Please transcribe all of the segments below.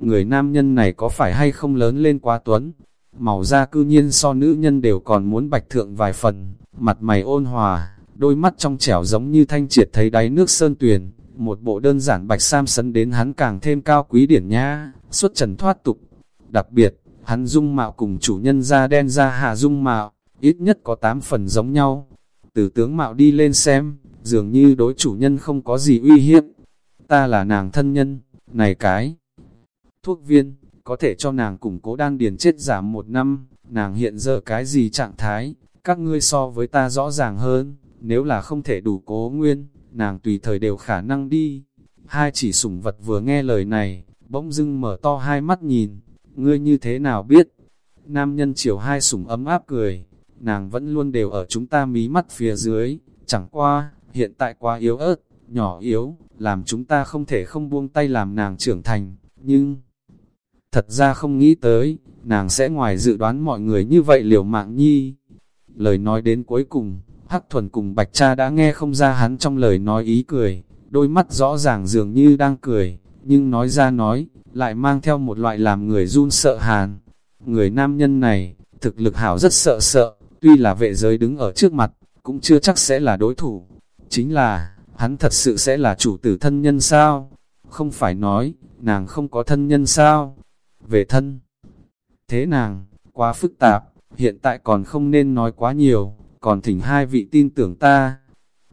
Người nam nhân này có phải hay không lớn lên quá tuấn? Màu da cư nhiên so nữ nhân đều còn muốn bạch thượng vài phần, mặt mày ôn hòa, đôi mắt trong trẻo giống như thanh triệt thấy đáy nước sơn tuyền, một bộ đơn giản bạch sam sấn đến hắn càng thêm cao quý điển nhã, xuất trần thoát tục. Đặc biệt, hắn dung mạo cùng chủ nhân da đen da hạ dung mạo, ít nhất có 8 phần giống nhau. Từ tướng mạo đi lên xem, dường như đối chủ nhân không có gì uy hiếp. Ta là nàng thân nhân, này cái. Thuốc viên, có thể cho nàng củng cố đan điền chết giảm một năm, nàng hiện giờ cái gì trạng thái, các ngươi so với ta rõ ràng hơn, nếu là không thể đủ cố nguyên, nàng tùy thời đều khả năng đi. Hai chỉ sủng vật vừa nghe lời này, bỗng dưng mở to hai mắt nhìn, ngươi như thế nào biết? Nam nhân chiều hai sủng ấm áp cười, nàng vẫn luôn đều ở chúng ta mí mắt phía dưới, chẳng qua, hiện tại quá yếu ớt, nhỏ yếu, làm chúng ta không thể không buông tay làm nàng trưởng thành, nhưng... Thật ra không nghĩ tới, nàng sẽ ngoài dự đoán mọi người như vậy liều mạng nhi. Lời nói đến cuối cùng, Hắc Thuần cùng Bạch Cha đã nghe không ra hắn trong lời nói ý cười, đôi mắt rõ ràng dường như đang cười, nhưng nói ra nói, lại mang theo một loại làm người run sợ hàn. Người nam nhân này, thực lực hảo rất sợ sợ, tuy là vệ giới đứng ở trước mặt, cũng chưa chắc sẽ là đối thủ. Chính là, hắn thật sự sẽ là chủ tử thân nhân sao? Không phải nói, nàng không có thân nhân sao? Về thân, thế nàng, quá phức tạp, hiện tại còn không nên nói quá nhiều, còn thỉnh hai vị tin tưởng ta.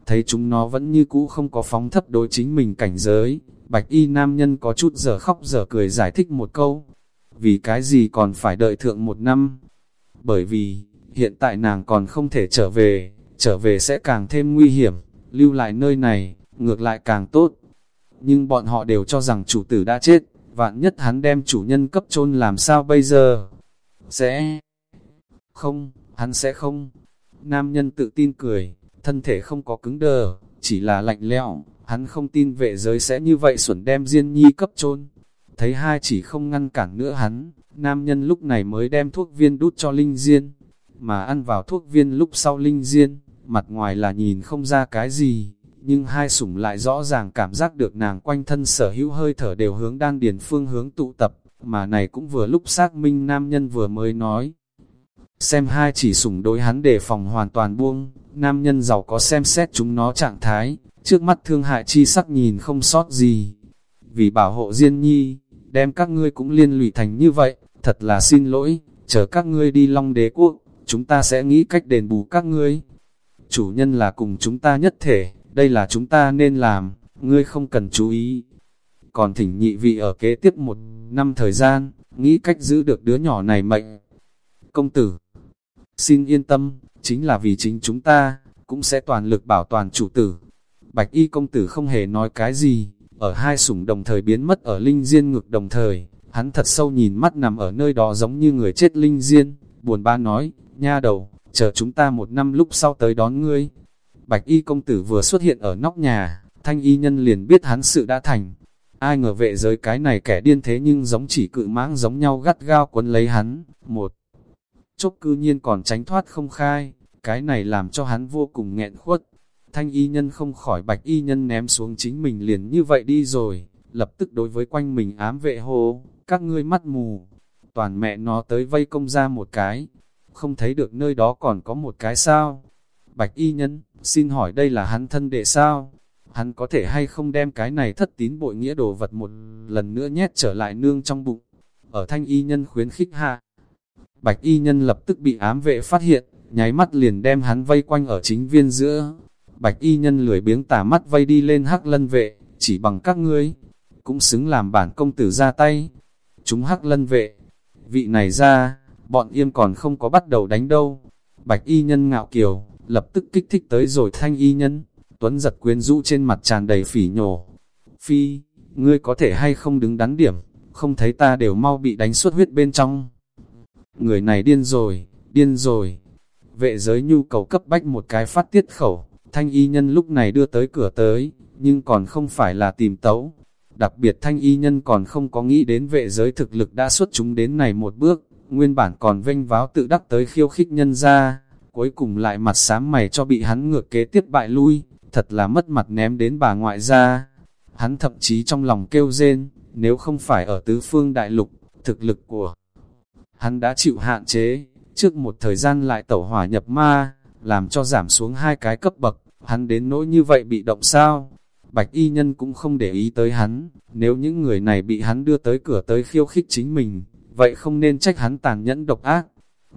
Thấy chúng nó vẫn như cũ không có phóng thấp đối chính mình cảnh giới, bạch y nam nhân có chút giờ khóc giờ cười giải thích một câu. Vì cái gì còn phải đợi thượng một năm? Bởi vì, hiện tại nàng còn không thể trở về, trở về sẽ càng thêm nguy hiểm, lưu lại nơi này, ngược lại càng tốt. Nhưng bọn họ đều cho rằng chủ tử đã chết, vạn nhất hắn đem chủ nhân cấp chôn làm sao bây giờ? Sẽ... Không, hắn sẽ không. Nam nhân tự tin cười, thân thể không có cứng đờ, chỉ là lạnh lẽo, hắn không tin vệ giới sẽ như vậy xuẩn đem Diên Nhi cấp chôn. Thấy hai chỉ không ngăn cản nữa hắn, nam nhân lúc này mới đem thuốc viên đút cho Linh Diên, mà ăn vào thuốc viên lúc sau Linh Diên, mặt ngoài là nhìn không ra cái gì, nhưng hai sủng lại rõ ràng cảm giác được nàng quanh thân sở hữu hơi thở đều hướng đan điền phương hướng tụ tập, mà này cũng vừa lúc xác minh nam nhân vừa mới nói. Xem hai chỉ sủng đối hắn đề phòng hoàn toàn buông, nam nhân giàu có xem xét chúng nó trạng thái, trước mắt thương hại chi sắc nhìn không sót gì. Vì bảo hộ Diên Nhi, đem các ngươi cũng liên lụy thành như vậy, thật là xin lỗi, chờ các ngươi đi long đế quốc, chúng ta sẽ nghĩ cách đền bù các ngươi. Chủ nhân là cùng chúng ta nhất thể, đây là chúng ta nên làm, ngươi không cần chú ý. Còn thỉnh nhị vị ở kế tiếp một năm thời gian, nghĩ cách giữ được đứa nhỏ này mệnh. Công tử, xin yên tâm, chính là vì chính chúng ta, cũng sẽ toàn lực bảo toàn chủ tử. Bạch y công tử không hề nói cái gì, ở hai sủng đồng thời biến mất ở linh diên ngực đồng thời, hắn thật sâu nhìn mắt nằm ở nơi đó giống như người chết linh diên, buồn ba nói, nha đầu, chờ chúng ta một năm lúc sau tới đón ngươi. Bạch y công tử vừa xuất hiện ở nóc nhà, thanh y nhân liền biết hắn sự đã thành. Ai ngờ vệ giới cái này kẻ điên thế nhưng giống chỉ cự mãng giống nhau gắt gao quấn lấy hắn. Một chốc cư nhiên còn tránh thoát không khai, cái này làm cho hắn vô cùng nghẹn khuất. Thanh y nhân không khỏi bạch y nhân ném xuống chính mình liền như vậy đi rồi, lập tức đối với quanh mình ám vệ hồ, các ngươi mắt mù. Toàn mẹ nó tới vây công ra một cái, không thấy được nơi đó còn có một cái sao. Bạch y nhân, xin hỏi đây là hắn thân đệ sao? Hắn có thể hay không đem cái này thất tín bội nghĩa đồ vật một lần nữa nhét trở lại nương trong bụng? Ở thanh y nhân khuyến khích hạ. Bạch y nhân lập tức bị ám vệ phát hiện, nháy mắt liền đem hắn vây quanh ở chính viên giữa. Bạch y nhân lười biếng tả mắt vây đi lên hắc lân vệ, chỉ bằng các ngươi, cũng xứng làm bản công tử ra tay. Chúng hắc lân vệ, vị này ra, bọn yêm còn không có bắt đầu đánh đâu. Bạch y nhân ngạo kiều, lập tức kích thích tới rồi thanh y nhân. Tuấn giật quyến rũ trên mặt tràn đầy phỉ nhổ. Phi, ngươi có thể hay không đứng đắn điểm, không thấy ta đều mau bị đánh suốt huyết bên trong. Người này điên rồi, điên rồi. Vệ giới nhu cầu cấp bách một cái phát tiết khẩu, thanh y nhân lúc này đưa tới cửa tới, nhưng còn không phải là tìm tấu. Đặc biệt thanh y nhân còn không có nghĩ đến vệ giới thực lực đã xuất chúng đến này một bước, nguyên bản còn vênh váo tự đắc tới khiêu khích nhân ra, cuối cùng lại mặt sám mày cho bị hắn ngược kế tiếp bại lui, thật là mất mặt ném đến bà ngoại ra. Hắn thậm chí trong lòng kêu rên, nếu không phải ở tứ phương đại lục, thực lực của hắn đã chịu hạn chế, trước một thời gian lại tẩu hỏa nhập ma, làm cho giảm xuống hai cái cấp bậc, hắn đến nỗi như vậy bị động sao? Bạch y nhân cũng không để ý tới hắn, nếu những người này bị hắn đưa tới cửa tới khiêu khích chính mình, vậy không nên trách hắn tàn nhẫn độc ác.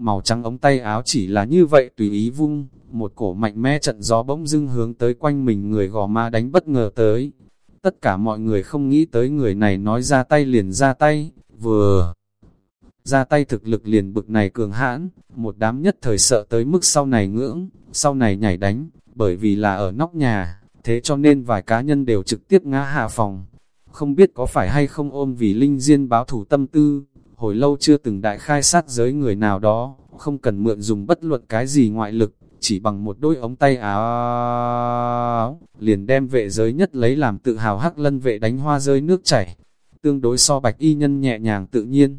Màu trắng ống tay áo chỉ là như vậy tùy ý vung, một cổ mạnh mẽ trận gió bỗng dưng hướng tới quanh mình người gò ma đánh bất ngờ tới. Tất cả mọi người không nghĩ tới người này nói ra tay liền ra tay, vừa ra tay thực lực liền bực này cường hãn, một đám nhất thời sợ tới mức sau này ngưỡng, sau này nhảy đánh, bởi vì là ở nóc nhà, thế cho nên vài cá nhân đều trực tiếp ngã hạ phòng. Không biết có phải hay không ôm vì linh diên báo thủ tâm tư, hồi lâu chưa từng đại khai sát giới người nào đó, không cần mượn dùng bất luận cái gì ngoại lực, chỉ bằng một đôi ống tay áo, liền đem vệ giới nhất lấy làm tự hào hắc lân vệ đánh hoa rơi nước chảy, tương đối so bạch y nhân nhẹ nhàng tự nhiên.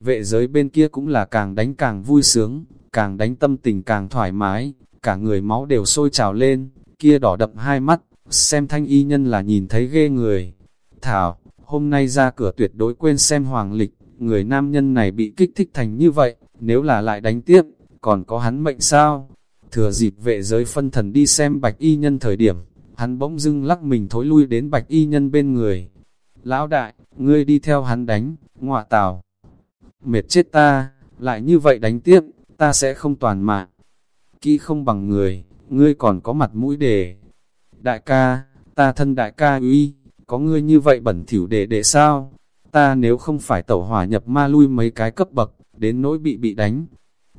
Vệ giới bên kia cũng là càng đánh càng vui sướng, càng đánh tâm tình càng thoải mái, cả người máu đều sôi trào lên, kia đỏ đậm hai mắt, xem thanh y nhân là nhìn thấy ghê người. Thảo, hôm nay ra cửa tuyệt đối quên xem hoàng lịch, người nam nhân này bị kích thích thành như vậy, nếu là lại đánh tiếp, còn có hắn mệnh sao? Thừa dịp vệ giới phân thần đi xem bạch y nhân thời điểm, hắn bỗng dưng lắc mình thối lui đến bạch y nhân bên người. Lão đại, ngươi đi theo hắn đánh, ngọa tào. Mệt chết ta, lại như vậy đánh tiếp, ta sẽ không toàn mạng. Kỹ không bằng người, ngươi còn có mặt mũi để. Đại ca, ta thân đại ca uy, có ngươi như vậy bẩn thỉu để để sao? Ta nếu không phải tẩu hỏa nhập ma lui mấy cái cấp bậc, đến nỗi bị bị đánh.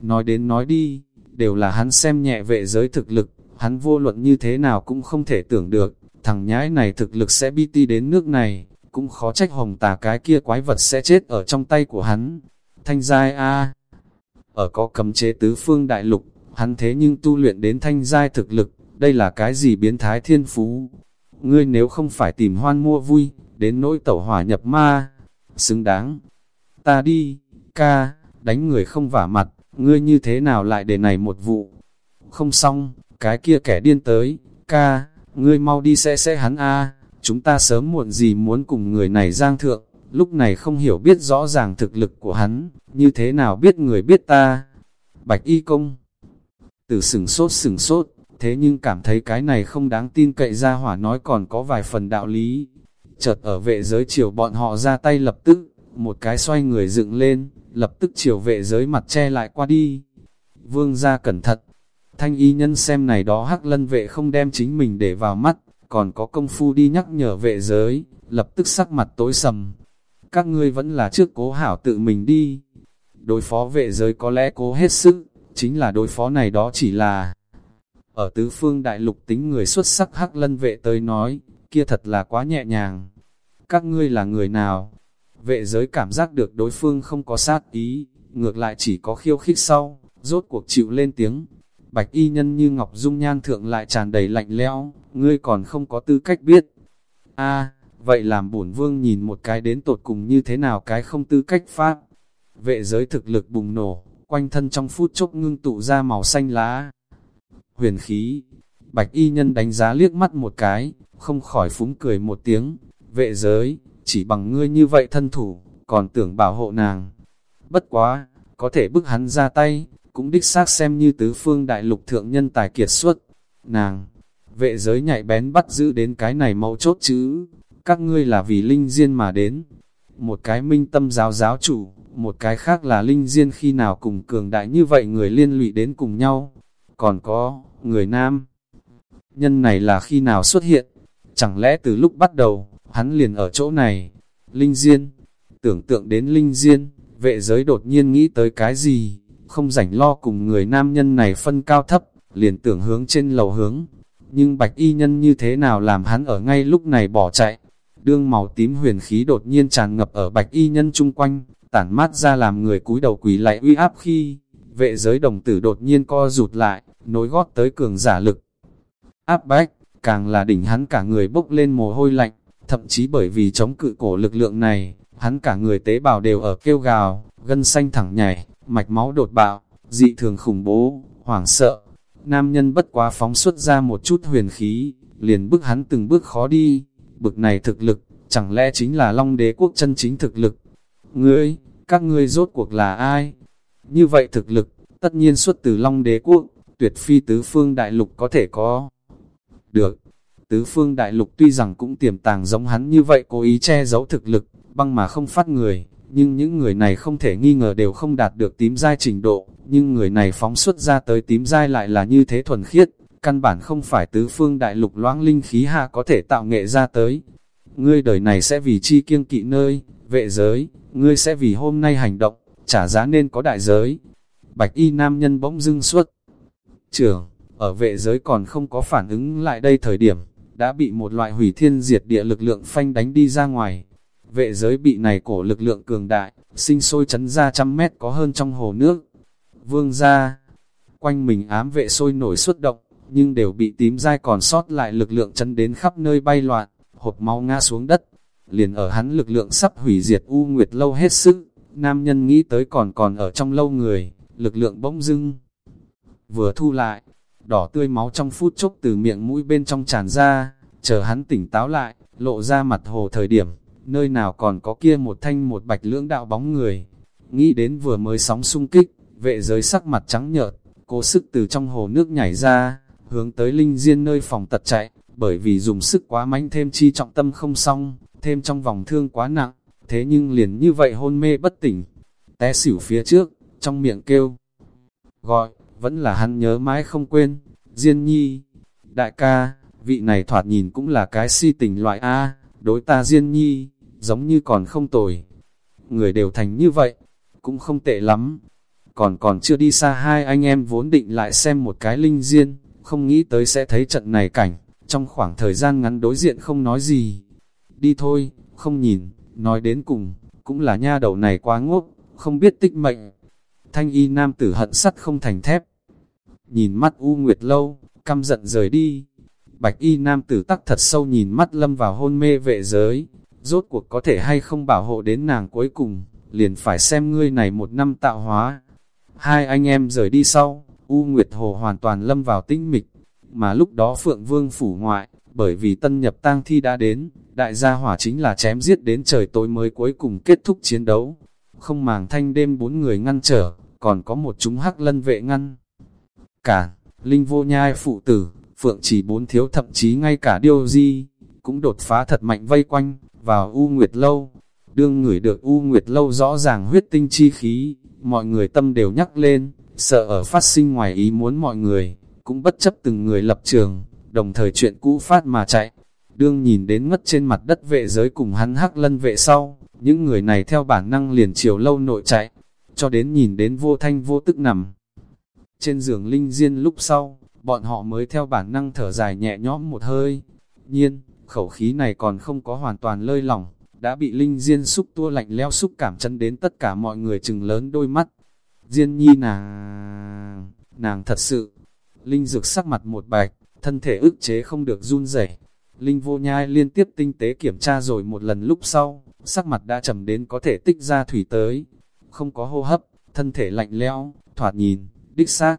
Nói đến nói đi, đều là hắn xem nhẹ vệ giới thực lực, hắn vô luận như thế nào cũng không thể tưởng được, thằng nhãi này thực lực sẽ bi ti đến nước này, cũng khó trách hồng tà cái kia quái vật sẽ chết ở trong tay của hắn. Thanh giai A Ở có cấm chế tứ phương đại lục, hắn thế nhưng tu luyện đến thanh giai thực lực, đây là cái gì biến thái thiên phú? Ngươi nếu không phải tìm hoan mua vui, đến nỗi tẩu hỏa nhập ma, xứng đáng. Ta đi, ca, đánh người không vả mặt, ngươi như thế nào lại để này một vụ? Không xong, cái kia kẻ điên tới, ca, ngươi mau đi sẽ sẽ hắn a chúng ta sớm muộn gì muốn cùng người này giang thượng, lúc này không hiểu biết rõ ràng thực lực của hắn, như thế nào biết người biết ta. Bạch y công, từ sừng sốt sừng sốt, thế nhưng cảm thấy cái này không đáng tin cậy ra hỏa nói còn có vài phần đạo lý. Chợt ở vệ giới chiều bọn họ ra tay lập tức, một cái xoay người dựng lên, lập tức chiều vệ giới mặt che lại qua đi. Vương ra cẩn thận, thanh y nhân xem này đó hắc lân vệ không đem chính mình để vào mắt, còn có công phu đi nhắc nhở vệ giới, lập tức sắc mặt tối sầm. Các ngươi vẫn là trước cố hảo tự mình đi. Đối phó vệ giới có lẽ cố hết sức, chính là đối phó này đó chỉ là... Ở tứ phương đại lục tính người xuất sắc hắc lân vệ tới nói, kia thật là quá nhẹ nhàng. Các ngươi là người nào? Vệ giới cảm giác được đối phương không có sát ý, ngược lại chỉ có khiêu khích sau, rốt cuộc chịu lên tiếng. Bạch y nhân như ngọc dung nhan thượng lại tràn đầy lạnh lẽo, ngươi còn không có tư cách biết. a vậy làm bổn vương nhìn một cái đến tột cùng như thế nào cái không tư cách pháp. Vệ giới thực lực bùng nổ, quanh thân trong phút chốc ngưng tụ ra màu xanh lá. Huyền khí, bạch y nhân đánh giá liếc mắt một cái, không khỏi phúng cười một tiếng, vệ giới, chỉ bằng ngươi như vậy thân thủ, còn tưởng bảo hộ nàng. Bất quá, có thể bức hắn ra tay, cũng đích xác xem như tứ phương đại lục thượng nhân tài kiệt xuất. Nàng, vệ giới nhạy bén bắt giữ đến cái này mẫu chốt chứ, các ngươi là vì linh diên mà đến. Một cái minh tâm giáo giáo chủ, một cái khác là linh diên khi nào cùng cường đại như vậy người liên lụy đến cùng nhau. Còn có, người nam. Nhân này là khi nào xuất hiện? Chẳng lẽ từ lúc bắt đầu, hắn liền ở chỗ này? Linh diên, tưởng tượng đến linh diên, vệ giới đột nhiên nghĩ tới cái gì? Không rảnh lo cùng người nam nhân này phân cao thấp, liền tưởng hướng trên lầu hướng. Nhưng bạch y nhân như thế nào làm hắn ở ngay lúc này bỏ chạy? Đương màu tím huyền khí đột nhiên tràn ngập ở bạch y nhân chung quanh, tản mát ra làm người cúi đầu quỳ lại uy áp khi, vệ giới đồng tử đột nhiên co rụt lại, nối gót tới cường giả lực. Áp bách, càng là đỉnh hắn cả người bốc lên mồ hôi lạnh, thậm chí bởi vì chống cự cổ lực lượng này, hắn cả người tế bào đều ở kêu gào, gân xanh thẳng nhảy, mạch máu đột bạo, dị thường khủng bố, hoảng sợ. Nam nhân bất quá phóng xuất ra một chút huyền khí, liền bước hắn từng bước khó đi, bực này thực lực, chẳng lẽ chính là Long đế quốc chân chính thực lực? Ngươi, các ngươi rốt cuộc là ai? Như vậy thực lực, tất nhiên xuất từ Long đế quốc, tuyệt phi tứ phương đại lục có thể có. Được, tứ phương đại lục tuy rằng cũng tiềm tàng giống hắn như vậy cố ý che giấu thực lực, băng mà không phát người, nhưng những người này không thể nghi ngờ đều không đạt được tím giai trình độ, nhưng người này phóng xuất ra tới tím giai lại là như thế thuần khiết, căn bản không phải tứ phương đại lục loãng linh khí hạ có thể tạo nghệ ra tới. Ngươi đời này sẽ vì chi kiêng kỵ nơi, vệ giới, ngươi sẽ vì hôm nay hành động, trả giá nên có đại giới. Bạch y nam nhân bỗng dưng xuất Trưởng, ở vệ giới còn không có phản ứng lại đây thời điểm, đã bị một loại hủy thiên diệt địa lực lượng phanh đánh đi ra ngoài. Vệ giới bị này cổ lực lượng cường đại, sinh sôi chấn ra trăm mét có hơn trong hồ nước. Vương ra, quanh mình ám vệ sôi nổi xuất động, nhưng đều bị tím dai còn sót lại lực lượng chấn đến khắp nơi bay loạn, hột máu ngã xuống đất. Liền ở hắn lực lượng sắp hủy diệt U Nguyệt lâu hết sức, nam nhân nghĩ tới còn còn ở trong lâu người, lực lượng bỗng dưng. Vừa thu lại, đỏ tươi máu trong phút chốc từ miệng mũi bên trong tràn ra, chờ hắn tỉnh táo lại, lộ ra mặt hồ thời điểm, nơi nào còn có kia một thanh một bạch lưỡng đạo bóng người. Nghĩ đến vừa mới sóng sung kích, vệ giới sắc mặt trắng nhợt, cố sức từ trong hồ nước nhảy ra, hướng tới linh diên nơi phòng tật chạy, bởi vì dùng sức quá mạnh thêm chi trọng tâm không xong, thêm trong vòng thương quá nặng, thế nhưng liền như vậy hôn mê bất tỉnh, té xỉu phía trước, trong miệng kêu. Gọi, vẫn là hắn nhớ mãi không quên, Diên Nhi, đại ca, vị này thoạt nhìn cũng là cái si tình loại A, đối ta Diên Nhi, giống như còn không tồi. Người đều thành như vậy, cũng không tệ lắm. Còn còn chưa đi xa hai anh em vốn định lại xem một cái linh diên, không nghĩ tới sẽ thấy trận này cảnh, trong khoảng thời gian ngắn đối diện không nói gì. Đi thôi, không nhìn, nói đến cùng, cũng là nha đầu này quá ngốc, không biết tích mệnh. Thanh y nam tử hận sắt không thành thép. Nhìn mắt U Nguyệt lâu, căm giận rời đi. Bạch y nam tử tắc thật sâu nhìn mắt lâm vào hôn mê vệ giới. Rốt cuộc có thể hay không bảo hộ đến nàng cuối cùng, liền phải xem ngươi này một năm tạo hóa. Hai anh em rời đi sau, U Nguyệt Hồ hoàn toàn lâm vào tinh mịch, mà lúc đó Phượng Vương phủ ngoại, bởi vì tân nhập tang thi đã đến, đại gia hỏa chính là chém giết đến trời tối mới cuối cùng kết thúc chiến đấu. Không màng thanh đêm bốn người ngăn trở, còn có một chúng hắc lân vệ ngăn. cả Linh vô nhai phụ tử, Phượng chỉ bốn thiếu thậm chí ngay cả điêu di, cũng đột phá thật mạnh vây quanh, vào U Nguyệt Lâu. Đương người được U Nguyệt Lâu rõ ràng huyết tinh chi khí, mọi người tâm đều nhắc lên, sợ ở phát sinh ngoài ý muốn mọi người, cũng bất chấp từng người lập trường, đồng thời chuyện cũ phát mà chạy. Đương nhìn đến ngất trên mặt đất vệ giới cùng hắn hắc lân vệ sau, những người này theo bản năng liền chiều lâu nội chạy, cho đến nhìn đến vô thanh vô tức nằm. Trên giường linh diên lúc sau, bọn họ mới theo bản năng thở dài nhẹ nhõm một hơi. Nhiên, khẩu khí này còn không có hoàn toàn lơi lỏng, đã bị linh diên xúc tua lạnh leo xúc cảm chân đến tất cả mọi người chừng lớn đôi mắt. Diên nhi nàng, nàng thật sự, linh dược sắc mặt một bạch, thân thể ức chế không được run rẩy. Linh vô nhai liên tiếp tinh tế kiểm tra rồi một lần lúc sau, sắc mặt đã trầm đến có thể tích ra thủy tới. Không có hô hấp, thân thể lạnh lẽo, thoạt nhìn, đích xác,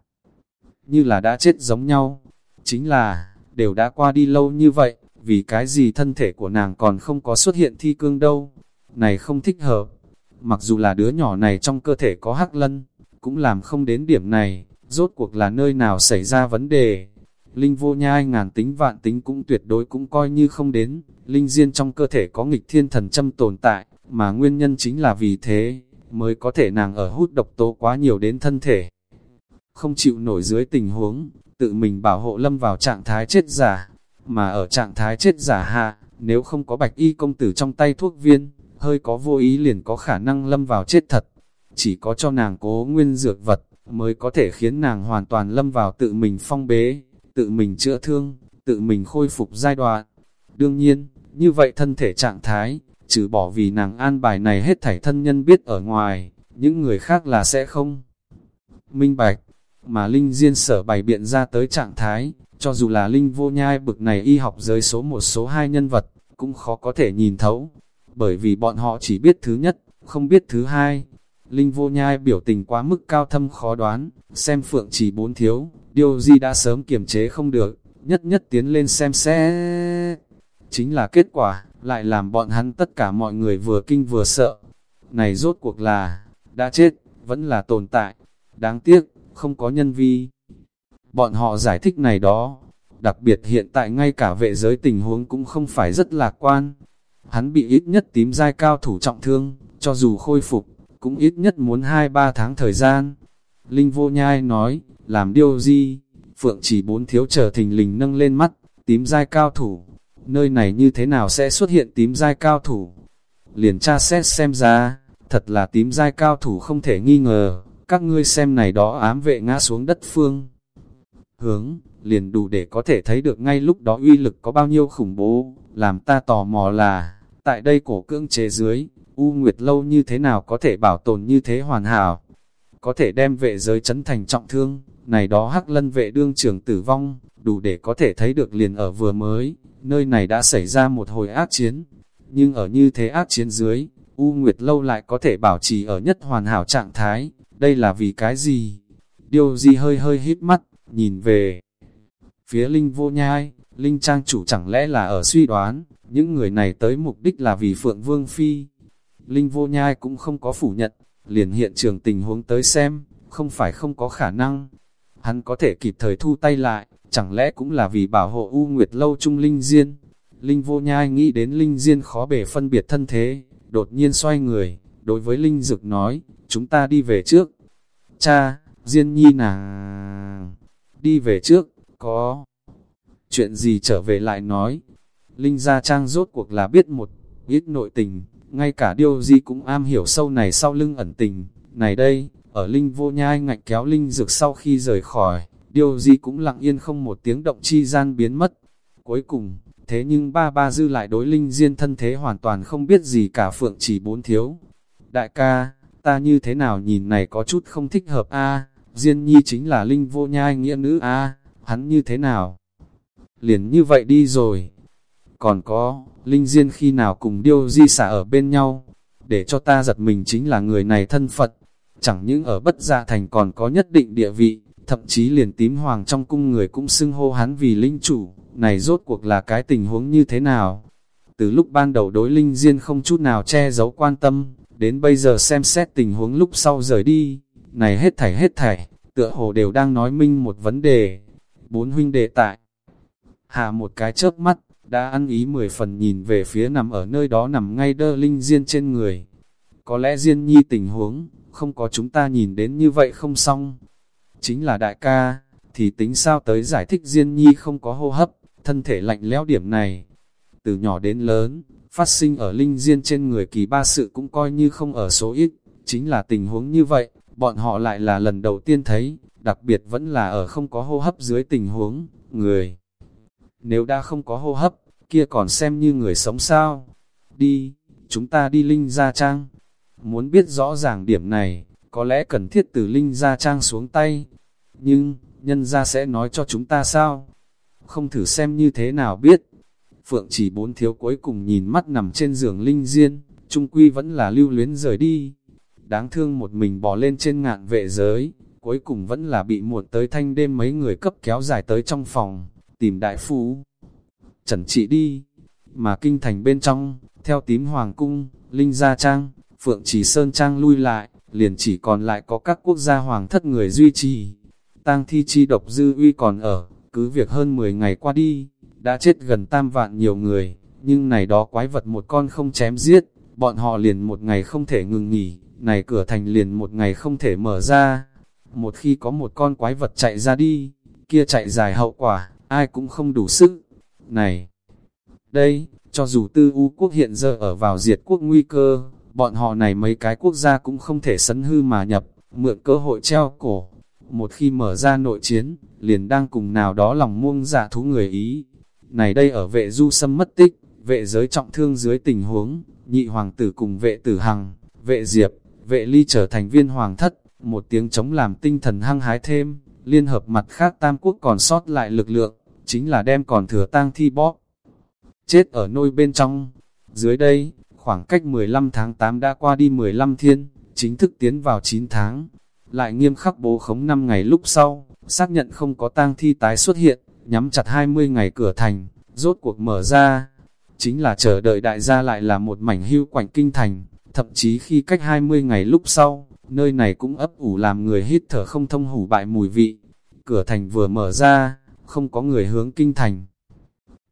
như là đã chết giống nhau. Chính là, đều đã qua đi lâu như vậy, vì cái gì thân thể của nàng còn không có xuất hiện thi cương đâu. Này không thích hợp, mặc dù là đứa nhỏ này trong cơ thể có hắc lân, cũng làm không đến điểm này, rốt cuộc là nơi nào xảy ra vấn đề. Linh vô nhai ngàn tính vạn tính cũng tuyệt đối cũng coi như không đến, linh diên trong cơ thể có nghịch thiên thần châm tồn tại, mà nguyên nhân chính là vì thế, mới có thể nàng ở hút độc tố quá nhiều đến thân thể. Không chịu nổi dưới tình huống, tự mình bảo hộ lâm vào trạng thái chết giả, mà ở trạng thái chết giả hạ, nếu không có bạch y công tử trong tay thuốc viên, hơi có vô ý liền có khả năng lâm vào chết thật. Chỉ có cho nàng cố nguyên dược vật, mới có thể khiến nàng hoàn toàn lâm vào tự mình phong bế, tự mình chữa thương, tự mình khôi phục giai đoạn. Đương nhiên, như vậy thân thể trạng thái, trừ bỏ vì nàng an bài này hết thảy thân nhân biết ở ngoài, những người khác là sẽ không. Minh Bạch, mà Linh Diên sở bày biện ra tới trạng thái, cho dù là Linh vô nhai bực này y học giới số một số hai nhân vật, cũng khó có thể nhìn thấu, bởi vì bọn họ chỉ biết thứ nhất, không biết thứ hai. Linh vô nhai biểu tình quá mức cao thâm khó đoán, xem phượng chỉ bốn thiếu, điều gì đã sớm kiềm chế không được, nhất nhất tiến lên xem xe. Chính là kết quả, lại làm bọn hắn tất cả mọi người vừa kinh vừa sợ. Này rốt cuộc là, đã chết, vẫn là tồn tại. Đáng tiếc, không có nhân vi. Bọn họ giải thích này đó, đặc biệt hiện tại ngay cả vệ giới tình huống cũng không phải rất lạc quan. Hắn bị ít nhất tím dai cao thủ trọng thương, cho dù khôi phục, cũng ít nhất muốn 2-3 tháng thời gian. Linh vô nhai nói, làm điều gì? Phượng chỉ bốn thiếu chờ thình lình nâng lên mắt, tím dai cao thủ. Nơi này như thế nào sẽ xuất hiện tím giai cao thủ? Liền tra xét xem ra, thật là tím giai cao thủ không thể nghi ngờ, các ngươi xem này đó ám vệ ngã xuống đất phương. Hướng, liền đủ để có thể thấy được ngay lúc đó uy lực có bao nhiêu khủng bố, làm ta tò mò là, tại đây cổ cưỡng chế dưới, U Nguyệt Lâu như thế nào có thể bảo tồn như thế hoàn hảo, có thể đem vệ giới chấn thành trọng thương, này đó hắc lân vệ đương trường tử vong, đủ để có thể thấy được liền ở vừa mới, nơi này đã xảy ra một hồi ác chiến, nhưng ở như thế ác chiến dưới, U Nguyệt Lâu lại có thể bảo trì ở nhất hoàn hảo trạng thái, đây là vì cái gì? Điều gì hơi hơi hít mắt, nhìn về phía Linh vô nhai, Linh Trang chủ chẳng lẽ là ở suy đoán, những người này tới mục đích là vì Phượng Vương Phi. Linh vô nhai cũng không có phủ nhận, liền hiện trường tình huống tới xem, không phải không có khả năng. Hắn có thể kịp thời thu tay lại, chẳng lẽ cũng là vì bảo hộ U Nguyệt Lâu Trung Linh Diên. Linh vô nhai nghĩ đến Linh Diên khó bề phân biệt thân thế, đột nhiên xoay người, đối với Linh Dực nói, chúng ta đi về trước. Cha, Diên Nhi nàng, đi về trước, có chuyện gì trở về lại nói. Linh Gia Trang rốt cuộc là biết một ít nội tình, ngay cả điều gì cũng am hiểu sâu này sau lưng ẩn tình. Này đây, ở Linh vô nhai ngạnh kéo Linh Dực sau khi rời khỏi, tiêu di cũng lặng yên không một tiếng động chi gian biến mất. Cuối cùng, thế nhưng ba ba dư lại đối Linh Diên thân thế hoàn toàn không biết gì cả Phượng chỉ bốn thiếu. Đại ca, ta như thế nào nhìn này có chút không thích hợp a Diên nhi chính là Linh vô nhai nghĩa nữ a hắn như thế nào? Liền như vậy đi rồi. Còn có, Linh Diên khi nào cùng điêu di xả ở bên nhau, để cho ta giật mình chính là người này thân Phật, chẳng những ở bất gia thành còn có nhất định địa vị, thậm chí liền tím hoàng trong cung người cũng xưng hô hắn vì linh chủ, này rốt cuộc là cái tình huống như thế nào? Từ lúc ban đầu đối Linh Diên không chút nào che giấu quan tâm, đến bây giờ xem xét tình huống lúc sau rời đi, này hết thảy hết thảy, tựa hồ đều đang nói minh một vấn đề. Bốn huynh đệ tại, hạ một cái chớp mắt, đã ăn ý mười phần nhìn về phía nằm ở nơi đó nằm ngay đơ Linh Diên trên người. Có lẽ Diên Nhi tình huống, không có chúng ta nhìn đến như vậy không xong. Chính là đại ca, thì tính sao tới giải thích Diên Nhi không có hô hấp, thân thể lạnh lẽo điểm này. Từ nhỏ đến lớn, phát sinh ở Linh Diên trên người kỳ ba sự cũng coi như không ở số ít, chính là tình huống như vậy, bọn họ lại là lần đầu tiên thấy, đặc biệt vẫn là ở không có hô hấp dưới tình huống, người. Nếu đã không có hô hấp, kia còn xem như người sống sao? Đi, chúng ta đi Linh Gia Trang. Muốn biết rõ ràng điểm này, có lẽ cần thiết từ Linh Gia Trang xuống tay. Nhưng, nhân gia sẽ nói cho chúng ta sao? Không thử xem như thế nào biết. Phượng chỉ bốn thiếu cuối cùng nhìn mắt nằm trên giường Linh Diên, trung quy vẫn là lưu luyến rời đi. Đáng thương một mình bò lên trên ngạn vệ giới, cuối cùng vẫn là bị muộn tới thanh đêm mấy người cấp kéo dài tới trong phòng, tìm đại phú Trần trị đi, mà kinh thành bên trong, theo tím hoàng cung, Linh Gia Trang, Phượng Chỉ Sơn Trang lui lại, liền chỉ còn lại có các quốc gia hoàng thất người duy trì. tang thi chi độc dư uy còn ở, cứ việc hơn 10 ngày qua đi, đã chết gần tam vạn nhiều người, nhưng này đó quái vật một con không chém giết, bọn họ liền một ngày không thể ngừng nghỉ, này cửa thành liền một ngày không thể mở ra. Một khi có một con quái vật chạy ra đi, kia chạy dài hậu quả, ai cũng không đủ sức. Này, đây, cho dù tư u quốc hiện giờ ở vào diệt quốc nguy cơ, bọn họ này mấy cái quốc gia cũng không thể sấn hư mà nhập, mượn cơ hội treo cổ. Một khi mở ra nội chiến, liền đang cùng nào đó lòng muông giả thú người Ý. Này đây ở vệ du sâm mất tích, vệ giới trọng thương dưới tình huống, nhị hoàng tử cùng vệ tử hằng, vệ diệp, vệ ly trở thành viên hoàng thất, một tiếng chống làm tinh thần hăng hái thêm, liên hợp mặt khác tam quốc còn sót lại lực lượng, chính là đem còn thừa tang thi bóp. Chết ở nôi bên trong, dưới đây, khoảng cách 15 tháng 8 đã qua đi 15 thiên, chính thức tiến vào 9 tháng, lại nghiêm khắc bố khống 5 ngày lúc sau, xác nhận không có tang thi tái xuất hiện, nhắm chặt 20 ngày cửa thành, rốt cuộc mở ra. chính là chờ đợi đại gia lại là một mảnh hưu quạnh kinh thành, thậm chí khi cách 20 ngày lúc sau, nơi này cũng ấp ủ làm người hít thở không thông hủ bại mùi vị. Cửa thành vừa mở ra, không có người hướng kinh thành.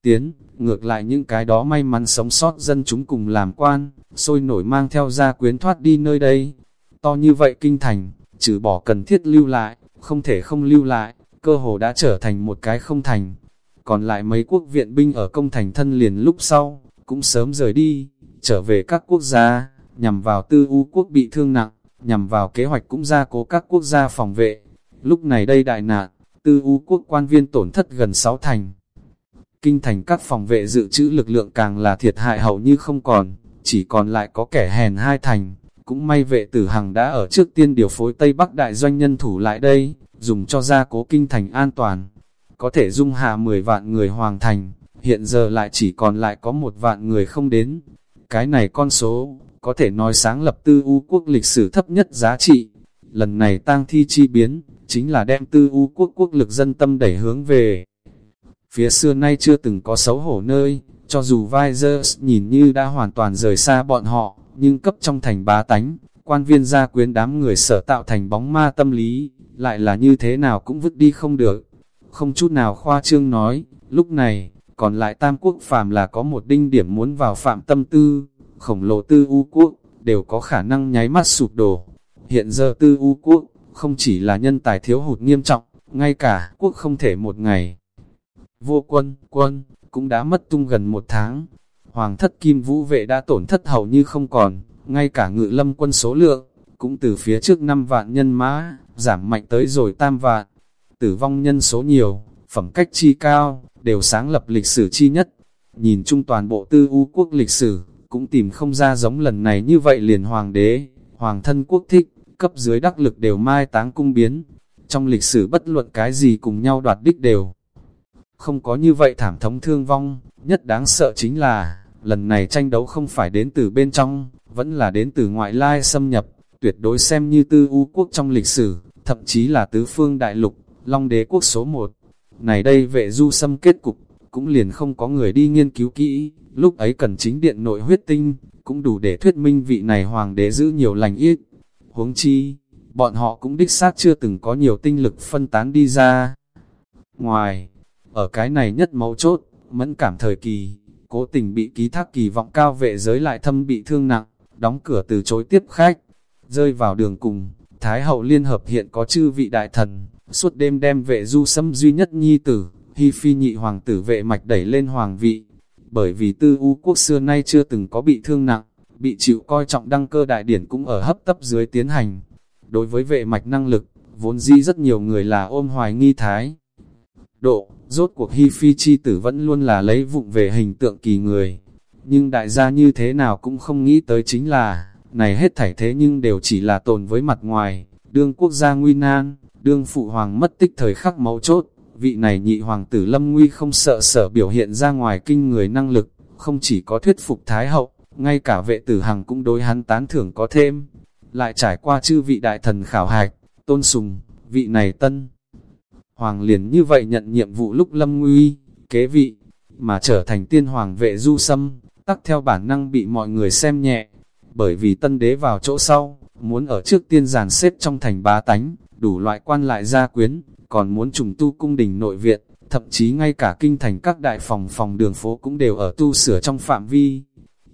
Tiến, ngược lại những cái đó may mắn sống sót dân chúng cùng làm quan, sôi nổi mang theo gia quyến thoát đi nơi đây. To như vậy kinh thành, trừ bỏ cần thiết lưu lại, không thể không lưu lại, cơ hồ đã trở thành một cái không thành. Còn lại mấy quốc viện binh ở công thành thân liền lúc sau, cũng sớm rời đi, trở về các quốc gia, nhằm vào tư u quốc bị thương nặng, nhằm vào kế hoạch cũng gia cố các quốc gia phòng vệ. Lúc này đây đại nạn, tư u quốc quan viên tổn thất gần 6 thành. Kinh thành các phòng vệ dự trữ lực lượng càng là thiệt hại hầu như không còn, chỉ còn lại có kẻ hèn hai thành. Cũng may vệ tử hằng đã ở trước tiên điều phối Tây Bắc đại doanh nhân thủ lại đây, dùng cho gia cố kinh thành an toàn. Có thể dung hạ 10 vạn người hoàng thành, hiện giờ lại chỉ còn lại có một vạn người không đến. Cái này con số, có thể nói sáng lập tư u quốc lịch sử thấp nhất giá trị. Lần này tang thi chi biến, chính là đem tư u quốc quốc lực dân tâm đẩy hướng về. Phía xưa nay chưa từng có xấu hổ nơi, cho dù Visors nhìn như đã hoàn toàn rời xa bọn họ, nhưng cấp trong thành bá tánh, quan viên gia quyến đám người sở tạo thành bóng ma tâm lý, lại là như thế nào cũng vứt đi không được. Không chút nào khoa trương nói, lúc này, còn lại tam quốc phàm là có một đinh điểm muốn vào phạm tâm tư, khổng lồ tư u quốc, đều có khả năng nháy mắt sụp đổ. Hiện giờ tư u quốc, không chỉ là nhân tài thiếu hụt nghiêm trọng, ngay cả quốc không thể một ngày. Vô quân, quân, cũng đã mất tung gần một tháng. Hoàng thất kim vũ vệ đã tổn thất hầu như không còn, ngay cả ngự lâm quân số lượng, cũng từ phía trước 5 vạn nhân mã, giảm mạnh tới rồi tam vạn. Tử vong nhân số nhiều, phẩm cách chi cao, đều sáng lập lịch sử chi nhất. Nhìn chung toàn bộ tư u quốc lịch sử, cũng tìm không ra giống lần này như vậy liền hoàng đế, hoàng thân quốc thích, cấp dưới đắc lực đều mai táng cung biến. Trong lịch sử bất luận cái gì cùng nhau đoạt đích đều. Không có như vậy thảm thống thương vong, nhất đáng sợ chính là, lần này tranh đấu không phải đến từ bên trong, vẫn là đến từ ngoại lai xâm nhập, tuyệt đối xem như tư u quốc trong lịch sử, thậm chí là tứ phương đại lục, long đế quốc số 1. Này đây vệ du xâm kết cục, cũng liền không có người đi nghiên cứu kỹ, lúc ấy cần chính điện nội huyết tinh, cũng đủ để thuyết minh vị này hoàng đế giữ nhiều lành ít. Huống chi, bọn họ cũng đích xác chưa từng có nhiều tinh lực phân tán đi ra. Ngoài, ở cái này nhất mấu chốt, mẫn cảm thời kỳ, cố tình bị ký thác kỳ vọng cao vệ giới lại thâm bị thương nặng, đóng cửa từ chối tiếp khách, rơi vào đường cùng, Thái hậu liên hợp hiện có chư vị đại thần, suốt đêm đem vệ du xâm duy nhất nhi tử, hy phi nhị hoàng tử vệ mạch đẩy lên hoàng vị, bởi vì tư u quốc xưa nay chưa từng có bị thương nặng, bị chịu coi trọng đăng cơ đại điển cũng ở hấp tấp dưới tiến hành. Đối với vệ mạch năng lực, vốn di rất nhiều người là ôm hoài nghi thái. Độ, rốt cuộc hy phi chi tử vẫn luôn là lấy vụng về hình tượng kỳ người. Nhưng đại gia như thế nào cũng không nghĩ tới chính là, này hết thảy thế nhưng đều chỉ là tồn với mặt ngoài, đương quốc gia nguy nan, đương phụ hoàng mất tích thời khắc máu chốt, vị này nhị hoàng tử lâm nguy không sợ sở biểu hiện ra ngoài kinh người năng lực, không chỉ có thuyết phục thái hậu, ngay cả vệ tử hằng cũng đối hắn tán thưởng có thêm, lại trải qua chư vị đại thần khảo hạch, tôn sùng, vị này tân. Hoàng liền như vậy nhận nhiệm vụ lúc lâm nguy, kế vị, mà trở thành tiên hoàng vệ du sâm, tắc theo bản năng bị mọi người xem nhẹ, bởi vì tân đế vào chỗ sau, muốn ở trước tiên giàn xếp trong thành bá tánh, đủ loại quan lại gia quyến, còn muốn trùng tu cung đình nội viện, thậm chí ngay cả kinh thành các đại phòng phòng đường phố cũng đều ở tu sửa trong phạm vi.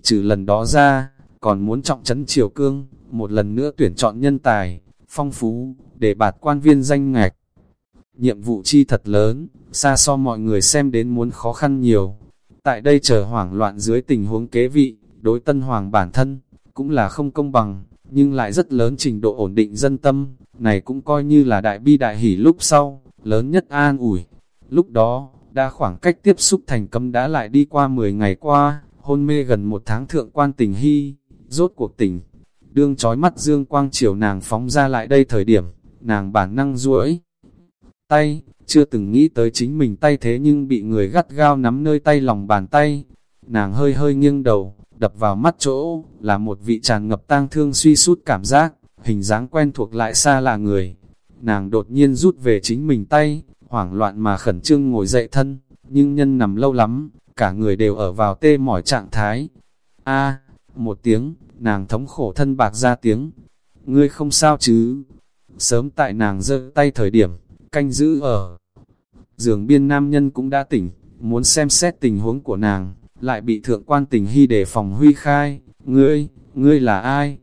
Trừ lần đó ra, còn muốn trọng trấn triều cương, một lần nữa tuyển chọn nhân tài, phong phú, để bạt quan viên danh ngạch. Nhiệm vụ chi thật lớn, xa so mọi người xem đến muốn khó khăn nhiều. Tại đây chờ hoảng loạn dưới tình huống kế vị, đối tân hoàng bản thân, cũng là không công bằng, nhưng lại rất lớn trình độ ổn định dân tâm, này cũng coi như là đại bi đại hỷ lúc sau, lớn nhất an ủi. Lúc đó, đã khoảng cách tiếp xúc thành công đã lại đi qua 10 ngày qua, hôn mê gần một tháng thượng quan tình hy, rốt cuộc tỉnh. Đương trói mắt dương quang chiều nàng phóng ra lại đây thời điểm, nàng bản năng ruỗi tay, chưa từng nghĩ tới chính mình tay thế nhưng bị người gắt gao nắm nơi tay lòng bàn tay. Nàng hơi hơi nghiêng đầu, đập vào mắt chỗ, là một vị tràn ngập tang thương suy sút cảm giác, hình dáng quen thuộc lại xa là người. Nàng đột nhiên rút về chính mình tay, hoảng loạn mà khẩn trương ngồi dậy thân, nhưng nhân nằm lâu lắm, cả người đều ở vào tê mỏi trạng thái. A, một tiếng, nàng thống khổ thân bạc ra tiếng. Ngươi không sao chứ? Sớm tại nàng giơ tay thời điểm, canh giữ ở. Giường biên nam nhân cũng đã tỉnh, muốn xem xét tình huống của nàng, lại bị thượng quan tình hy đề phòng huy khai. Ngươi, ngươi là ai?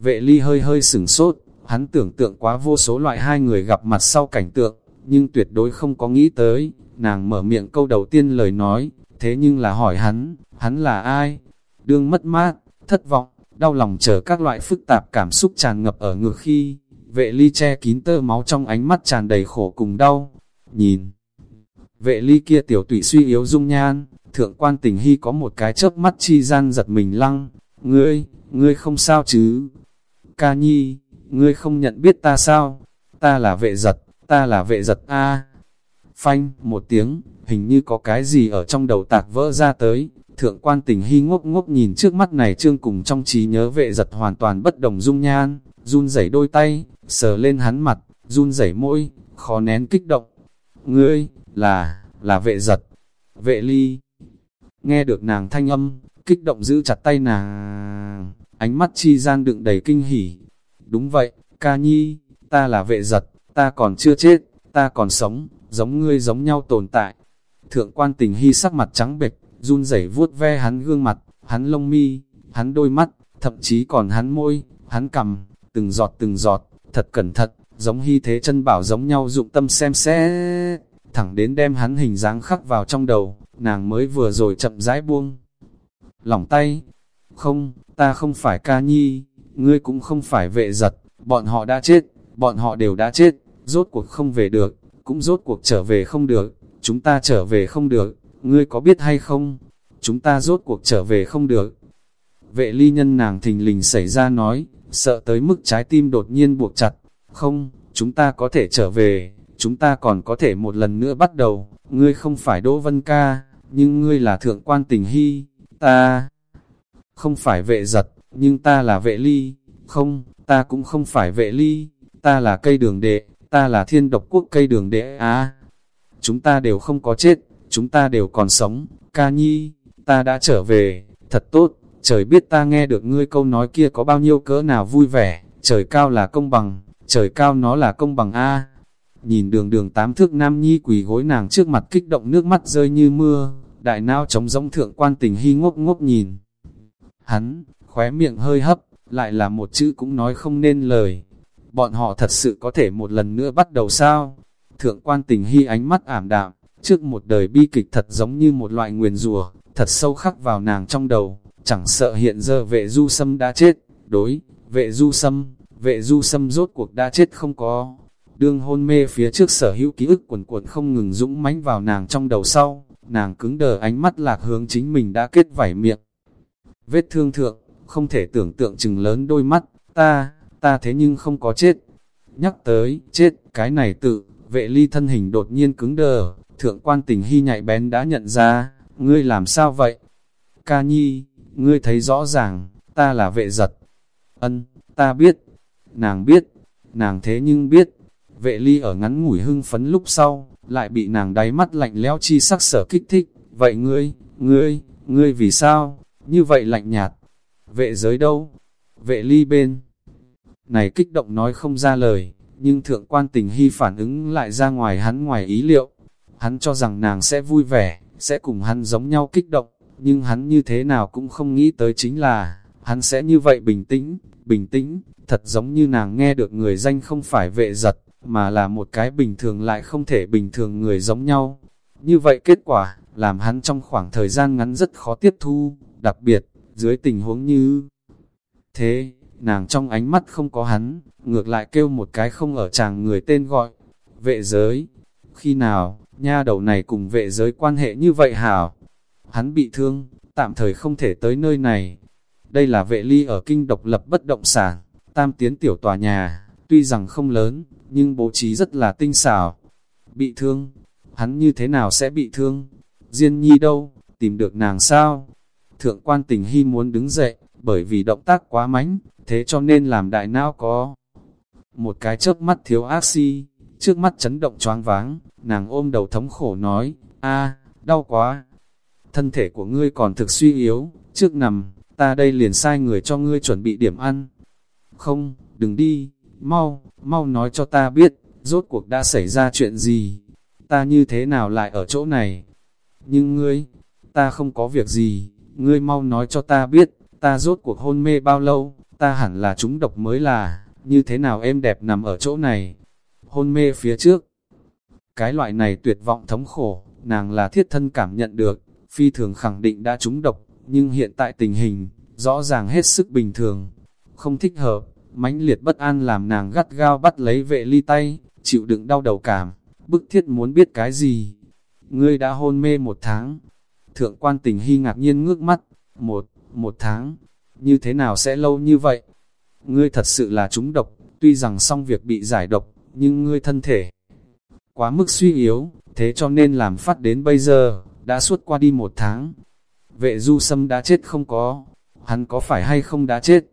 Vệ ly hơi hơi sửng sốt, hắn tưởng tượng quá vô số loại hai người gặp mặt sau cảnh tượng, nhưng tuyệt đối không có nghĩ tới, nàng mở miệng câu đầu tiên lời nói, thế nhưng là hỏi hắn, hắn là ai? Đương mất mát, thất vọng, đau lòng chờ các loại phức tạp cảm xúc tràn ngập ở ngược khi, vệ ly che kín tơ máu trong ánh mắt tràn đầy khổ cùng đau, nhìn. Vệ ly kia tiểu tụy suy yếu dung nhan, thượng quan tình hy có một cái chớp mắt chi gian giật mình lăng, ngươi, ngươi không sao chứ? Ca nhi, ngươi không nhận biết ta sao? Ta là vệ giật, ta là vệ giật A. Phanh, một tiếng, hình như có cái gì ở trong đầu tạc vỡ ra tới. Thượng quan tình hy ngốc ngốc nhìn trước mắt này trương cùng trong trí nhớ vệ giật hoàn toàn bất đồng dung nhan, run rẩy đôi tay, sờ lên hắn mặt, run rẩy môi, khó nén kích động. Ngươi, là, là vệ giật, vệ ly. Nghe được nàng thanh âm, kích động giữ chặt tay nàng, ánh mắt chi gian đựng đầy kinh hỉ. Đúng vậy, ca nhi, ta là vệ giật, ta còn chưa chết, ta còn sống, giống ngươi giống nhau tồn tại. Thượng quan tình hy sắc mặt trắng bệch, run rẩy vuốt ve hắn gương mặt, hắn lông mi, hắn đôi mắt, thậm chí còn hắn môi, hắn cầm, từng giọt từng giọt, thật cẩn thận, giống hy thế chân bảo giống nhau dụng tâm xem xét, thẳng đến đem hắn hình dáng khắc vào trong đầu, nàng mới vừa rồi chậm rãi buông. Lỏng tay, không, ta không phải ca nhi, ngươi cũng không phải vệ giật, bọn họ đã chết, bọn họ đều đã chết, rốt cuộc không về được, cũng rốt cuộc trở về không được, chúng ta trở về không được, ngươi có biết hay không? Chúng ta rốt cuộc trở về không được. Vệ ly nhân nàng thình lình xảy ra nói, sợ tới mức trái tim đột nhiên buộc chặt, không, chúng ta có thể trở về, chúng ta còn có thể một lần nữa bắt đầu, ngươi không phải Đỗ Vân Ca, nhưng ngươi là thượng quan tình hy, ta không phải vệ giật, nhưng ta là vệ ly, không, ta cũng không phải vệ ly, ta là cây đường đệ, ta là thiên độc quốc cây đường đệ á. chúng ta đều không có chết, chúng ta đều còn sống, ca nhi, ta đã trở về, thật tốt, trời biết ta nghe được ngươi câu nói kia có bao nhiêu cỡ nào vui vẻ, trời cao là công bằng, trời cao nó là công bằng A. Nhìn đường đường tám thước nam nhi quỳ gối nàng trước mặt kích động nước mắt rơi như mưa, đại nao trống rỗng thượng quan tình hy ngốc ngốc nhìn. Hắn, khóe miệng hơi hấp, lại là một chữ cũng nói không nên lời. Bọn họ thật sự có thể một lần nữa bắt đầu sao? Thượng quan tình hy ánh mắt ảm đạm, trước một đời bi kịch thật giống như một loại nguyền rùa, thật sâu khắc vào nàng trong đầu, chẳng sợ hiện giờ vệ du sâm đã chết, đối, vệ du sâm, vệ du sâm rốt cuộc đã chết không có. Đương hôn mê phía trước sở hữu ký ức quần cuộn không ngừng dũng mãnh vào nàng trong đầu sau, nàng cứng đờ ánh mắt lạc hướng chính mình đã kết vảy miệng. Vết thương thượng, không thể tưởng tượng chừng lớn đôi mắt, ta, ta thế nhưng không có chết. Nhắc tới, chết, cái này tự, vệ ly thân hình đột nhiên cứng đờ, thượng quan tình hy nhạy bén đã nhận ra, ngươi làm sao vậy? Ca nhi, ngươi thấy rõ ràng, ta là vệ giật. Ân, ta biết, nàng biết, nàng thế nhưng biết, vệ ly ở ngắn ngủi hưng phấn lúc sau, lại bị nàng đáy mắt lạnh lẽo chi sắc sở kích thích, vậy ngươi, ngươi, ngươi vì sao, như vậy lạnh nhạt, vệ giới đâu, vệ ly bên. Này kích động nói không ra lời, nhưng thượng quan tình hy phản ứng lại ra ngoài hắn ngoài ý liệu, hắn cho rằng nàng sẽ vui vẻ, sẽ cùng hắn giống nhau kích động, nhưng hắn như thế nào cũng không nghĩ tới chính là, hắn sẽ như vậy bình tĩnh, bình tĩnh, thật giống như nàng nghe được người danh không phải vệ giật, mà là một cái bình thường lại không thể bình thường người giống nhau. Như vậy kết quả, làm hắn trong khoảng thời gian ngắn rất khó tiếp thu, đặc biệt, dưới tình huống như thế, nàng trong ánh mắt không có hắn, ngược lại kêu một cái không ở chàng người tên gọi, vệ giới. Khi nào, nha đầu này cùng vệ giới quan hệ như vậy hảo? Hắn bị thương, tạm thời không thể tới nơi này. Đây là vệ ly ở kinh độc lập bất động sản, tam tiến tiểu tòa nhà, tuy rằng không lớn, nhưng bố trí rất là tinh xảo. Bị thương, hắn như thế nào sẽ bị thương? Diên nhi đâu, tìm được nàng sao? Thượng quan tình hy muốn đứng dậy, bởi vì động tác quá mánh, thế cho nên làm đại não có một cái chớp mắt thiếu axi si, trước mắt chấn động choáng váng, nàng ôm đầu thống khổ nói, a đau quá. thân thể của ngươi còn thực suy yếu, trước nằm, ta đây liền sai người cho ngươi chuẩn bị điểm ăn. Không, đừng đi, mau, mau nói cho ta biết, rốt cuộc đã xảy ra chuyện gì, ta như thế nào lại ở chỗ này. Nhưng ngươi, ta không có việc gì, ngươi mau nói cho ta biết, ta rốt cuộc hôn mê bao lâu, ta hẳn là chúng độc mới là, như thế nào em đẹp nằm ở chỗ này. Hôn mê phía trước, cái loại này tuyệt vọng thống khổ, nàng là thiết thân cảm nhận được, phi thường khẳng định đã trúng độc, nhưng hiện tại tình hình, rõ ràng hết sức bình thường, không thích hợp, mãnh liệt bất an làm nàng gắt gao bắt lấy vệ ly tay, chịu đựng đau đầu cảm, bức thiết muốn biết cái gì. Ngươi đã hôn mê một tháng, thượng quan tình hy ngạc nhiên ngước mắt, một, một tháng, như thế nào sẽ lâu như vậy? Ngươi thật sự là trúng độc, tuy rằng xong việc bị giải độc, nhưng ngươi thân thể quá mức suy yếu, thế cho nên làm phát đến bây giờ, đã suốt qua đi một tháng. Vệ du sâm đã chết không có, hắn có phải hay không đã chết?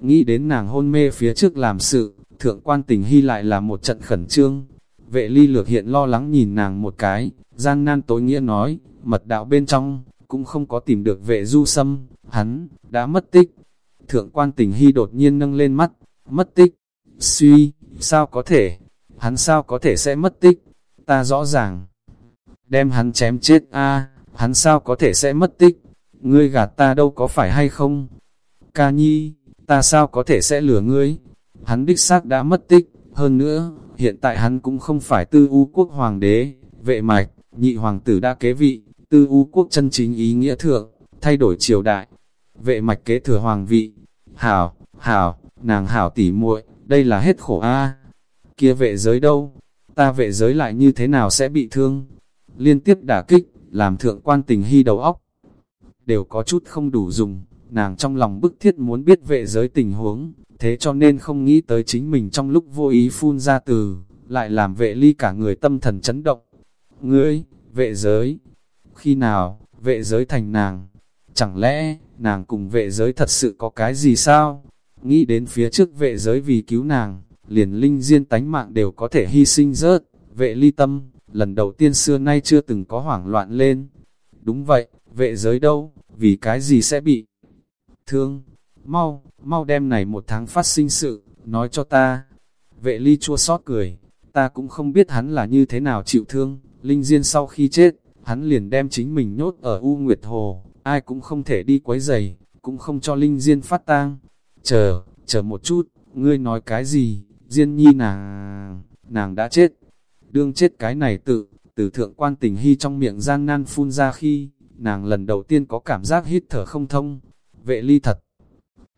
Nghĩ đến nàng hôn mê phía trước làm sự, thượng quan tình hy lại là một trận khẩn trương. Vệ ly lược hiện lo lắng nhìn nàng một cái, gian nan tối nghĩa nói, mật đạo bên trong, cũng không có tìm được vệ du sâm, hắn, đã mất tích. Thượng quan tình hy đột nhiên nâng lên mắt, mất tích, suy, sao có thể, hắn sao có thể sẽ mất tích, ta rõ ràng. Đem hắn chém chết a hắn sao có thể sẽ mất tích, ngươi gạt ta đâu có phải hay không? Ca nhi, ta sao có thể sẽ lừa ngươi? Hắn đích xác đã mất tích, hơn nữa, hiện tại hắn cũng không phải tư u quốc hoàng đế, vệ mạch, nhị hoàng tử đã kế vị, tư u quốc chân chính ý nghĩa thượng, thay đổi triều đại, vệ mạch kế thừa hoàng vị. Hảo, hảo, nàng hảo tỉ muội, đây là hết khổ a. Kia vệ giới đâu? Ta vệ giới lại như thế nào sẽ bị thương? Liên tiếp đả kích, làm thượng quan tình hy đầu óc. Đều có chút không đủ dùng, nàng trong lòng bức thiết muốn biết vệ giới tình huống, thế cho nên không nghĩ tới chính mình trong lúc vô ý phun ra từ, lại làm vệ ly cả người tâm thần chấn động. Ngươi, vệ giới, khi nào, vệ giới thành nàng, chẳng lẽ, nàng cùng vệ giới thật sự có cái gì sao? Nghĩ đến phía trước vệ giới vì cứu nàng, liền linh diên tánh mạng đều có thể hy sinh rớt, vệ ly tâm, lần đầu tiên xưa nay chưa từng có hoảng loạn lên. Đúng vậy, vệ giới đâu, vì cái gì sẽ bị thương? Mau, mau đem này một tháng phát sinh sự, nói cho ta. Vệ ly chua xót cười, ta cũng không biết hắn là như thế nào chịu thương, linh diên sau khi chết, hắn liền đem chính mình nhốt ở U Nguyệt Hồ, ai cũng không thể đi quấy giày, cũng không cho Linh Diên phát tang. Chờ, chờ một chút, ngươi nói cái gì, Diên nhi nàng, nàng đã chết. Đương chết cái này tự, từ thượng quan tình hy trong miệng gian nan phun ra khi, nàng lần đầu tiên có cảm giác hít thở không thông. Vệ ly thật,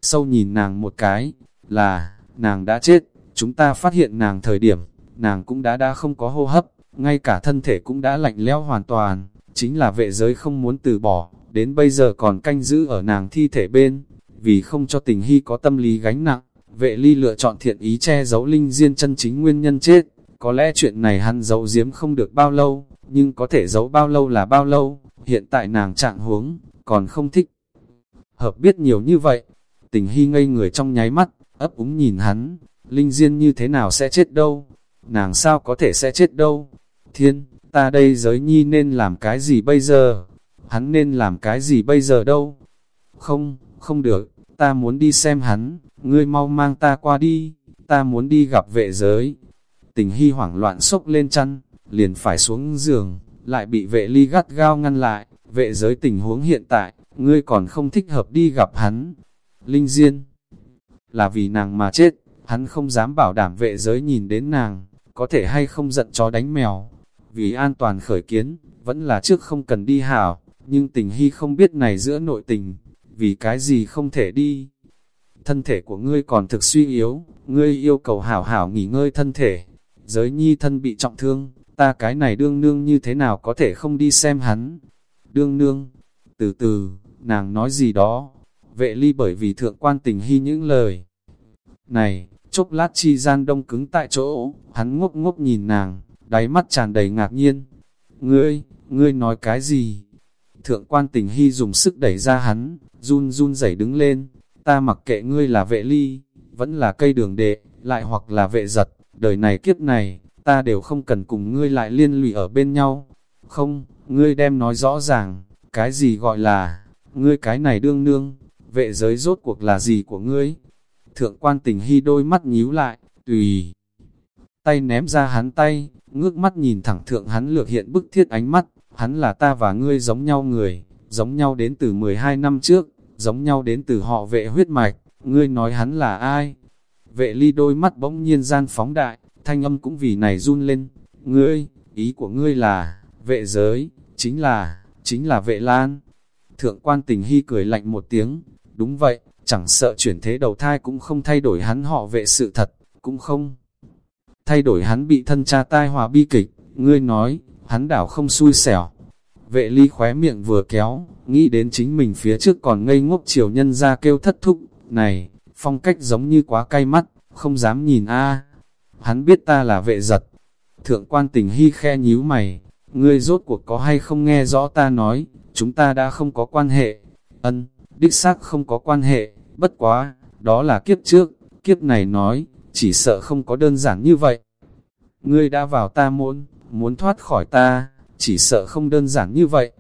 sâu nhìn nàng một cái, là, nàng đã chết, chúng ta phát hiện nàng thời điểm, nàng cũng đã đã không có hô hấp, ngay cả thân thể cũng đã lạnh lẽo hoàn toàn, chính là vệ giới không muốn từ bỏ, đến bây giờ còn canh giữ ở nàng thi thể bên, vì không cho tình hy có tâm lý gánh nặng, vệ ly lựa chọn thiện ý che giấu linh diên chân chính nguyên nhân chết, có lẽ chuyện này hắn giấu giếm không được bao lâu, nhưng có thể giấu bao lâu là bao lâu, hiện tại nàng trạng huống, còn không thích. Hợp biết nhiều như vậy, tình hy ngây người trong nháy mắt, ấp úng nhìn hắn, linh diên như thế nào sẽ chết đâu, nàng sao có thể sẽ chết đâu, thiên, ta đây giới nhi nên làm cái gì bây giờ? Hắn nên làm cái gì bây giờ đâu? Không, không được, ta muốn đi xem hắn, ngươi mau mang ta qua đi, ta muốn đi gặp vệ giới. Tình hy hoảng loạn sốc lên chăn, liền phải xuống giường, lại bị vệ ly gắt gao ngăn lại, vệ giới tình huống hiện tại, ngươi còn không thích hợp đi gặp hắn. Linh Diên là vì nàng mà chết, hắn không dám bảo đảm vệ giới nhìn đến nàng, có thể hay không giận chó đánh mèo, vì an toàn khởi kiến, vẫn là trước không cần đi hảo, nhưng tình hy không biết này giữa nội tình, vì cái gì không thể đi. Thân thể của ngươi còn thực suy yếu, ngươi yêu cầu hảo hảo nghỉ ngơi thân thể. Giới nhi thân bị trọng thương, ta cái này đương nương như thế nào có thể không đi xem hắn. Đương nương, từ từ, nàng nói gì đó, vệ ly bởi vì thượng quan tình hy những lời. Này, chốc lát chi gian đông cứng tại chỗ, hắn ngốc ngốc nhìn nàng, đáy mắt tràn đầy ngạc nhiên. Ngươi, ngươi nói cái gì? Thượng quan tình hy dùng sức đẩy ra hắn, run run rẩy đứng lên. Ta mặc kệ ngươi là vệ ly, vẫn là cây đường đệ, lại hoặc là vệ giật, đời này kiếp này, ta đều không cần cùng ngươi lại liên lụy ở bên nhau. Không, ngươi đem nói rõ ràng, Cái gì gọi là, ngươi cái này đương nương, vệ giới rốt cuộc là gì của ngươi? Thượng quan tình hy đôi mắt nhíu lại, tùy. Tay ném ra hắn tay, ngước mắt nhìn thẳng thượng hắn lược hiện bức thiết ánh mắt, hắn là ta và ngươi giống nhau người, giống nhau đến từ 12 năm trước, giống nhau đến từ họ vệ huyết mạch, ngươi nói hắn là ai? Vệ ly đôi mắt bỗng nhiên gian phóng đại, thanh âm cũng vì này run lên, ngươi, ý của ngươi là, vệ giới, chính là, chính là vệ lan. Thượng quan tình hy cười lạnh một tiếng, đúng vậy, chẳng sợ chuyển thế đầu thai cũng không thay đổi hắn họ vệ sự thật, cũng không thay đổi hắn bị thân cha tai hòa bi kịch, ngươi nói, hắn đảo không xui xẻo. Vệ ly khóe miệng vừa kéo, nghĩ đến chính mình phía trước còn ngây ngốc chiều nhân ra kêu thất thúc, này, phong cách giống như quá cay mắt, không dám nhìn a Hắn biết ta là vệ giật. Thượng quan tình hy khe nhíu mày, ngươi rốt cuộc có hay không nghe rõ ta nói, chúng ta đã không có quan hệ. Ân, đích xác không có quan hệ, bất quá, đó là kiếp trước, kiếp này nói, chỉ sợ không có đơn giản như vậy. Ngươi đã vào ta muốn, muốn thoát khỏi ta, chỉ sợ không đơn giản như vậy.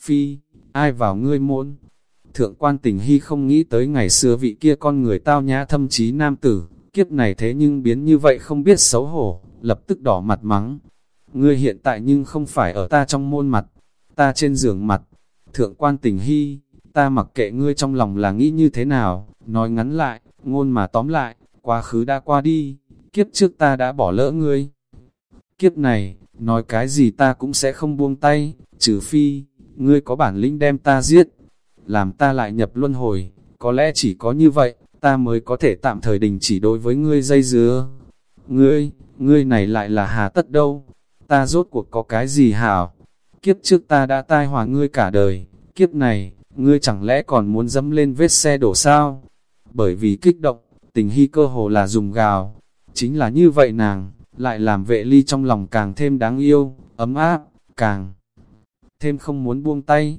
Phi, ai vào ngươi muốn? Thượng quan tình hy không nghĩ tới ngày xưa vị kia con người tao nhã thâm chí nam tử, kiếp này thế nhưng biến như vậy không biết xấu hổ, lập tức đỏ mặt mắng. Ngươi hiện tại nhưng không phải ở ta trong môn mặt, ta trên giường mặt. Thượng quan tình hy, ta mặc kệ ngươi trong lòng là nghĩ như thế nào, nói ngắn lại, ngôn mà tóm lại, quá khứ đã qua đi, kiếp trước ta đã bỏ lỡ ngươi. Kiếp này, nói cái gì ta cũng sẽ không buông tay, trừ phi, ngươi có bản lĩnh đem ta giết, làm ta lại nhập luân hồi, có lẽ chỉ có như vậy, ta mới có thể tạm thời đình chỉ đối với ngươi dây dứa. Ngươi, ngươi này lại là hà tất đâu, ta rốt cuộc có cái gì hảo, kiếp trước ta đã tai hòa ngươi cả đời, kiếp này, ngươi chẳng lẽ còn muốn dẫm lên vết xe đổ sao? Bởi vì kích động, tình hy cơ hồ là dùng gào, chính là như vậy nàng, lại làm vệ ly trong lòng càng thêm đáng yêu, ấm áp, càng thêm không muốn buông tay.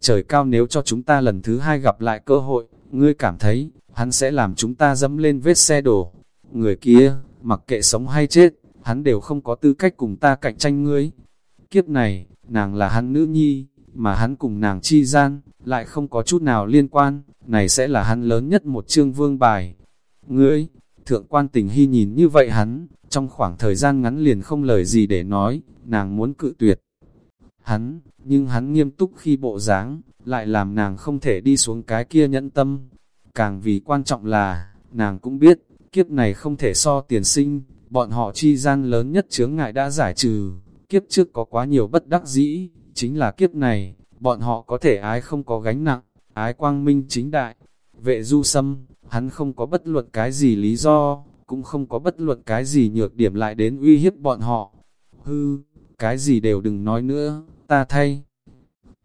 Trời cao nếu cho chúng ta lần thứ hai gặp lại cơ hội, ngươi cảm thấy, hắn sẽ làm chúng ta dẫm lên vết xe đổ. Người kia, mặc kệ sống hay chết, hắn đều không có tư cách cùng ta cạnh tranh ngươi. Kiếp này, nàng là hắn nữ nhi, mà hắn cùng nàng chi gian, lại không có chút nào liên quan, này sẽ là hắn lớn nhất một chương vương bài. Ngươi, thượng quan tình hy nhìn như vậy hắn, trong khoảng thời gian ngắn liền không lời gì để nói, nàng muốn cự tuyệt. Hắn, nhưng hắn nghiêm túc khi bộ dáng, lại làm nàng không thể đi xuống cái kia nhẫn tâm. Càng vì quan trọng là, nàng cũng biết, kiếp này không thể so tiền sinh, bọn họ chi gian lớn nhất chướng ngại đã giải trừ, kiếp trước có quá nhiều bất đắc dĩ, chính là kiếp này, bọn họ có thể ái không có gánh nặng, ái quang minh chính đại. Vệ du sâm, hắn không có bất luận cái gì lý do, cũng không có bất luận cái gì nhược điểm lại đến uy hiếp bọn họ. Hư, cái gì đều đừng nói nữa, ta thay.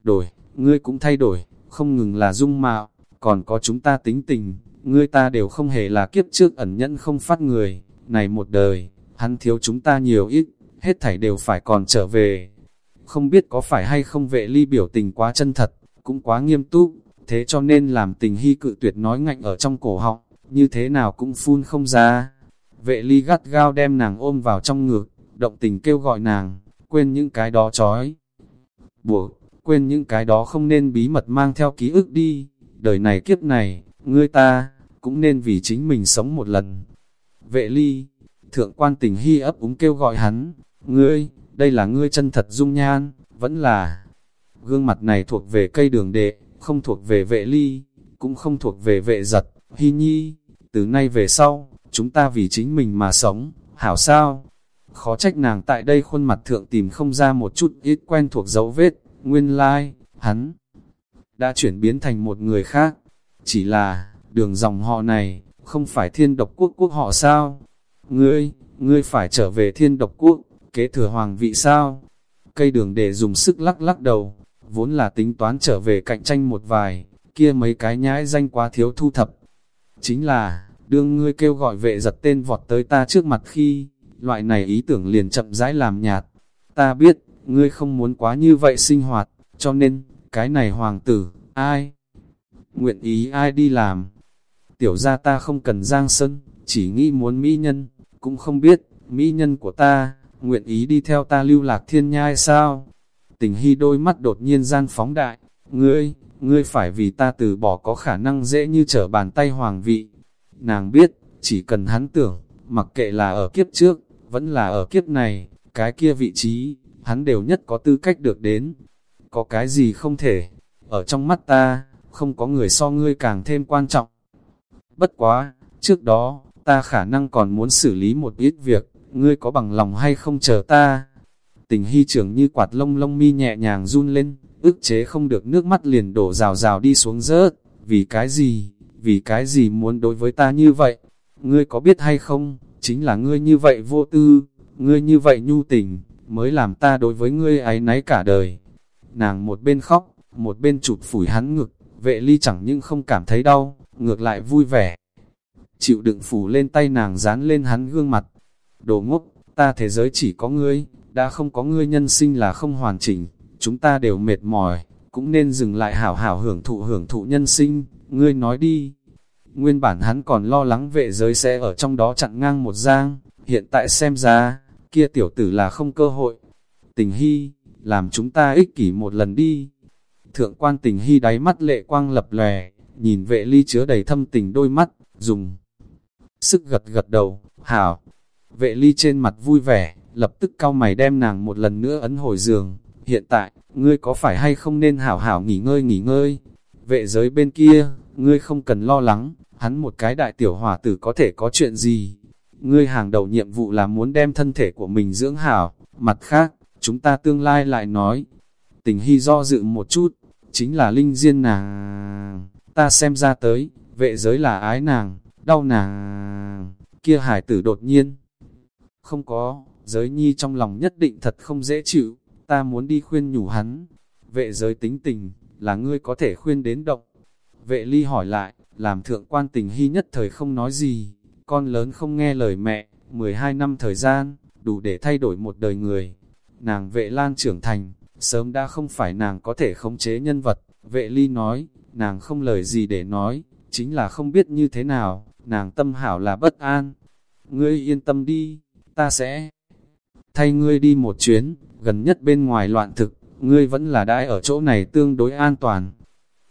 Đổi, ngươi cũng thay đổi, không ngừng là dung mạo, còn có chúng ta tính tình, ngươi ta đều không hề là kiếp trước ẩn nhẫn không phát người, này một đời, hắn thiếu chúng ta nhiều ít, hết thảy đều phải còn trở về. Không biết có phải hay không vệ ly biểu tình quá chân thật, cũng quá nghiêm túc, thế cho nên làm tình hy cự tuyệt nói ngạnh ở trong cổ họng, như thế nào cũng phun không ra. Vệ ly gắt gao đem nàng ôm vào trong ngực, động tình kêu gọi nàng, quên những cái đó chói. Buộc, quên những cái đó không nên bí mật mang theo ký ức đi, đời này kiếp này, ngươi ta, cũng nên vì chính mình sống một lần. Vệ ly, thượng quan tình hy ấp úng kêu gọi hắn, ngươi, đây là ngươi chân thật dung nhan, vẫn là gương mặt này thuộc về cây đường đệ, không thuộc về vệ ly, cũng không thuộc về vệ giật, hy nhi, từ nay về sau, chúng ta vì chính mình mà sống, hảo sao? Khó trách nàng tại đây khuôn mặt thượng tìm không ra một chút ít quen thuộc dấu vết, nguyên lai, like, hắn đã chuyển biến thành một người khác. Chỉ là, đường dòng họ này, không phải thiên độc quốc quốc họ sao? Ngươi, ngươi phải trở về thiên độc quốc, kế thừa hoàng vị sao? Cây đường để dùng sức lắc lắc đầu, vốn là tính toán trở về cạnh tranh một vài, kia mấy cái nhãi danh quá thiếu thu thập. Chính là, đương ngươi kêu gọi vệ giật tên vọt tới ta trước mặt khi, loại này ý tưởng liền chậm rãi làm nhạt. Ta biết, ngươi không muốn quá như vậy sinh hoạt, cho nên, cái này hoàng tử, ai? Nguyện ý ai đi làm? Tiểu ra ta không cần giang sân, chỉ nghĩ muốn mỹ nhân, cũng không biết, mỹ nhân của ta, nguyện ý đi theo ta lưu lạc thiên nhai sao? Tình hy đôi mắt đột nhiên gian phóng đại, Ngươi, ngươi phải vì ta từ bỏ có khả năng dễ như trở bàn tay hoàng vị. Nàng biết, chỉ cần hắn tưởng, mặc kệ là ở kiếp trước, vẫn là ở kiếp này, cái kia vị trí, hắn đều nhất có tư cách được đến. Có cái gì không thể, ở trong mắt ta, không có người so ngươi càng thêm quan trọng. Bất quá, trước đó, ta khả năng còn muốn xử lý một ít việc, ngươi có bằng lòng hay không chờ ta? Tình hy trưởng như quạt lông lông mi nhẹ nhàng run lên, ức chế không được nước mắt liền đổ rào rào đi xuống rớt, vì cái gì, vì cái gì muốn đối với ta như vậy? Ngươi có biết hay không, chính là ngươi như vậy vô tư, ngươi như vậy nhu tình, mới làm ta đối với ngươi ấy náy cả đời. Nàng một bên khóc, một bên chụp phủi hắn ngực, vệ ly chẳng nhưng không cảm thấy đau, ngược lại vui vẻ. Chịu đựng phủ lên tay nàng dán lên hắn gương mặt. Đồ ngốc, ta thế giới chỉ có ngươi, đã không có ngươi nhân sinh là không hoàn chỉnh, chúng ta đều mệt mỏi, cũng nên dừng lại hảo hảo hưởng thụ hưởng thụ nhân sinh, ngươi nói đi. Nguyên bản hắn còn lo lắng vệ giới sẽ ở trong đó chặn ngang một giang, hiện tại xem ra, kia tiểu tử là không cơ hội. Tình hy, làm chúng ta ích kỷ một lần đi. Thượng quan tình hy đáy mắt lệ quang lập lòe, nhìn vệ ly chứa đầy thâm tình đôi mắt, dùng sức gật gật đầu, hảo. Vệ ly trên mặt vui vẻ, lập tức cao mày đem nàng một lần nữa ấn hồi giường. Hiện tại, ngươi có phải hay không nên hảo hảo nghỉ ngơi nghỉ ngơi? Vệ giới bên kia, ngươi không cần lo lắng, hắn một cái đại tiểu hỏa tử có thể có chuyện gì? Ngươi hàng đầu nhiệm vụ là muốn đem thân thể của mình dưỡng hảo, mặt khác, chúng ta tương lai lại nói. Tình hy do dự một chút, chính là linh diên nàng. Ta xem ra tới, vệ giới là ái nàng, đau nàng. Kia hải tử đột nhiên. Không có, giới nhi trong lòng nhất định thật không dễ chịu, ta muốn đi khuyên nhủ hắn. Vệ giới tính tình, là ngươi có thể khuyên đến động. Vệ ly hỏi lại, làm thượng quan tình hy nhất thời không nói gì, con lớn không nghe lời mẹ, 12 năm thời gian, đủ để thay đổi một đời người. Nàng vệ lan trưởng thành, sớm đã không phải nàng có thể khống chế nhân vật, vệ ly nói, nàng không lời gì để nói, chính là không biết như thế nào, nàng tâm hảo là bất an. Ngươi yên tâm đi, ta sẽ thay ngươi đi một chuyến, gần nhất bên ngoài loạn thực, ngươi vẫn là đãi ở chỗ này tương đối an toàn.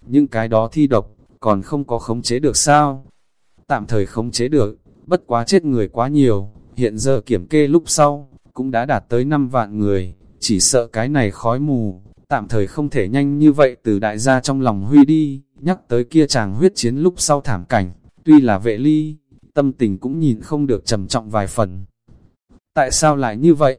Nhưng cái đó thi độc, còn không có khống chế được sao? Tạm thời khống chế được, bất quá chết người quá nhiều, hiện giờ kiểm kê lúc sau, cũng đã đạt tới 5 vạn người, chỉ sợ cái này khói mù, tạm thời không thể nhanh như vậy từ đại gia trong lòng huy đi, nhắc tới kia chàng huyết chiến lúc sau thảm cảnh, tuy là vệ ly, tâm tình cũng nhìn không được trầm trọng vài phần. Tại sao lại như vậy?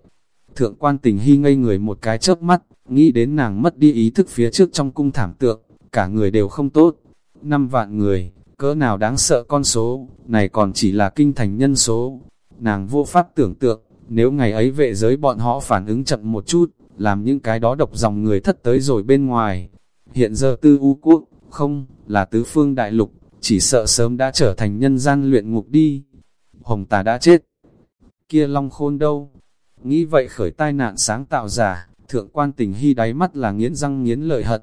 Thượng quan tình hy ngây người một cái chớp mắt, nghĩ đến nàng mất đi ý thức phía trước trong cung thảm tượng, cả người đều không tốt. Năm vạn người, cỡ nào đáng sợ con số, này còn chỉ là kinh thành nhân số. Nàng vô pháp tưởng tượng, nếu ngày ấy vệ giới bọn họ phản ứng chậm một chút, làm những cái đó độc dòng người thất tới rồi bên ngoài. Hiện giờ tư u quốc, không, là tứ phương đại lục, chỉ sợ sớm đã trở thành nhân gian luyện ngục đi. Hồng tà đã chết. Kia long khôn đâu? Nghĩ vậy khởi tai nạn sáng tạo giả, thượng quan tình hy đáy mắt là nghiến răng nghiến lợi hận.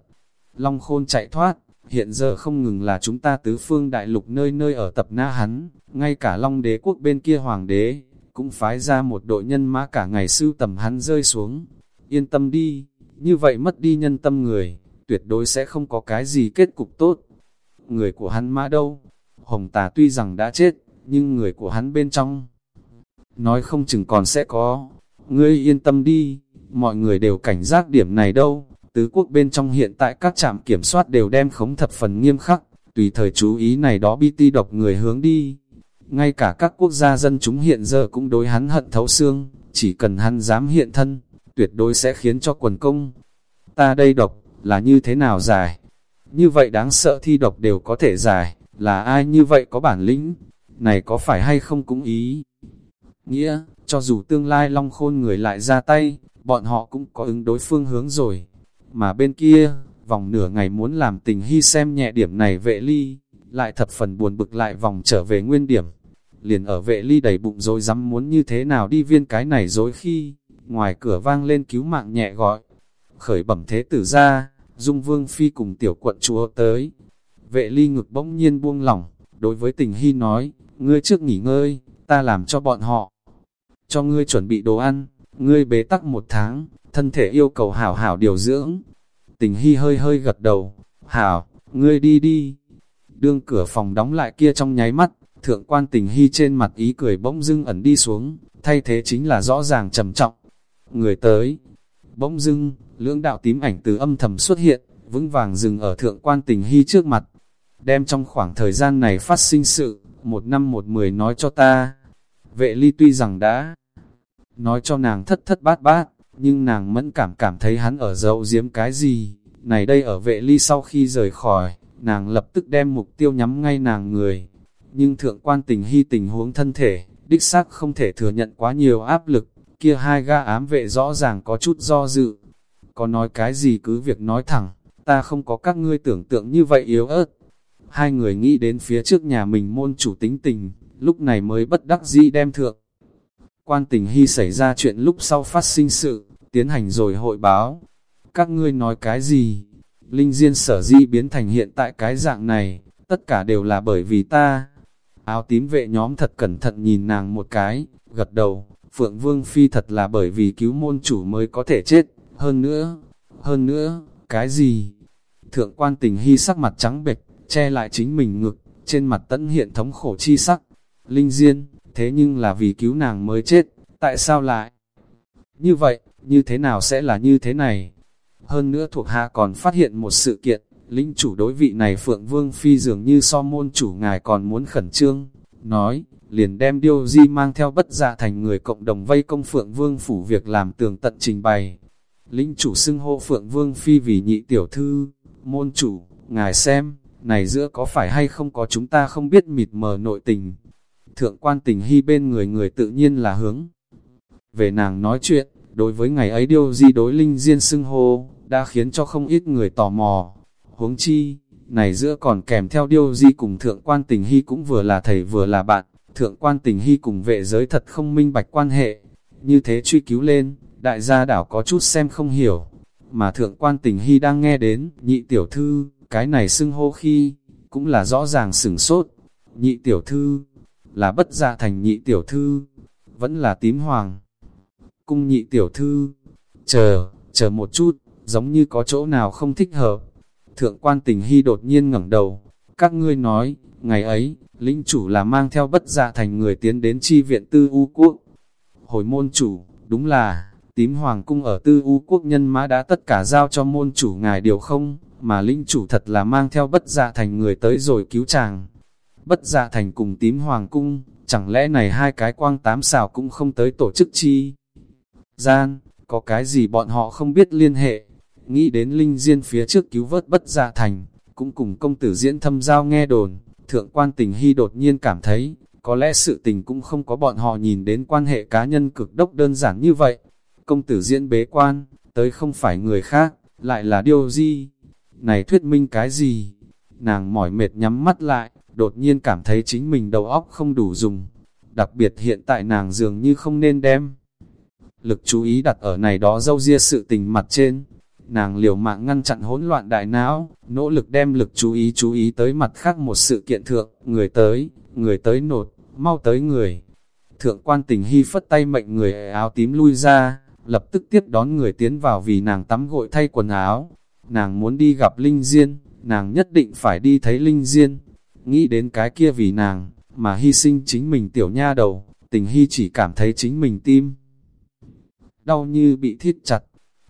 Long khôn chạy thoát, hiện giờ không ngừng là chúng ta tứ phương đại lục nơi nơi ở tập na hắn, ngay cả long đế quốc bên kia hoàng đế, cũng phái ra một đội nhân mã cả ngày sưu tầm hắn rơi xuống. Yên tâm đi, như vậy mất đi nhân tâm người, tuyệt đối sẽ không có cái gì kết cục tốt. Người của hắn mã đâu? Hồng tà tuy rằng đã chết, nhưng người của hắn bên trong, nói không chừng còn sẽ có. Ngươi yên tâm đi, mọi người đều cảnh giác điểm này đâu. Tứ quốc bên trong hiện tại các trạm kiểm soát đều đem khống thập phần nghiêm khắc, tùy thời chú ý này đó bi ti độc người hướng đi. Ngay cả các quốc gia dân chúng hiện giờ cũng đối hắn hận thấu xương, chỉ cần hắn dám hiện thân, tuyệt đối sẽ khiến cho quần công. Ta đây độc, là như thế nào giải? Như vậy đáng sợ thi độc đều có thể giải, là ai như vậy có bản lĩnh? Này có phải hay không cũng ý? Nghĩa, cho dù tương lai long khôn người lại ra tay, bọn họ cũng có ứng đối phương hướng rồi. Mà bên kia, vòng nửa ngày muốn làm tình hy xem nhẹ điểm này vệ ly, lại thập phần buồn bực lại vòng trở về nguyên điểm. Liền ở vệ ly đầy bụng rồi dám muốn như thế nào đi viên cái này dối khi, ngoài cửa vang lên cứu mạng nhẹ gọi. Khởi bẩm thế tử ra, dung vương phi cùng tiểu quận chúa tới. Vệ ly ngực bỗng nhiên buông lỏng, đối với tình hy nói, ngươi trước nghỉ ngơi, ta làm cho bọn họ. Cho ngươi chuẩn bị đồ ăn, ngươi bế tắc một tháng, thân thể yêu cầu hảo hảo điều dưỡng. tình hy hơi hơi gật đầu, hảo, ngươi đi đi. Đương cửa phòng đóng lại kia trong nháy mắt, thượng quan tình hy trên mặt ý cười bỗng dưng ẩn đi xuống, thay thế chính là rõ ràng trầm trọng. Người tới, bỗng dưng, lưỡng đạo tím ảnh từ âm thầm xuất hiện, vững vàng dừng ở thượng quan tình hy trước mặt. Đem trong khoảng thời gian này phát sinh sự, một năm một mười nói cho ta. Vệ ly tuy rằng đã nói cho nàng thất thất bát bát, nhưng nàng mẫn cảm cảm thấy hắn ở dậu diếm cái gì. Này đây ở vệ ly sau khi rời khỏi, nàng lập tức đem mục tiêu nhắm ngay nàng người. Nhưng thượng quan tình hy tình huống thân thể, đích xác không thể thừa nhận quá nhiều áp lực, kia hai ga ám vệ rõ ràng có chút do dự. Có nói cái gì cứ việc nói thẳng, ta không có các ngươi tưởng tượng như vậy yếu ớt. Hai người nghĩ đến phía trước nhà mình môn chủ tính tình, lúc này mới bất đắc dĩ đem thượng. Quan tình hy xảy ra chuyện lúc sau phát sinh sự, tiến hành rồi hội báo. Các ngươi nói cái gì? Linh Diên sở di biến thành hiện tại cái dạng này, tất cả đều là bởi vì ta. Áo tím vệ nhóm thật cẩn thận nhìn nàng một cái, gật đầu, Phượng Vương Phi thật là bởi vì cứu môn chủ mới có thể chết, hơn nữa, hơn nữa, cái gì? Thượng quan tình hy sắc mặt trắng bệch, che lại chính mình ngực, trên mặt tẫn hiện thống khổ chi sắc. Linh Diên, thế nhưng là vì cứu nàng mới chết, tại sao lại? Như vậy, như thế nào sẽ là như thế này? Hơn nữa thuộc hạ còn phát hiện một sự kiện, linh chủ đối vị này Phượng Vương Phi dường như so môn chủ ngài còn muốn khẩn trương, nói, liền đem điêu di mang theo bất dạ thành người cộng đồng vây công Phượng Vương phủ việc làm tường tận trình bày. Linh chủ xưng hô Phượng Vương Phi vì nhị tiểu thư, môn chủ, ngài xem, này giữa có phải hay không có chúng ta không biết mịt mờ nội tình. Thượng quan tình hy bên người người tự nhiên là hướng. Về nàng nói chuyện, đối với ngày ấy điêu di đối linh diên xưng hô, đã khiến cho không ít người tò mò. Huống chi, này giữa còn kèm theo điêu di cùng thượng quan tình hy cũng vừa là thầy vừa là bạn, thượng quan tình hy cùng vệ giới thật không minh bạch quan hệ. Như thế truy cứu lên, đại gia đảo có chút xem không hiểu, mà thượng quan tình hy đang nghe đến, nhị tiểu thư, cái này xưng hô khi, cũng là rõ ràng sửng sốt. Nhị tiểu thư, là bất dạ thành nhị tiểu thư, vẫn là tím hoàng. Cung nhị tiểu thư, chờ, chờ một chút, giống như có chỗ nào không thích hợp. Thượng quan tình hy đột nhiên ngẩng đầu, các ngươi nói, ngày ấy, linh chủ là mang theo bất dạ thành người tiến đến chi viện tư u quốc. Hồi môn chủ, đúng là, tím hoàng cung ở tư u quốc nhân mã đã tất cả giao cho môn chủ ngài điều không, mà linh chủ thật là mang theo bất dạ thành người tới rồi cứu chàng. Bất dạ thành cùng tím hoàng cung, chẳng lẽ này hai cái quang tám xào cũng không tới tổ chức chi? Gian, có cái gì bọn họ không biết liên hệ? Nghĩ đến linh diên phía trước cứu vớt bất dạ thành, cũng cùng công tử diễn thâm giao nghe đồn, thượng quan tình hy đột nhiên cảm thấy, có lẽ sự tình cũng không có bọn họ nhìn đến quan hệ cá nhân cực đốc đơn giản như vậy. Công tử diễn bế quan, tới không phải người khác, lại là điều gì? Này thuyết minh cái gì? Nàng mỏi mệt nhắm mắt lại, đột nhiên cảm thấy chính mình đầu óc không đủ dùng. Đặc biệt hiện tại nàng dường như không nên đem. Lực chú ý đặt ở này đó dâu ria sự tình mặt trên. Nàng liều mạng ngăn chặn hỗn loạn đại não, nỗ lực đem lực chú ý chú ý tới mặt khác một sự kiện thượng, người tới, người tới nột, mau tới người. Thượng quan tình hy phất tay mệnh người áo tím lui ra, lập tức tiếp đón người tiến vào vì nàng tắm gội thay quần áo. Nàng muốn đi gặp Linh Diên, nàng nhất định phải đi thấy Linh Diên. Nghĩ đến cái kia vì nàng, mà hy sinh chính mình tiểu nha đầu, tình hy chỉ cảm thấy chính mình tim. Đau như bị thiết chặt,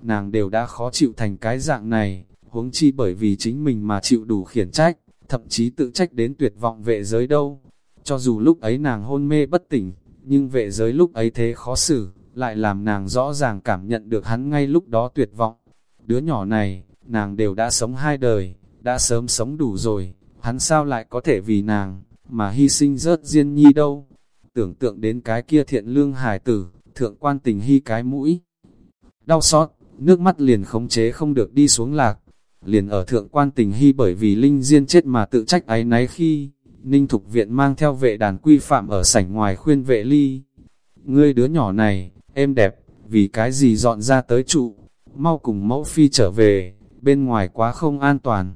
nàng đều đã khó chịu thành cái dạng này, huống chi bởi vì chính mình mà chịu đủ khiển trách, thậm chí tự trách đến tuyệt vọng vệ giới đâu. Cho dù lúc ấy nàng hôn mê bất tỉnh, nhưng vệ giới lúc ấy thế khó xử, lại làm nàng rõ ràng cảm nhận được hắn ngay lúc đó tuyệt vọng. Đứa nhỏ này, nàng đều đã sống hai đời, đã sớm sống đủ rồi, hắn sao lại có thể vì nàng, mà hy sinh rớt riêng nhi đâu. Tưởng tượng đến cái kia thiện lương hài tử, thượng quan tình hy cái mũi. Đau xót, nước mắt liền khống chế không được đi xuống lạc. Liền ở thượng quan tình hy bởi vì Linh Diên chết mà tự trách áy náy khi, Ninh Thục Viện mang theo vệ đàn quy phạm ở sảnh ngoài khuyên vệ ly. Ngươi đứa nhỏ này, êm đẹp, vì cái gì dọn ra tới trụ, mau cùng mẫu phi trở về, bên ngoài quá không an toàn.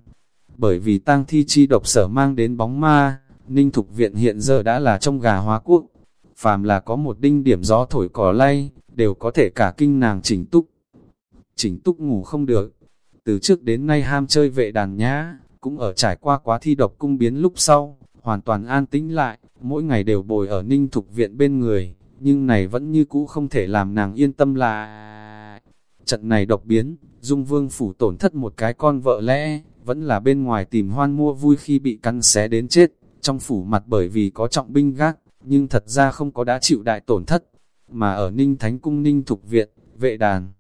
Bởi vì tang thi chi độc sở mang đến bóng ma, Ninh Thục Viện hiện giờ đã là trong gà hóa quốc. Phàm là có một đinh điểm gió thổi cỏ lay, đều có thể cả kinh nàng chỉnh túc. Chỉnh túc ngủ không được. từ trước đến nay ham chơi vệ đàn nhã, cũng ở trải qua quá thi độc cung biến lúc sau, hoàn toàn an tĩnh lại, mỗi ngày đều bồi ở ninh thục viện bên người, nhưng này vẫn như cũ không thể làm nàng yên tâm là... Trận này độc biến, Dung Vương phủ tổn thất một cái con vợ lẽ, vẫn là bên ngoài tìm hoan mua vui khi bị cắn xé đến chết, trong phủ mặt bởi vì có trọng binh gác, nhưng thật ra không có đã chịu đại tổn thất, mà ở Ninh Thánh Cung Ninh Thục Viện, vệ đàn.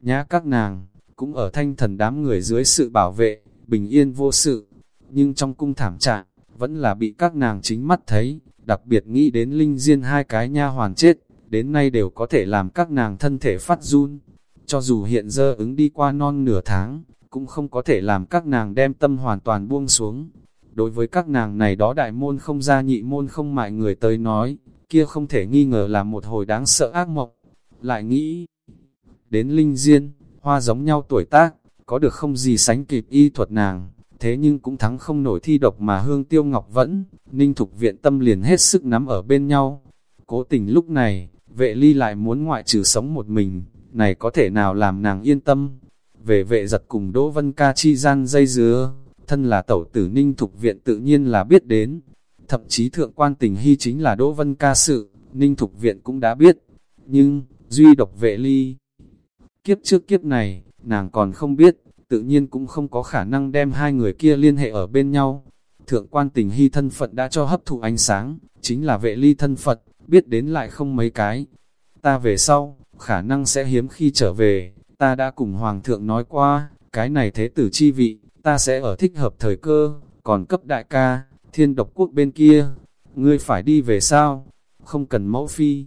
Nhã các nàng, cũng ở thanh thần đám người dưới sự bảo vệ, bình yên vô sự, nhưng trong cung thảm trạng, vẫn là bị các nàng chính mắt thấy, đặc biệt nghĩ đến linh diên hai cái nha hoàn chết, đến nay đều có thể làm các nàng thân thể phát run. Cho dù hiện giờ ứng đi qua non nửa tháng, cũng không có thể làm các nàng đem tâm hoàn toàn buông xuống. Đối với các nàng này đó đại môn không ra nhị môn không mại người tới nói, kia không thể nghi ngờ là một hồi đáng sợ ác mộng. Lại nghĩ, đến linh diên, hoa giống nhau tuổi tác, có được không gì sánh kịp y thuật nàng, thế nhưng cũng thắng không nổi thi độc mà hương tiêu ngọc vẫn, ninh thục viện tâm liền hết sức nắm ở bên nhau. Cố tình lúc này, vệ ly lại muốn ngoại trừ sống một mình, này có thể nào làm nàng yên tâm. Về vệ giật cùng Đỗ Vân Ca chi gian dây dứa, thân là tẩu tử ninh thục viện tự nhiên là biết đến. Thậm chí thượng quan tình hy chính là Đỗ Vân Ca sự, ninh thục viện cũng đã biết. Nhưng, duy độc vệ ly. Kiếp trước kiếp này, nàng còn không biết, tự nhiên cũng không có khả năng đem hai người kia liên hệ ở bên nhau. Thượng quan tình hy thân phận đã cho hấp thụ ánh sáng, chính là vệ ly thân phận biết đến lại không mấy cái. Ta về sau, khả năng sẽ hiếm khi trở về, ta đã cùng Hoàng thượng nói qua, cái này thế tử chi vị, ta sẽ ở thích hợp thời cơ, còn cấp đại ca, thiên độc quốc bên kia, ngươi phải đi về sao, không cần mẫu phi.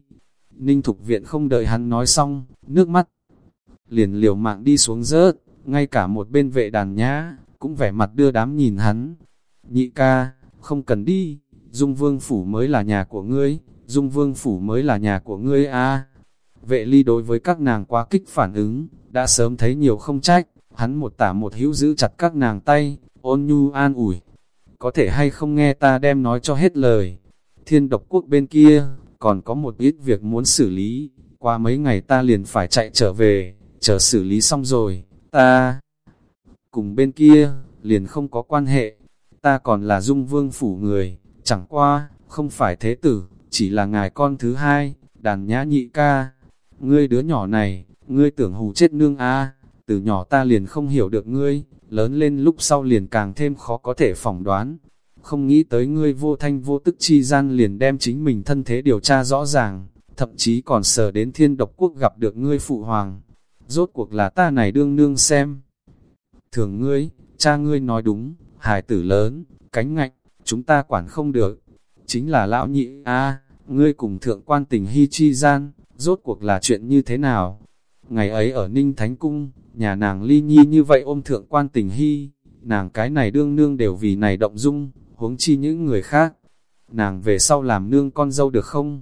Ninh Thục Viện không đợi hắn nói xong, nước mắt liền liều mạng đi xuống rớt, ngay cả một bên vệ đàn nhã, cũng vẻ mặt đưa đám nhìn hắn. Nhị ca, không cần đi, Dung Vương Phủ mới là nhà của ngươi, Dung Vương Phủ mới là nhà của ngươi a Vệ ly đối với các nàng quá kích phản ứng, đã sớm thấy nhiều không trách, hắn một tả một hữu giữ chặt các nàng tay, ôn nhu an ủi. Có thể hay không nghe ta đem nói cho hết lời. Thiên độc quốc bên kia, còn có một ít việc muốn xử lý, qua mấy ngày ta liền phải chạy trở về, chờ xử lý xong rồi, ta cùng bên kia, liền không có quan hệ, ta còn là dung vương phủ người, chẳng qua, không phải thế tử, chỉ là ngài con thứ hai, đàn nhã nhị ca. Ngươi đứa nhỏ này, ngươi tưởng hù chết nương a từ nhỏ ta liền không hiểu được ngươi, lớn lên lúc sau liền càng thêm khó có thể phỏng đoán. Không nghĩ tới ngươi vô thanh vô tức chi gian liền đem chính mình thân thế điều tra rõ ràng, thậm chí còn sờ đến thiên độc quốc gặp được ngươi phụ hoàng, rốt cuộc là ta này đương nương xem. Thường ngươi, cha ngươi nói đúng, hài tử lớn, cánh ngạnh, chúng ta quản không được. Chính là lão nhị, a ngươi cùng thượng quan tình hy chi gian, rốt cuộc là chuyện như thế nào? Ngày ấy ở Ninh Thánh Cung, nhà nàng ly nhi như vậy ôm thượng quan tình hy, nàng cái này đương nương đều vì này động dung, huống chi những người khác. Nàng về sau làm nương con dâu được không?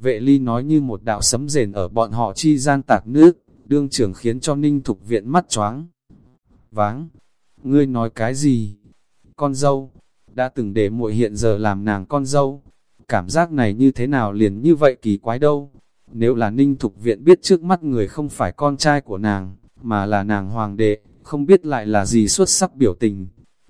Vệ ly nói như một đạo sấm rền ở bọn họ chi gian tạc nước đương trưởng khiến cho ninh thục viện mắt choáng. Váng, ngươi nói cái gì? Con dâu, đã từng để muội hiện giờ làm nàng con dâu. Cảm giác này như thế nào liền như vậy kỳ quái đâu. Nếu là ninh thục viện biết trước mắt người không phải con trai của nàng, mà là nàng hoàng đệ, không biết lại là gì xuất sắc biểu tình.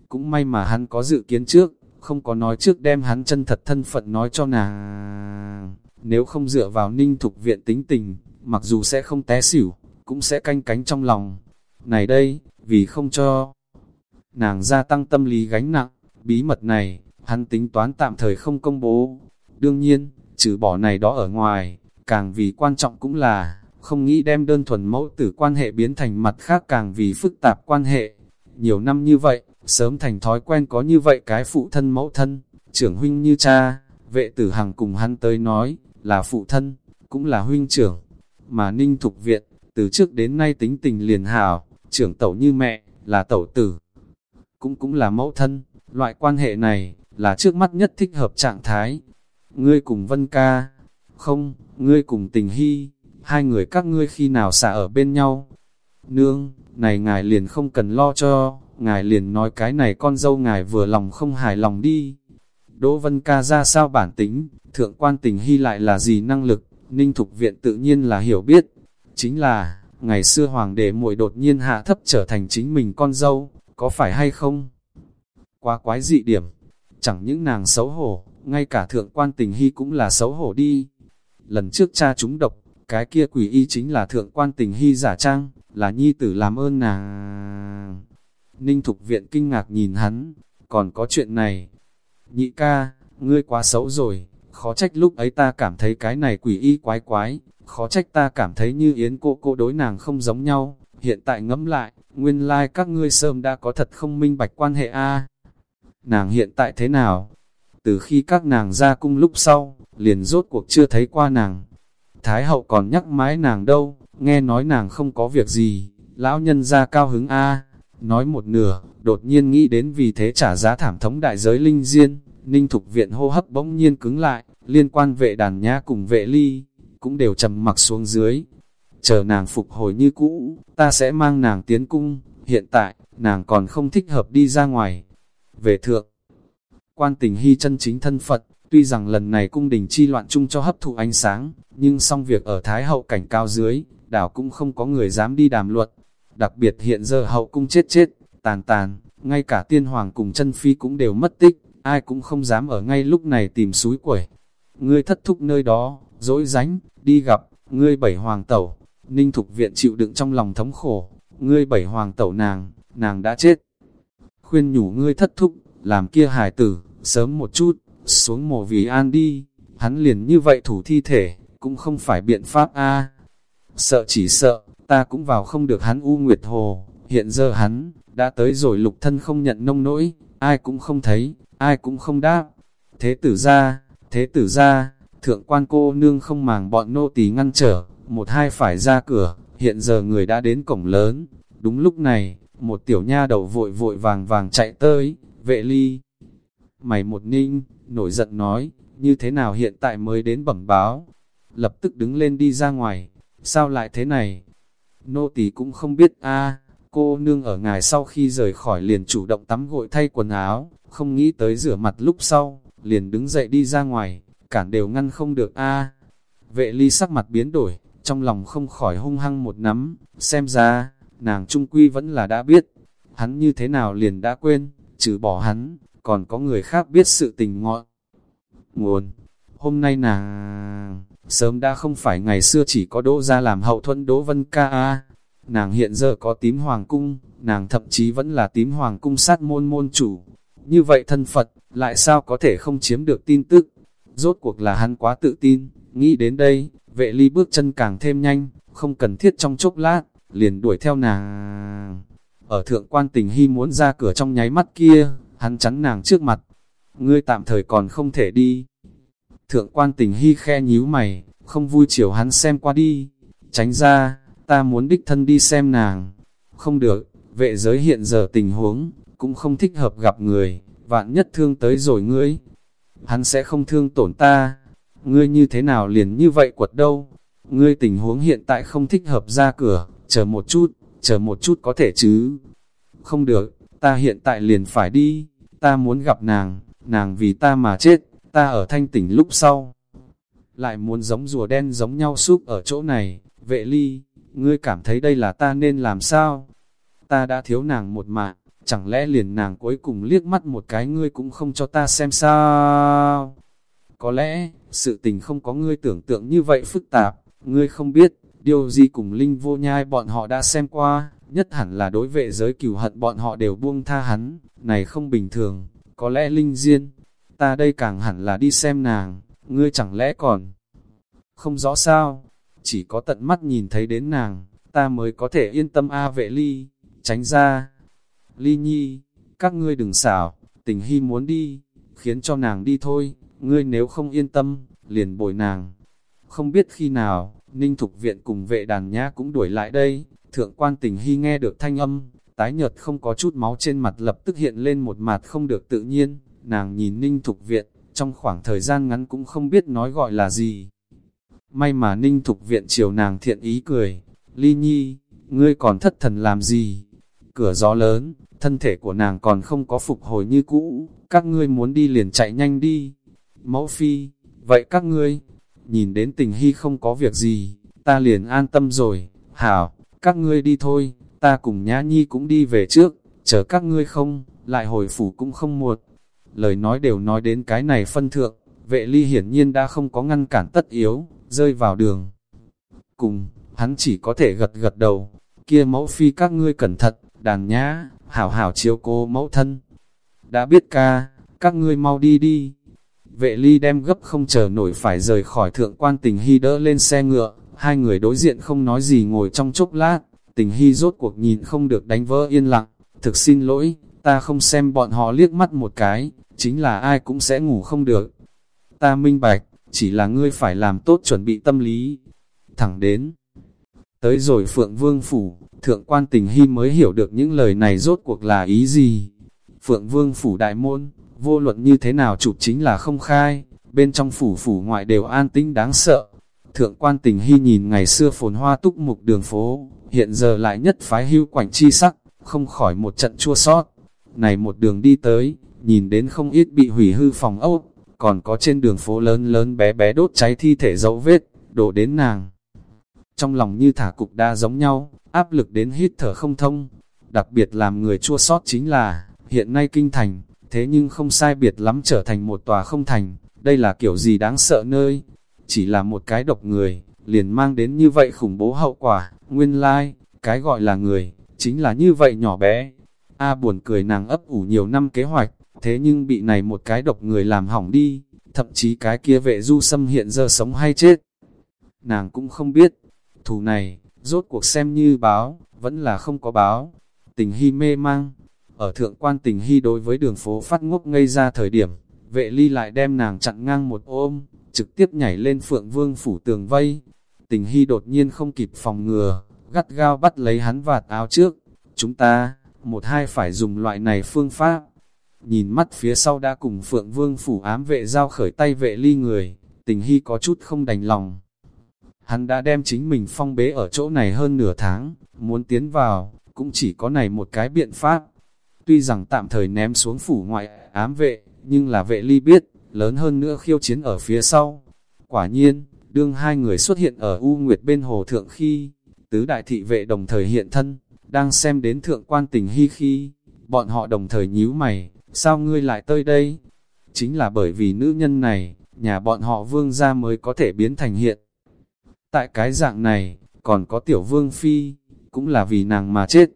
Cũng may mà hắn có dự kiến trước, không có nói trước đem hắn chân thật thân phận nói cho nàng. Nếu không dựa vào ninh thục viện tính tình, mặc dù sẽ không té xỉu, cũng sẽ canh cánh trong lòng. Này đây, vì không cho nàng gia tăng tâm lý gánh nặng, bí mật này, hắn tính toán tạm thời không công bố. Đương nhiên, trừ bỏ này đó ở ngoài, càng vì quan trọng cũng là, không nghĩ đem đơn thuần mẫu tử quan hệ biến thành mặt khác càng vì phức tạp quan hệ. Nhiều năm như vậy, sớm thành thói quen có như vậy cái phụ thân mẫu thân, trưởng huynh như cha, vệ tử hằng cùng hắn tới nói, là phụ thân, cũng là huynh trưởng, mà ninh thục viện, từ trước đến nay tính tình liền hảo, trưởng tẩu như mẹ, là tẩu tử. Cũng cũng là mẫu thân, loại quan hệ này, là trước mắt nhất thích hợp trạng thái. Ngươi cùng Vân Ca, không, ngươi cùng tình hy, hai người các ngươi khi nào xả ở bên nhau. Nương, này ngài liền không cần lo cho, ngài liền nói cái này con dâu ngài vừa lòng không hài lòng đi. Đỗ Vân Ca ra sao bản tính, thượng quan tình hy lại là gì năng lực, ninh thục viện tự nhiên là hiểu biết, chính là, ngày xưa hoàng đế muội đột nhiên hạ thấp trở thành chính mình con dâu, có phải hay không? Quá quái dị điểm, chẳng những nàng xấu hổ, ngay cả thượng quan tình hy cũng là xấu hổ đi. Lần trước cha chúng độc, cái kia quỷ y chính là thượng quan tình hy giả trang, là nhi tử làm ơn nàng. Ninh Thục Viện kinh ngạc nhìn hắn, còn có chuyện này. Nhị ca, ngươi quá xấu rồi, khó trách lúc ấy ta cảm thấy cái này quỷ y quái quái, khó trách ta cảm thấy như yến cô cô đối nàng không giống nhau, hiện tại ngẫm lại, nguyên lai like các ngươi sớm đã có thật không minh bạch quan hệ a. Nàng hiện tại thế nào? Từ khi các nàng ra cung lúc sau, liền rốt cuộc chưa thấy qua nàng. Thái hậu còn nhắc mãi nàng đâu, nghe nói nàng không có việc gì, lão nhân ra cao hứng a. Nói một nửa, đột nhiên nghĩ đến vì thế trả giá thảm thống đại giới linh diên, ninh thục viện hô hấp bỗng nhiên cứng lại, liên quan vệ đàn nhã cùng vệ ly, cũng đều trầm mặc xuống dưới. Chờ nàng phục hồi như cũ, ta sẽ mang nàng tiến cung, hiện tại, nàng còn không thích hợp đi ra ngoài. Về thượng, quan tình hy chân chính thân Phật, tuy rằng lần này cung đình chi loạn chung cho hấp thụ ánh sáng, nhưng song việc ở Thái hậu cảnh cao dưới, đảo cũng không có người dám đi đàm luận. Đặc biệt hiện giờ hậu cung chết chết, tàn tàn, ngay cả tiên hoàng cùng chân phi cũng đều mất tích, ai cũng không dám ở ngay lúc này tìm suối quẩy. Ngươi thất thúc nơi đó, dỗi ránh, đi gặp, ngươi bảy hoàng tẩu, ninh thục viện chịu đựng trong lòng thống khổ, ngươi bảy hoàng tẩu nàng, nàng đã chết. Khuyên nhủ ngươi thất thúc, làm kia hài tử, sớm một chút, xuống mồ vì an đi, hắn liền như vậy thủ thi thể, cũng không phải biện pháp a Sợ chỉ sợ, ta cũng vào không được hắn u nguyệt hồ, hiện giờ hắn, đã tới rồi lục thân không nhận nông nỗi, ai cũng không thấy, ai cũng không đáp. Thế tử ra, thế tử ra, thượng quan cô nương không màng bọn nô tỳ ngăn trở, một hai phải ra cửa, hiện giờ người đã đến cổng lớn. Đúng lúc này, một tiểu nha đầu vội vội vàng vàng chạy tới, vệ ly. Mày một ninh, nổi giận nói, như thế nào hiện tại mới đến bẩm báo. Lập tức đứng lên đi ra ngoài, sao lại thế này? Nô tỳ cũng không biết a cô nương ở ngài sau khi rời khỏi liền chủ động tắm gội thay quần áo, không nghĩ tới rửa mặt lúc sau, liền đứng dậy đi ra ngoài, cản đều ngăn không được a Vệ ly sắc mặt biến đổi, trong lòng không khỏi hung hăng một nắm, xem ra, nàng trung quy vẫn là đã biết, hắn như thế nào liền đã quên, trừ bỏ hắn, còn có người khác biết sự tình ngọn. Nguồn, hôm nay nàng, sớm đã không phải ngày xưa chỉ có đỗ ra làm hậu thuẫn đỗ vân ca a nàng hiện giờ có tím hoàng cung, nàng thậm chí vẫn là tím hoàng cung sát môn môn chủ. Như vậy thân Phật, lại sao có thể không chiếm được tin tức? Rốt cuộc là hắn quá tự tin, nghĩ đến đây, vệ ly bước chân càng thêm nhanh, không cần thiết trong chốc lát, liền đuổi theo nàng. Ở thượng quan tình hy muốn ra cửa trong nháy mắt kia, hắn chắn nàng trước mặt. Ngươi tạm thời còn không thể đi. Thượng quan tình hy khe nhíu mày, không vui chiều hắn xem qua đi. Tránh ra, ta muốn đích thân đi xem nàng. Không được, vệ giới hiện giờ tình huống, cũng không thích hợp gặp người, vạn nhất thương tới rồi ngươi. Hắn sẽ không thương tổn ta. Ngươi như thế nào liền như vậy quật đâu? Ngươi tình huống hiện tại không thích hợp ra cửa, chờ một chút, chờ một chút có thể chứ. Không được, ta hiện tại liền phải đi, ta muốn gặp nàng, nàng vì ta mà chết, ta ở thanh tỉnh lúc sau. Lại muốn giống rùa đen giống nhau súp ở chỗ này, vệ ly, ngươi cảm thấy đây là ta nên làm sao? Ta đã thiếu nàng một mạng, chẳng lẽ liền nàng cuối cùng liếc mắt một cái ngươi cũng không cho ta xem sao? Có lẽ, sự tình không có ngươi tưởng tượng như vậy phức tạp, ngươi không biết, điều gì cùng Linh vô nhai bọn họ đã xem qua, nhất hẳn là đối vệ giới cửu hận bọn họ đều buông tha hắn, này không bình thường, có lẽ Linh Diên, ta đây càng hẳn là đi xem nàng, ngươi chẳng lẽ còn không rõ sao, chỉ có tận mắt nhìn thấy đến nàng, ta mới có thể yên tâm a vệ ly, tránh ra. Ly nhi, các ngươi đừng xảo, tình hy muốn đi, khiến cho nàng đi thôi, ngươi nếu không yên tâm, liền bồi nàng. Không biết khi nào, Ninh Thục Viện cùng vệ đàn nhã cũng đuổi lại đây, thượng quan tình hy nghe được thanh âm, tái nhợt không có chút máu trên mặt lập tức hiện lên một mặt không được tự nhiên, nàng nhìn Ninh Thục Viện, trong khoảng thời gian ngắn cũng không biết nói gọi là gì. May mà ninh thục viện chiều nàng thiện ý cười, ly nhi, ngươi còn thất thần làm gì? Cửa gió lớn, thân thể của nàng còn không có phục hồi như cũ, các ngươi muốn đi liền chạy nhanh đi. Mẫu phi, vậy các ngươi, nhìn đến tình hy không có việc gì, ta liền an tâm rồi, hảo, các ngươi đi thôi, ta cùng Nhã Nhi cũng đi về trước, chờ các ngươi không, lại hồi phủ cũng không muộn. Lời nói đều nói đến cái này phân thượng, vệ ly hiển nhiên đã không có ngăn cản tất yếu, rơi vào đường. Cùng, hắn chỉ có thể gật gật đầu, kia mẫu phi các ngươi cẩn thận, đàn nhã, hảo hảo chiếu cô mẫu thân. Đã biết ca, các ngươi mau đi đi. Vệ ly đem gấp không chờ nổi phải rời khỏi thượng quan tình hy đỡ lên xe ngựa, hai người đối diện không nói gì ngồi trong chốc lát, tình hy rốt cuộc nhìn không được đánh vỡ yên lặng, thực xin lỗi, ta không xem bọn họ liếc mắt một cái, chính là ai cũng sẽ ngủ không được. Ta minh bạch, chỉ là ngươi phải làm tốt chuẩn bị tâm lý. Thẳng đến, tới rồi Phượng Vương Phủ, Thượng quan tình hy mới hiểu được những lời này rốt cuộc là ý gì. Phượng Vương Phủ Đại Môn, vô luận như thế nào chụp chính là không khai, bên trong phủ phủ ngoại đều an tĩnh đáng sợ. Thượng quan tình hy nhìn ngày xưa phồn hoa túc mục đường phố, hiện giờ lại nhất phái hưu quảnh chi sắc, không khỏi một trận chua sót. Này một đường đi tới, nhìn đến không ít bị hủy hư phòng ốc, còn có trên đường phố lớn lớn bé bé đốt cháy thi thể dấu vết, đổ đến nàng. Trong lòng như thả cục đa giống nhau, áp lực đến hít thở không thông. Đặc biệt làm người chua sót chính là, hiện nay kinh thành, thế nhưng không sai biệt lắm trở thành một tòa không thành, đây là kiểu gì đáng sợ nơi. Chỉ là một cái độc người, liền mang đến như vậy khủng bố hậu quả, nguyên lai, like, cái gọi là người, chính là như vậy nhỏ bé. A buồn cười nàng ấp ủ nhiều năm kế hoạch, thế nhưng bị này một cái độc người làm hỏng đi, thậm chí cái kia vệ du xâm hiện giờ sống hay chết. Nàng cũng không biết, thù này, rốt cuộc xem như báo, vẫn là không có báo. Tình hy mê mang, ở thượng quan tình hy đối với đường phố phát ngốc ngây ra thời điểm, vệ ly lại đem nàng chặn ngang một ôm, trực tiếp nhảy lên phượng vương phủ tường vây. Tình hy đột nhiên không kịp phòng ngừa, gắt gao bắt lấy hắn vạt áo trước. Chúng ta, một hai phải dùng loại này phương pháp. Nhìn mắt phía sau đã cùng phượng vương phủ ám vệ giao khởi tay vệ ly người, tình hy có chút không đành lòng. Hắn đã đem chính mình phong bế ở chỗ này hơn nửa tháng, muốn tiến vào, cũng chỉ có này một cái biện pháp. Tuy rằng tạm thời ném xuống phủ ngoại ám vệ, nhưng là vệ ly biết, lớn hơn nữa khiêu chiến ở phía sau. Quả nhiên, đương hai người xuất hiện ở U Nguyệt bên hồ thượng khi, tứ đại thị vệ đồng thời hiện thân, đang xem đến thượng quan tình hy khi, bọn họ đồng thời nhíu mày, sao ngươi lại tới đây? Chính là bởi vì nữ nhân này, nhà bọn họ vương gia mới có thể biến thành hiện. Tại cái dạng này, còn có tiểu vương phi, cũng là vì nàng mà chết.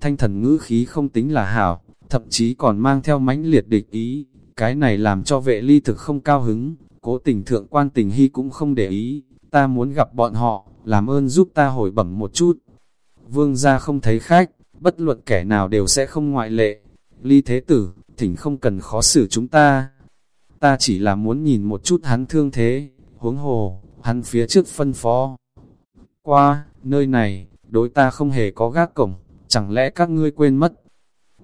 Thanh thần ngữ khí không tính là hảo, thậm chí còn mang theo mãnh liệt địch ý. Cái này làm cho vệ ly thực không cao hứng, cố tình thượng quan tình hy cũng không để ý. Ta muốn gặp bọn họ, làm ơn giúp ta hồi bẩm một chút. Vương gia không thấy khách, bất luận kẻ nào đều sẽ không ngoại lệ. Ly thế tử, thỉnh không cần khó xử chúng ta. Ta chỉ là muốn nhìn một chút hắn thương thế, huống hồ, hắn phía trước phân phó. Qua, nơi này, đối ta không hề có gác cổng, chẳng lẽ các ngươi quên mất?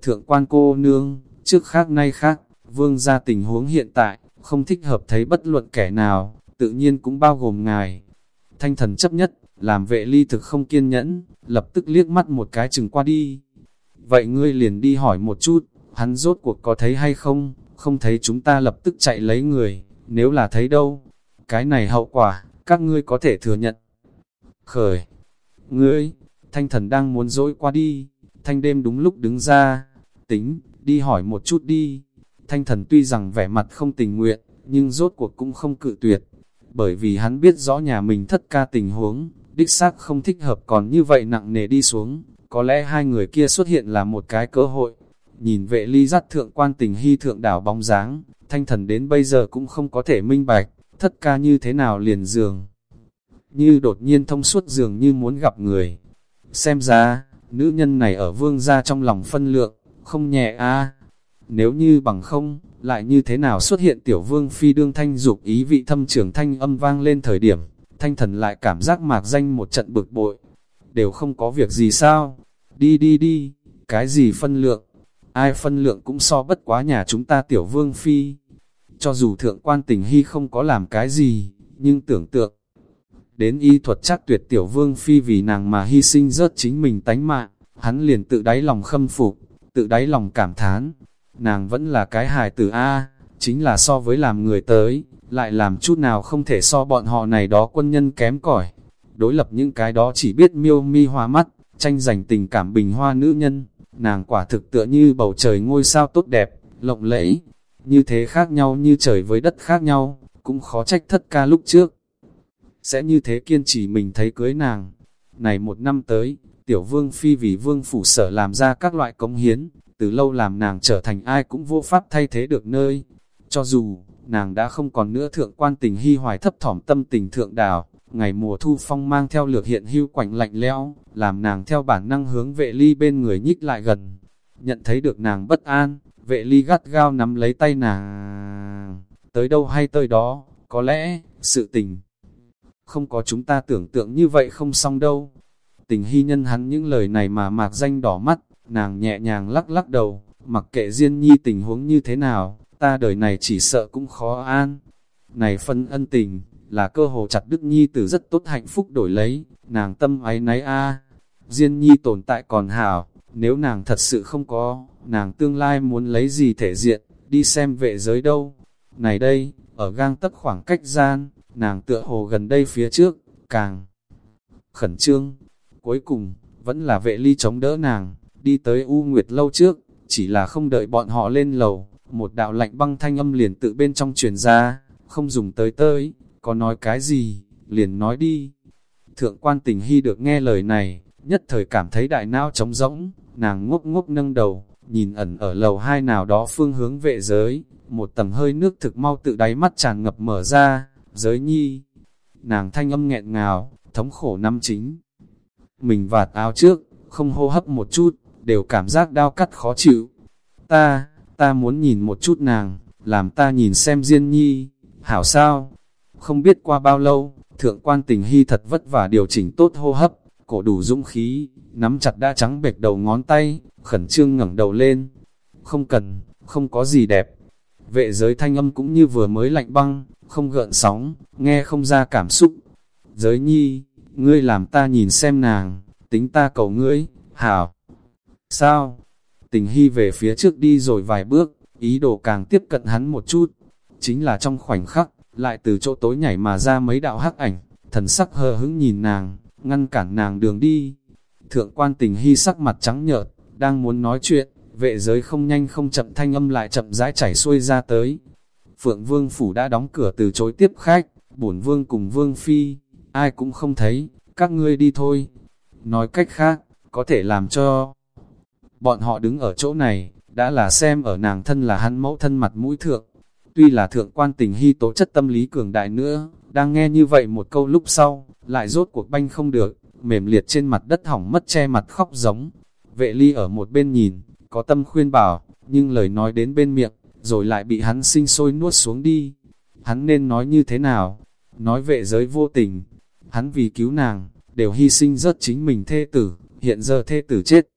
Thượng quan cô nương, trước khác nay khác, vương gia tình huống hiện tại, không thích hợp thấy bất luận kẻ nào, tự nhiên cũng bao gồm ngài. Thanh thần chấp nhất, làm vệ ly thực không kiên nhẫn, lập tức liếc mắt một cái chừng qua đi. Vậy ngươi liền đi hỏi một chút, hắn rốt cuộc có thấy hay không, không thấy chúng ta lập tức chạy lấy người, nếu là thấy đâu, cái này hậu quả, các ngươi có thể thừa nhận. Khởi, ngươi, thanh thần đang muốn dỗi qua đi, thanh đêm đúng lúc đứng ra, tính, đi hỏi một chút đi. Thanh thần tuy rằng vẻ mặt không tình nguyện, nhưng rốt cuộc cũng không cự tuyệt, bởi vì hắn biết rõ nhà mình thất ca tình huống, đích xác không thích hợp còn như vậy nặng nề đi xuống, có lẽ hai người kia xuất hiện là một cái cơ hội. Nhìn vệ ly dắt thượng quan tình hy thượng đảo bóng dáng, thanh thần đến bây giờ cũng không có thể minh bạch, thất ca như thế nào liền giường. Như đột nhiên thông suốt giường như muốn gặp người. Xem ra, nữ nhân này ở vương gia trong lòng phân lượng, không nhẹ a Nếu như bằng không, lại như thế nào xuất hiện tiểu vương phi đương thanh dục ý vị thâm trưởng thanh âm vang lên thời điểm, thanh thần lại cảm giác mạc danh một trận bực bội. Đều không có việc gì sao? Đi đi đi, cái gì phân lượng? Ai phân lượng cũng so bất quá nhà chúng ta tiểu vương phi. Cho dù thượng quan tình hy không có làm cái gì, nhưng tưởng tượng, đến y thuật chắc tuyệt tiểu vương phi vì nàng mà hy sinh rớt chính mình tánh mạng, hắn liền tự đáy lòng khâm phục, tự đáy lòng cảm thán. Nàng vẫn là cái hài tử A, chính là so với làm người tới, lại làm chút nào không thể so bọn họ này đó quân nhân kém cỏi Đối lập những cái đó chỉ biết miêu mi hoa mắt, tranh giành tình cảm bình hoa nữ nhân, nàng quả thực tựa như bầu trời ngôi sao tốt đẹp, lộng lẫy, như thế khác nhau như trời với đất khác nhau, cũng khó trách thất ca lúc trước. Sẽ như thế kiên trì mình thấy cưới nàng. Này một năm tới, tiểu vương phi vì vương phủ sở làm ra các loại công hiến, từ lâu làm nàng trở thành ai cũng vô pháp thay thế được nơi. Cho dù, nàng đã không còn nữa thượng quan tình hy hoài thấp thỏm tâm tình thượng đảo, ngày mùa thu phong mang theo lược hiện hưu quạnh lạnh lẽo, làm nàng theo bản năng hướng vệ ly bên người nhích lại gần. Nhận thấy được nàng bất an, vệ ly gắt gao nắm lấy tay nàng. Tới đâu hay tới đó, có lẽ, sự tình. Không có chúng ta tưởng tượng như vậy không xong đâu. Tình hy nhân hắn những lời này mà mạc danh đỏ mắt, nàng nhẹ nhàng lắc lắc đầu, mặc kệ Diên Nhi tình huống như thế nào, ta đời này chỉ sợ cũng khó an. Này phân ân tình, là cơ hồ chặt Đức Nhi tử rất tốt hạnh phúc đổi lấy, nàng tâm ái náy a Diên Nhi tồn tại còn hảo, nếu nàng thật sự không có, nàng tương lai muốn lấy gì thể diện, đi xem vệ giới đâu. Này đây, ở gang tấc khoảng cách gian, nàng tựa hồ gần đây phía trước, càng khẩn trương. Cuối cùng, vẫn là vệ ly chống đỡ nàng, đi tới U Nguyệt lâu trước, chỉ là không đợi bọn họ lên lầu, một đạo lạnh băng thanh âm liền tự bên trong truyền ra, không dùng tới tới, có nói cái gì, liền nói đi. Thượng quan tình hy được nghe lời này, nhất thời cảm thấy đại não trống rỗng, nàng ngốc ngốc nâng đầu, nhìn ẩn ở lầu hai nào đó phương hướng vệ giới, một tầng hơi nước thực mau tự đáy mắt tràn ngập mở ra, giới nhi. Nàng thanh âm nghẹn ngào, thống khổ năm chính. Mình vạt áo trước, không hô hấp một chút, đều cảm giác đau cắt khó chịu. Ta, ta muốn nhìn một chút nàng, làm ta nhìn xem Diên Nhi, hảo sao? Không biết qua bao lâu, thượng quan tình hy thật vất vả điều chỉnh tốt hô hấp, cổ đủ dũng khí, nắm chặt đã trắng bệch đầu ngón tay, khẩn trương ngẩng đầu lên. Không cần, không có gì đẹp. Vệ giới thanh âm cũng như vừa mới lạnh băng, không gợn sóng, nghe không ra cảm xúc. Giới nhi, ngươi làm ta nhìn xem nàng, tính ta cầu ngươi, hảo. Sao? Tình hy về phía trước đi rồi vài bước, ý đồ càng tiếp cận hắn một chút. Chính là trong khoảnh khắc, lại từ chỗ tối nhảy mà ra mấy đạo hắc ảnh, thần sắc hờ hững nhìn nàng, ngăn cản nàng đường đi. Thượng quan tình hy sắc mặt trắng nhợt, đang muốn nói chuyện, vệ giới không nhanh không chậm thanh âm lại chậm rãi chảy xuôi ra tới. Phượng vương phủ đã đóng cửa từ chối tiếp khách, bổn vương cùng vương phi, ai cũng không thấy, các ngươi đi thôi. Nói cách khác, có thể làm cho bọn họ đứng ở chỗ này, đã là xem ở nàng thân là hắn mẫu thân mặt mũi thượng. Tuy là thượng quan tình hy tố chất tâm lý cường đại nữa, đang nghe như vậy một câu lúc sau, lại rốt cuộc banh không được, mềm liệt trên mặt đất hỏng mất che mặt khóc giống. Vệ ly ở một bên nhìn, có tâm khuyên bảo, nhưng lời nói đến bên miệng, rồi lại bị hắn sinh sôi nuốt xuống đi. Hắn nên nói như thế nào? Nói vệ giới vô tình. Hắn vì cứu nàng, đều hy sinh rất chính mình thê tử, hiện giờ thê tử chết.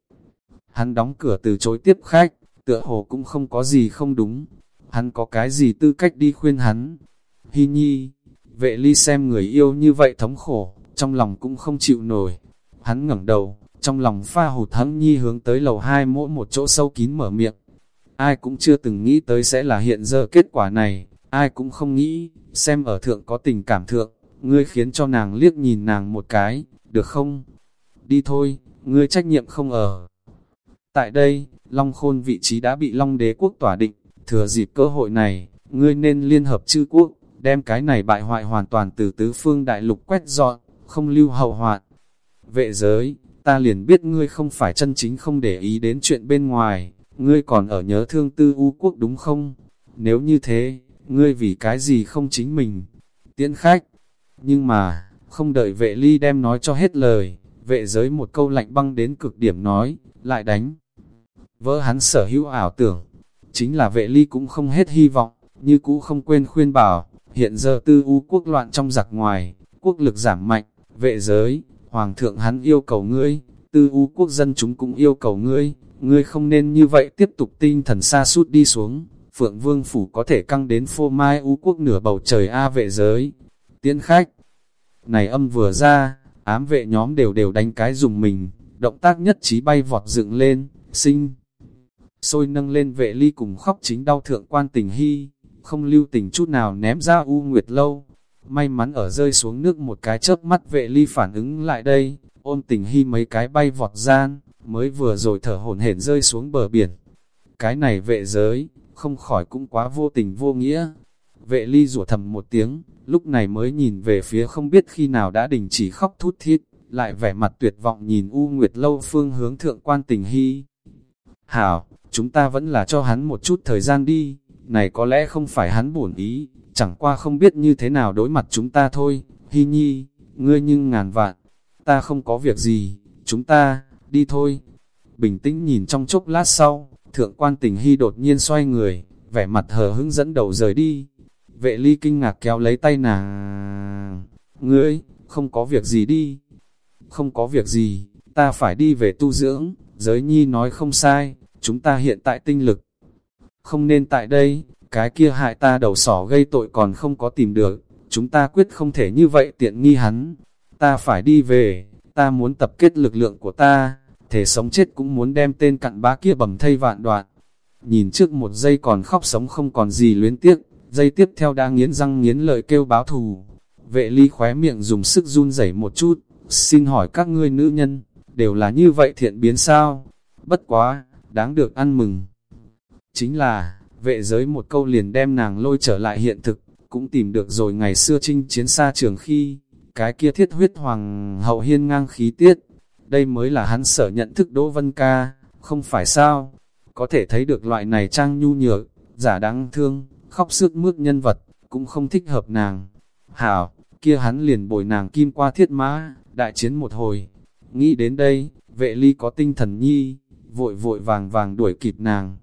Hắn đóng cửa từ chối tiếp khách, tựa hồ cũng không có gì không đúng. Hắn có cái gì tư cách đi khuyên hắn? Hy nhi, vệ ly xem người yêu như vậy thống khổ, trong lòng cũng không chịu nổi. Hắn ngẩng đầu, trong lòng pha hụt hẫng nhi hướng tới lầu hai mỗi một chỗ sâu kín mở miệng. Ai cũng chưa từng nghĩ tới sẽ là hiện giờ kết quả này, ai cũng không nghĩ, xem ở thượng có tình cảm thượng, ngươi khiến cho nàng liếc nhìn nàng một cái, được không? Đi thôi, ngươi trách nhiệm không ở. Tại đây, Long Khôn vị trí đã bị Long Đế quốc tỏa định, thừa dịp cơ hội này, ngươi nên liên hợp chư quốc, đem cái này bại hoại hoàn toàn từ tứ phương đại lục quét dọn, không lưu hậu hoạn. Vệ giới, ta liền biết ngươi không phải chân chính không để ý đến chuyện bên ngoài, ngươi còn ở nhớ thương tư u quốc đúng không? Nếu như thế, ngươi vì cái gì không chính mình? Tiễn khách. Nhưng mà, không đợi vệ ly đem nói cho hết lời, vệ giới một câu lạnh băng đến cực điểm nói, lại đánh. Vỡ hắn sở hữu ảo tưởng, chính là vệ ly cũng không hết hy vọng, như cũ không quên khuyên bảo, hiện giờ tư u quốc loạn trong giặc ngoài, quốc lực giảm mạnh, vệ giới, hoàng thượng hắn yêu cầu ngươi, tư u quốc dân chúng cũng yêu cầu ngươi, ngươi không nên như vậy tiếp tục tinh thần xa suốt đi xuống, phượng vương phủ có thể căng đến phô mai u quốc nửa bầu trời A vệ giới. Tiễn khách, này âm vừa ra, ám vệ nhóm đều đều đánh cái dùng mình, động tác nhất trí bay vọt dựng lên, sinh. Sôi nâng lên vệ ly cùng khóc chính đau thượng quan tình hy, không lưu tình chút nào ném ra u nguyệt lâu may mắn ở rơi xuống nước một cái chớp mắt vệ ly phản ứng lại đây, ôm tình hy mấy cái bay vọt gian, mới vừa rồi thở hổn hển rơi xuống bờ biển. Cái này vệ giới, không khỏi cũng quá vô tình vô nghĩa. Vệ ly rủa thầm một tiếng, lúc này mới nhìn về phía không biết khi nào đã đình chỉ khóc thút thiết, lại vẻ mặt tuyệt vọng nhìn U Nguyệt Lâu phương hướng thượng quan tình hy. Hảo, chúng ta vẫn là cho hắn một chút thời gian đi, này có lẽ không phải hắn buồn ý, chẳng qua không biết như thế nào đối mặt chúng ta thôi, hy nhi, ngươi nhưng ngàn vạn, ta không có việc gì, chúng ta, đi thôi. Bình tĩnh nhìn trong chốc lát sau, thượng quan tình hy đột nhiên xoay người, vẻ mặt hờ hững dẫn đầu rời đi. Vệ ly kinh ngạc kéo lấy tay nàng. Ngươi, không có việc gì đi. Không có việc gì, ta phải đi về tu dưỡng, giới nhi nói không sai, chúng ta hiện tại tinh lực. Không nên tại đây, cái kia hại ta đầu sỏ gây tội còn không có tìm được, chúng ta quyết không thể như vậy tiện nghi hắn. Ta phải đi về, ta muốn tập kết lực lượng của ta, thể sống chết cũng muốn đem tên cặn bá kia bầm thây vạn đoạn. Nhìn trước một giây còn khóc sống không còn gì luyến tiếc, giây tiếp theo đã nghiến răng nghiến lợi kêu báo thù. Vệ ly khóe miệng dùng sức run rẩy một chút, xin hỏi các ngươi nữ nhân, đều là như vậy thiện biến sao? Bất quá, đáng được ăn mừng. Chính là, vệ giới một câu liền đem nàng lôi trở lại hiện thực, cũng tìm được rồi ngày xưa chinh chiến xa trường khi, cái kia thiết huyết hoàng hậu hiên ngang khí tiết, đây mới là hắn sở nhận thức Đỗ Vân Ca, không phải sao? Có thể thấy được loại này trang nhu nhược, giả đáng thương, khóc sức mướt nhân vật, cũng không thích hợp nàng. Hảo, kia hắn liền bồi nàng kim qua thiết mã, đại chiến một hồi. Nghĩ đến đây, vệ ly có tinh thần nhi, vội vội vàng vàng đuổi kịp nàng.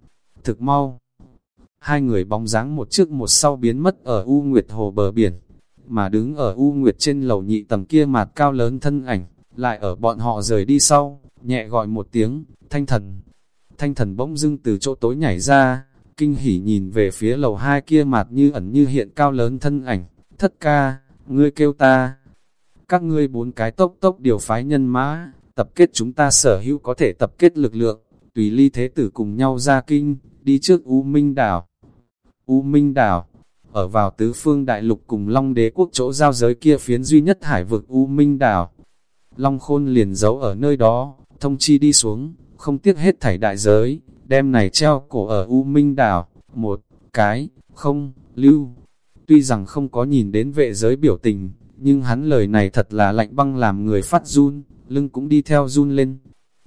Thực mau, hai người bóng dáng một trước một sau biến mất ở U Nguyệt Hồ bờ biển, mà đứng ở U Nguyệt trên lầu nhị tầng kia mặt cao lớn thân ảnh, lại ở bọn họ rời đi sau, nhẹ gọi một tiếng, thanh thần. Thanh thần bỗng dưng từ chỗ tối nhảy ra, kinh hỉ nhìn về phía lầu hai kia mặt như ẩn như hiện cao lớn thân ảnh, thất ca, ngươi kêu ta. Các ngươi bốn cái tốc tốc điều phái nhân mã, tập kết chúng ta sở hữu có thể tập kết lực lượng, tùy ly thế tử cùng nhau ra kinh, đi trước U Minh Đảo. U Minh Đảo, ở vào tứ phương đại lục cùng Long đế quốc chỗ giao giới kia phiến duy nhất hải vực U Minh Đảo, Long Khôn liền giấu ở nơi đó, thông chi đi xuống, không tiếc hết thảy đại giới, đem này treo cổ ở U Minh Đảo, một cái, không, lưu. Tuy rằng không có nhìn đến vệ giới biểu tình, nhưng hắn lời này thật là lạnh băng làm người phát run, lưng cũng đi theo run lên.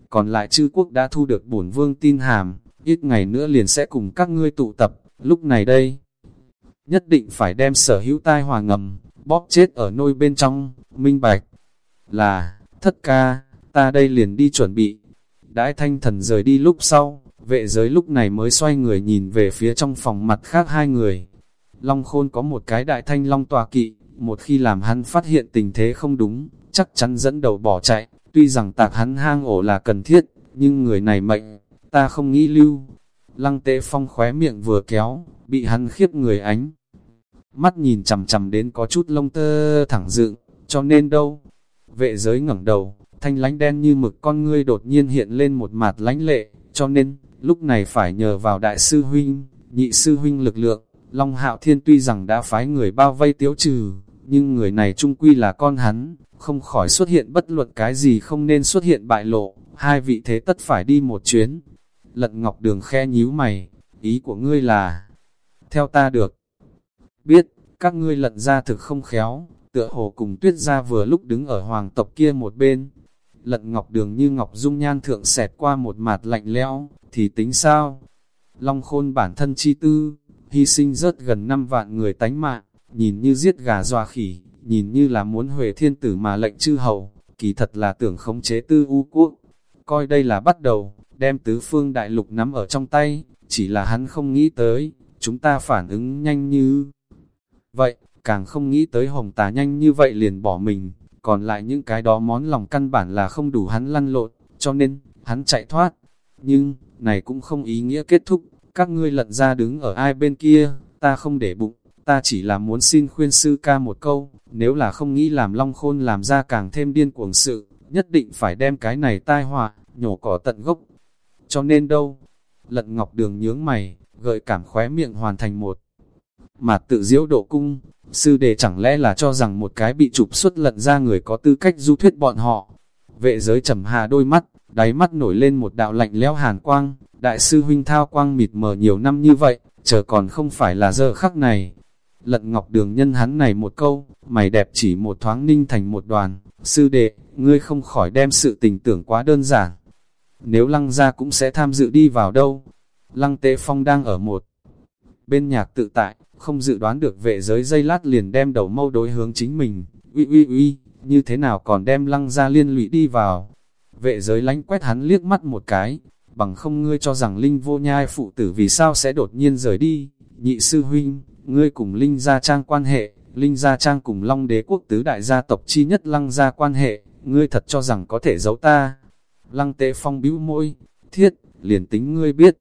Còn lại chư quốc đã thu được bổn vương tin hàm, ít ngày nữa liền sẽ cùng các ngươi tụ tập, lúc này đây. Nhất định phải đem sở hữu tai hòa ngầm, bóp chết ở nôi bên trong, minh bạch là, thất ca, ta đây liền đi chuẩn bị. Đãi thanh thần rời đi lúc sau, vệ giới lúc này mới xoay người nhìn về phía trong phòng mặt khác hai người. Long khôn có một cái đại thanh long tòa kỵ, một khi làm hắn phát hiện tình thế không đúng, chắc chắn dẫn đầu bỏ chạy, tuy rằng tạc hắn hang ổ là cần thiết, nhưng người này mệnh, ta không nghĩ lưu. Lăng tế phong khóe miệng vừa kéo, bị hắn khiếp người ánh. Mắt nhìn chầm chầm đến có chút lông tơ thẳng dựng, cho nên đâu, Vệ giới ngẩng đầu, thanh lánh đen như mực con ngươi đột nhiên hiện lên một mặt lánh lệ, cho nên, lúc này phải nhờ vào đại sư huynh, nhị sư huynh lực lượng, Long Hạo Thiên tuy rằng đã phái người bao vây tiếu trừ, nhưng người này trung quy là con hắn, không khỏi xuất hiện bất luận cái gì không nên xuất hiện bại lộ, hai vị thế tất phải đi một chuyến. Lận Ngọc Đường khe nhíu mày, ý của ngươi là, theo ta được, biết, các ngươi lận ra thực không khéo, tựa hồ cùng tuyết ra vừa lúc đứng ở hoàng tộc kia một bên. Lận ngọc đường như ngọc dung nhan thượng xẹt qua một mặt lạnh lẽo, thì tính sao? Long khôn bản thân chi tư, hy sinh rớt gần 5 vạn người tánh mạng, nhìn như giết gà dọa khỉ, nhìn như là muốn huệ thiên tử mà lệnh chư hầu, kỳ thật là tưởng khống chế tư u quốc. Coi đây là bắt đầu, đem tứ phương đại lục nắm ở trong tay, chỉ là hắn không nghĩ tới, chúng ta phản ứng nhanh như... Vậy, càng không nghĩ tới hồng tà nhanh như vậy liền bỏ mình, còn lại những cái đó món lòng căn bản là không đủ hắn lăn lộn, cho nên, hắn chạy thoát. Nhưng, này cũng không ý nghĩa kết thúc, các ngươi lận ra đứng ở ai bên kia, ta không để bụng, ta chỉ là muốn xin khuyên sư ca một câu, nếu là không nghĩ làm long khôn làm ra càng thêm điên cuồng sự, nhất định phải đem cái này tai họa, nhổ cỏ tận gốc. Cho nên đâu, lận ngọc đường nhướng mày, gợi cảm khóe miệng hoàn thành một mà tự diễu độ cung, sư đề chẳng lẽ là cho rằng một cái bị trục xuất lận ra người có tư cách du thuyết bọn họ. Vệ giới trầm hà đôi mắt, đáy mắt nổi lên một đạo lạnh lẽo hàn quang, đại sư huynh thao quang mịt mờ nhiều năm như vậy, chờ còn không phải là giờ khắc này. Lận ngọc đường nhân hắn này một câu, mày đẹp chỉ một thoáng ninh thành một đoàn, sư đệ, ngươi không khỏi đem sự tình tưởng quá đơn giản. Nếu lăng ra cũng sẽ tham dự đi vào đâu. Lăng tế phong đang ở một bên nhạc tự tại, không dự đoán được vệ giới dây lát liền đem đầu mâu đối hướng chính mình. Uy uy uy, như thế nào còn đem lăng ra liên lụy đi vào. Vệ giới lánh quét hắn liếc mắt một cái, bằng không ngươi cho rằng Linh vô nhai phụ tử vì sao sẽ đột nhiên rời đi. Nhị sư huynh, ngươi cùng Linh gia trang quan hệ, Linh gia trang cùng Long đế quốc tứ đại gia tộc chi nhất lăng gia quan hệ, ngươi thật cho rằng có thể giấu ta. Lăng tế phong bĩu môi, thiết, liền tính ngươi biết.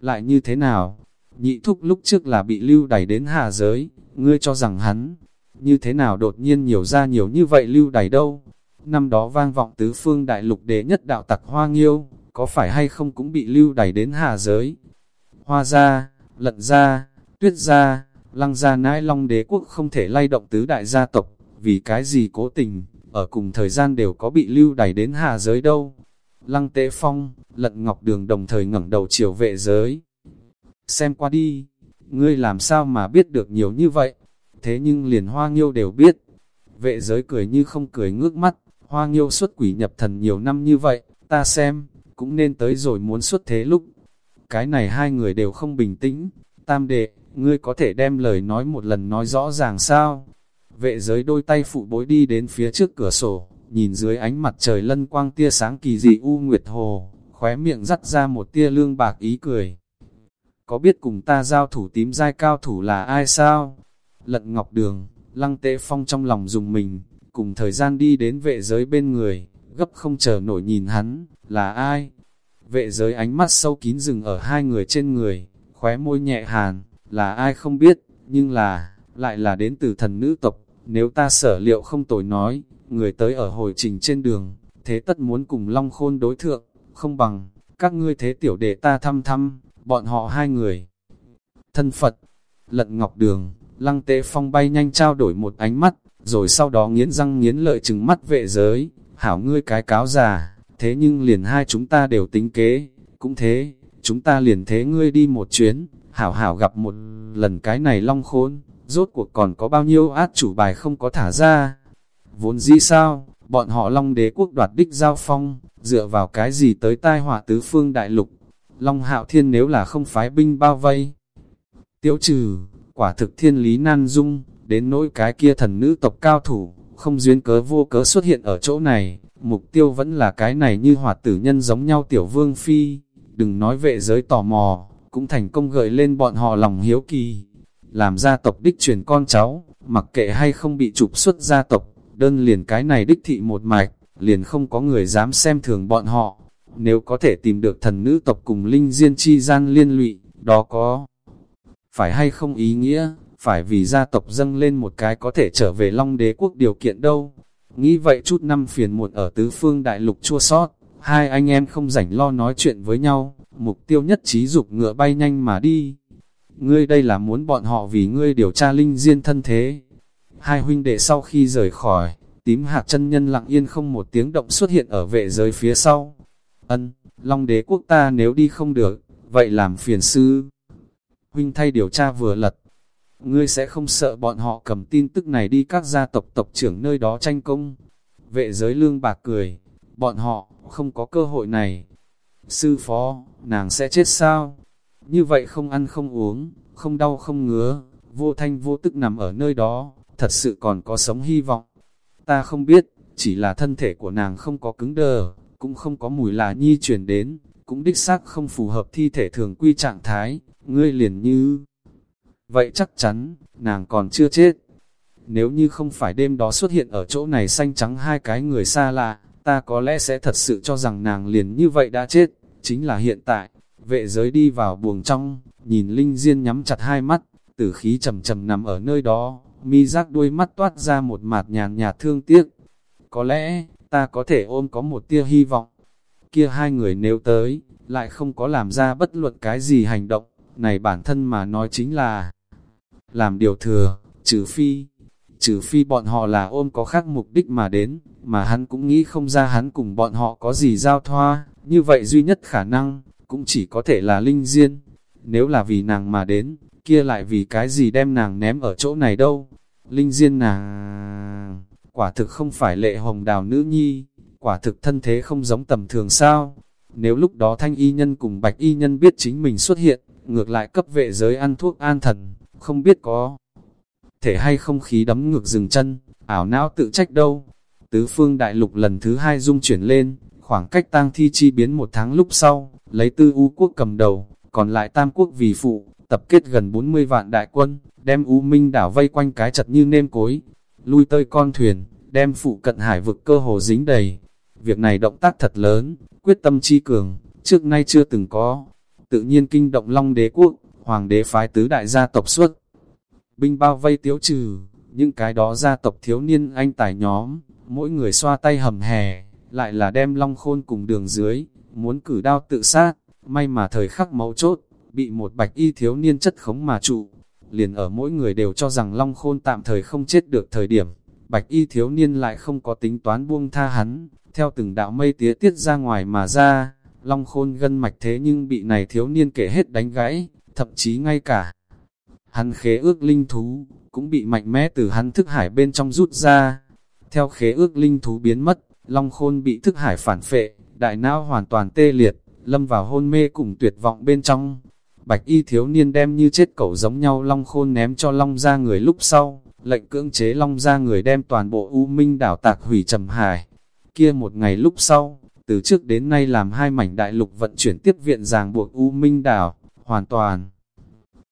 Lại như thế nào? Nhị thúc lúc trước là bị lưu đẩy đến hà giới, ngươi cho rằng hắn, như thế nào đột nhiên nhiều ra nhiều như vậy lưu đẩy đâu? Năm đó vang vọng tứ phương đại lục đế nhất đạo tặc hoa nghiêu, có phải hay không cũng bị lưu đẩy đến hà giới? Hoa ra, lận ra, tuyết ra, lăng ra nãi long đế quốc không thể lay động tứ đại gia tộc, vì cái gì cố tình, ở cùng thời gian đều có bị lưu đẩy đến hà giới đâu. Lăng tế phong, lận ngọc đường đồng thời ngẩng đầu chiều vệ giới. Xem qua đi, ngươi làm sao mà biết được nhiều như vậy, thế nhưng liền hoa nghiêu đều biết. Vệ giới cười như không cười ngước mắt, hoa nghiêu xuất quỷ nhập thần nhiều năm như vậy, ta xem, cũng nên tới rồi muốn xuất thế lúc. Cái này hai người đều không bình tĩnh, tam đệ, ngươi có thể đem lời nói một lần nói rõ ràng sao? Vệ giới đôi tay phụ bối đi đến phía trước cửa sổ, nhìn dưới ánh mặt trời lân quang tia sáng kỳ dị u nguyệt hồ, khóe miệng dắt ra một tia lương bạc ý cười. Có biết cùng ta giao thủ tím giai cao thủ là ai sao? Lận ngọc đường, lăng tệ phong trong lòng dùng mình, cùng thời gian đi đến vệ giới bên người, gấp không chờ nổi nhìn hắn, là ai? Vệ giới ánh mắt sâu kín rừng ở hai người trên người, khóe môi nhẹ hàn, là ai không biết, nhưng là, lại là đến từ thần nữ tộc, nếu ta sở liệu không tồi nói, người tới ở hồi trình trên đường, thế tất muốn cùng Long Khôn đối thượng, không bằng, các ngươi thế tiểu đệ ta thăm thăm, bọn họ hai người. Thân Phật, lận ngọc đường, lăng tế phong bay nhanh trao đổi một ánh mắt, rồi sau đó nghiến răng nghiến lợi chừng mắt vệ giới, hảo ngươi cái cáo già, thế nhưng liền hai chúng ta đều tính kế, cũng thế, chúng ta liền thế ngươi đi một chuyến, hảo hảo gặp một lần cái này long khôn, rốt cuộc còn có bao nhiêu át chủ bài không có thả ra. Vốn dĩ sao, bọn họ long đế quốc đoạt đích giao phong, dựa vào cái gì tới tai họa tứ phương đại lục. Long hạo thiên nếu là không phái binh bao vây. tiểu trừ, quả thực thiên lý nan dung, đến nỗi cái kia thần nữ tộc cao thủ, không duyên cớ vô cớ xuất hiện ở chỗ này, mục tiêu vẫn là cái này như hoạt tử nhân giống nhau tiểu vương phi, đừng nói vệ giới tò mò, cũng thành công gợi lên bọn họ lòng hiếu kỳ, làm gia tộc đích truyền con cháu, mặc kệ hay không bị trục xuất gia tộc, đơn liền cái này đích thị một mạch, liền không có người dám xem thường bọn họ. Nếu có thể tìm được thần nữ tộc cùng linh diên chi gian liên lụy, đó có phải hay không ý nghĩa, phải vì gia tộc dâng lên một cái có thể trở về long đế quốc điều kiện đâu. Nghĩ vậy chút năm phiền muộn ở tứ phương đại lục chua sót, hai anh em không rảnh lo nói chuyện với nhau, mục tiêu nhất trí dục ngựa bay nhanh mà đi ngươi đây là muốn bọn họ vì ngươi điều tra linh diên thân thế. Hai huynh đệ sau khi rời khỏi, tím hạc chân nhân lặng yên không một tiếng động xuất hiện ở vệ giới phía sau. Ân, Long đế quốc ta nếu đi không được, vậy làm phiền sư. Huynh thay điều tra vừa lật. Ngươi sẽ không sợ bọn họ cầm tin tức này đi các gia tộc tộc trưởng nơi đó tranh công. Vệ giới lương bạc cười, bọn họ không có cơ hội này. Sư phó, nàng sẽ chết sao? Như vậy không ăn không uống, không đau không ngứa, vô thanh vô tức nằm ở nơi đó, thật sự còn có sống hy vọng. Ta không biết, chỉ là thân thể của nàng không có cứng đờ, cũng không có mùi lạ nhi truyền đến, cũng đích xác không phù hợp thi thể thường quy trạng thái, ngươi liền như... Vậy chắc chắn, nàng còn chưa chết. Nếu như không phải đêm đó xuất hiện ở chỗ này xanh trắng hai cái người xa lạ, ta có lẽ sẽ thật sự cho rằng nàng liền như vậy đã chết, chính là hiện tại, Vệ giới đi vào buồng trong, nhìn Linh Diên nhắm chặt hai mắt, tử khí trầm trầm nằm ở nơi đó, mi giác đuôi mắt toát ra một mạt nhàn nhạt thương tiếc. Có lẽ, ta có thể ôm có một tia hy vọng. Kia hai người nếu tới, lại không có làm ra bất luận cái gì hành động, này bản thân mà nói chính là làm điều thừa, trừ phi, trừ phi bọn họ là ôm có khác mục đích mà đến, mà hắn cũng nghĩ không ra hắn cùng bọn họ có gì giao thoa, như vậy duy nhất khả năng, cũng chỉ có thể là linh diên. Nếu là vì nàng mà đến, kia lại vì cái gì đem nàng ném ở chỗ này đâu. Linh diên nàng, quả thực không phải lệ hồng đào nữ nhi, quả thực thân thế không giống tầm thường sao. Nếu lúc đó thanh y nhân cùng bạch y nhân biết chính mình xuất hiện, ngược lại cấp vệ giới ăn thuốc an thần, không biết có thể hay không khí đấm ngược dừng chân, ảo não tự trách đâu. Tứ phương đại lục lần thứ hai dung chuyển lên, khoảng cách tang thi chi biến một tháng lúc sau, lấy tư u quốc cầm đầu, còn lại tam quốc vì phụ, tập kết gần 40 vạn đại quân, đem U Minh đảo vây quanh cái chật như nêm cối, lui tơi con thuyền, đem phụ cận hải vực cơ hồ dính đầy. Việc này động tác thật lớn, quyết tâm chi cường, trước nay chưa từng có. Tự nhiên kinh động long đế quốc, hoàng đế phái tứ đại gia tộc xuất. Binh bao vây tiếu trừ, những cái đó gia tộc thiếu niên anh tài nhóm, mỗi người xoa tay hầm hè, lại là đem long khôn cùng đường dưới, muốn cử đao tự sát, may mà thời khắc máu chốt, bị một bạch y thiếu niên chất khống mà trụ. Liền ở mỗi người đều cho rằng long khôn tạm thời không chết được thời điểm, bạch y thiếu niên lại không có tính toán buông tha hắn, theo từng đạo mây tía tiết ra ngoài mà ra, long khôn gân mạch thế nhưng bị này thiếu niên kể hết đánh gãy, thậm chí ngay cả hắn khế ước linh thú, cũng bị mạnh mẽ từ hắn thức hải bên trong rút ra. Theo khế ước linh thú biến mất, long khôn bị thức hải phản phệ, đại não hoàn toàn tê liệt, lâm vào hôn mê cùng tuyệt vọng bên trong. Bạch y thiếu niên đem như chết cẩu giống nhau long khôn ném cho long ra người lúc sau, lệnh cưỡng chế long ra người đem toàn bộ U Minh đảo tạc hủy trầm hải. Kia một ngày lúc sau, từ trước đến nay làm hai mảnh đại lục vận chuyển tiếp viện ràng buộc U Minh đảo, hoàn toàn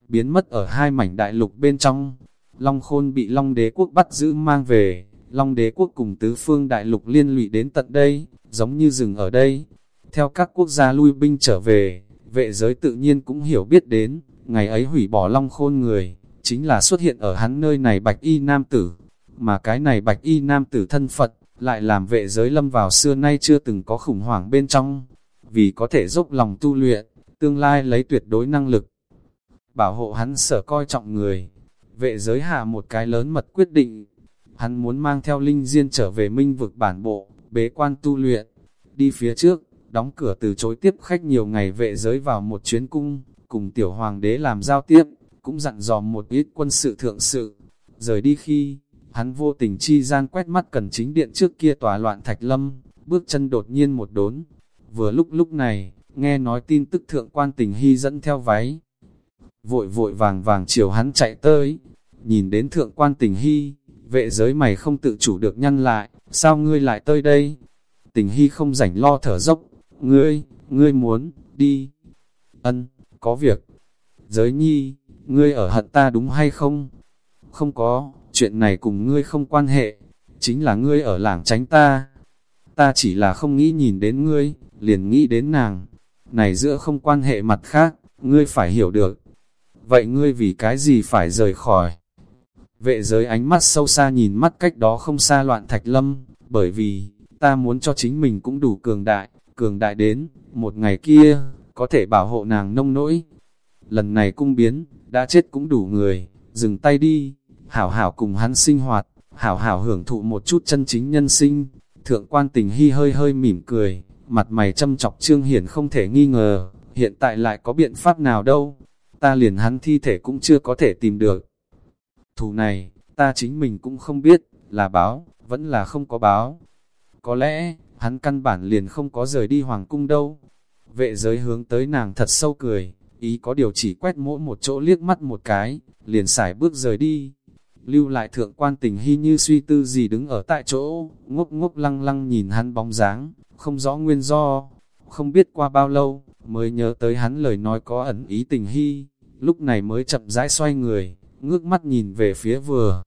biến mất ở hai mảnh đại lục bên trong. Long khôn bị Long đế quốc bắt giữ mang về, Long đế quốc cùng tứ phương đại lục liên lụy đến tận đây, giống như rừng ở đây. Theo các quốc gia lui binh trở về, vệ giới tự nhiên cũng hiểu biết đến, ngày ấy hủy bỏ Long khôn người, chính là xuất hiện ở hắn nơi này bạch y nam tử. Mà cái này bạch y nam tử thân Phật, lại làm vệ giới lâm vào xưa nay chưa từng có khủng hoảng bên trong. Vì có thể dốc lòng tu luyện, tương lai lấy tuyệt đối năng lực. Bảo hộ hắn sở coi trọng người. Vệ giới hạ một cái lớn mật quyết định. Hắn muốn mang theo linh diên trở về minh vực bản bộ, bế quan tu luyện. Đi phía trước, đóng cửa từ chối tiếp khách nhiều ngày vệ giới vào một chuyến cung, cùng tiểu hoàng đế làm giao tiếp cũng dặn dò một ít quân sự thượng sự. Rời đi khi, hắn vô tình chi gian quét mắt cần chính điện trước kia tòa loạn thạch lâm, bước chân đột nhiên một đốn. Vừa lúc lúc này, nghe nói tin tức thượng quan tình hy dẫn theo váy. Vội vội vàng vàng chiều hắn chạy tới, nhìn đến thượng quan tình hy, vệ giới mày không tự chủ được nhăn lại, sao ngươi lại tới đây? Tình hy không rảnh lo thở dốc, ngươi, ngươi muốn, đi. Ân, có việc. Giới nhi, ngươi ở hận ta đúng hay không? Không có, chuyện này cùng ngươi không quan hệ, chính là ngươi ở làng tránh ta. Ta chỉ là không nghĩ nhìn đến ngươi, liền nghĩ đến nàng. Này giữa không quan hệ mặt khác, ngươi phải hiểu được. Vậy ngươi vì cái gì phải rời khỏi? Vệ giới ánh mắt sâu xa nhìn mắt cách đó không xa loạn thạch lâm, bởi vì, ta muốn cho chính mình cũng đủ cường đại, cường đại đến, một ngày kia, có thể bảo hộ nàng nông nỗi. Lần này cung biến, đã chết cũng đủ người, dừng tay đi, hảo hảo cùng hắn sinh hoạt, hảo hảo hưởng thụ một chút chân chính nhân sinh. Thượng quan tình hy hơi hơi mỉm cười, mặt mày châm chọc trương hiển không thể nghi ngờ, hiện tại lại có biện pháp nào đâu, ta liền hắn thi thể cũng chưa có thể tìm được. Thù này, ta chính mình cũng không biết, là báo, vẫn là không có báo. Có lẽ, hắn căn bản liền không có rời đi hoàng cung đâu. Vệ giới hướng tới nàng thật sâu cười, ý có điều chỉ quét mỗi một chỗ liếc mắt một cái, liền xài bước rời đi. Lưu lại thượng quan tình hy như suy tư gì đứng ở tại chỗ, ngốc ngốc lăng lăng nhìn hắn bóng dáng, không rõ nguyên do, không biết qua bao lâu, mới nhớ tới hắn lời nói có ẩn ý tình hy, lúc này mới chậm rãi xoay người, ngước mắt nhìn về phía vừa.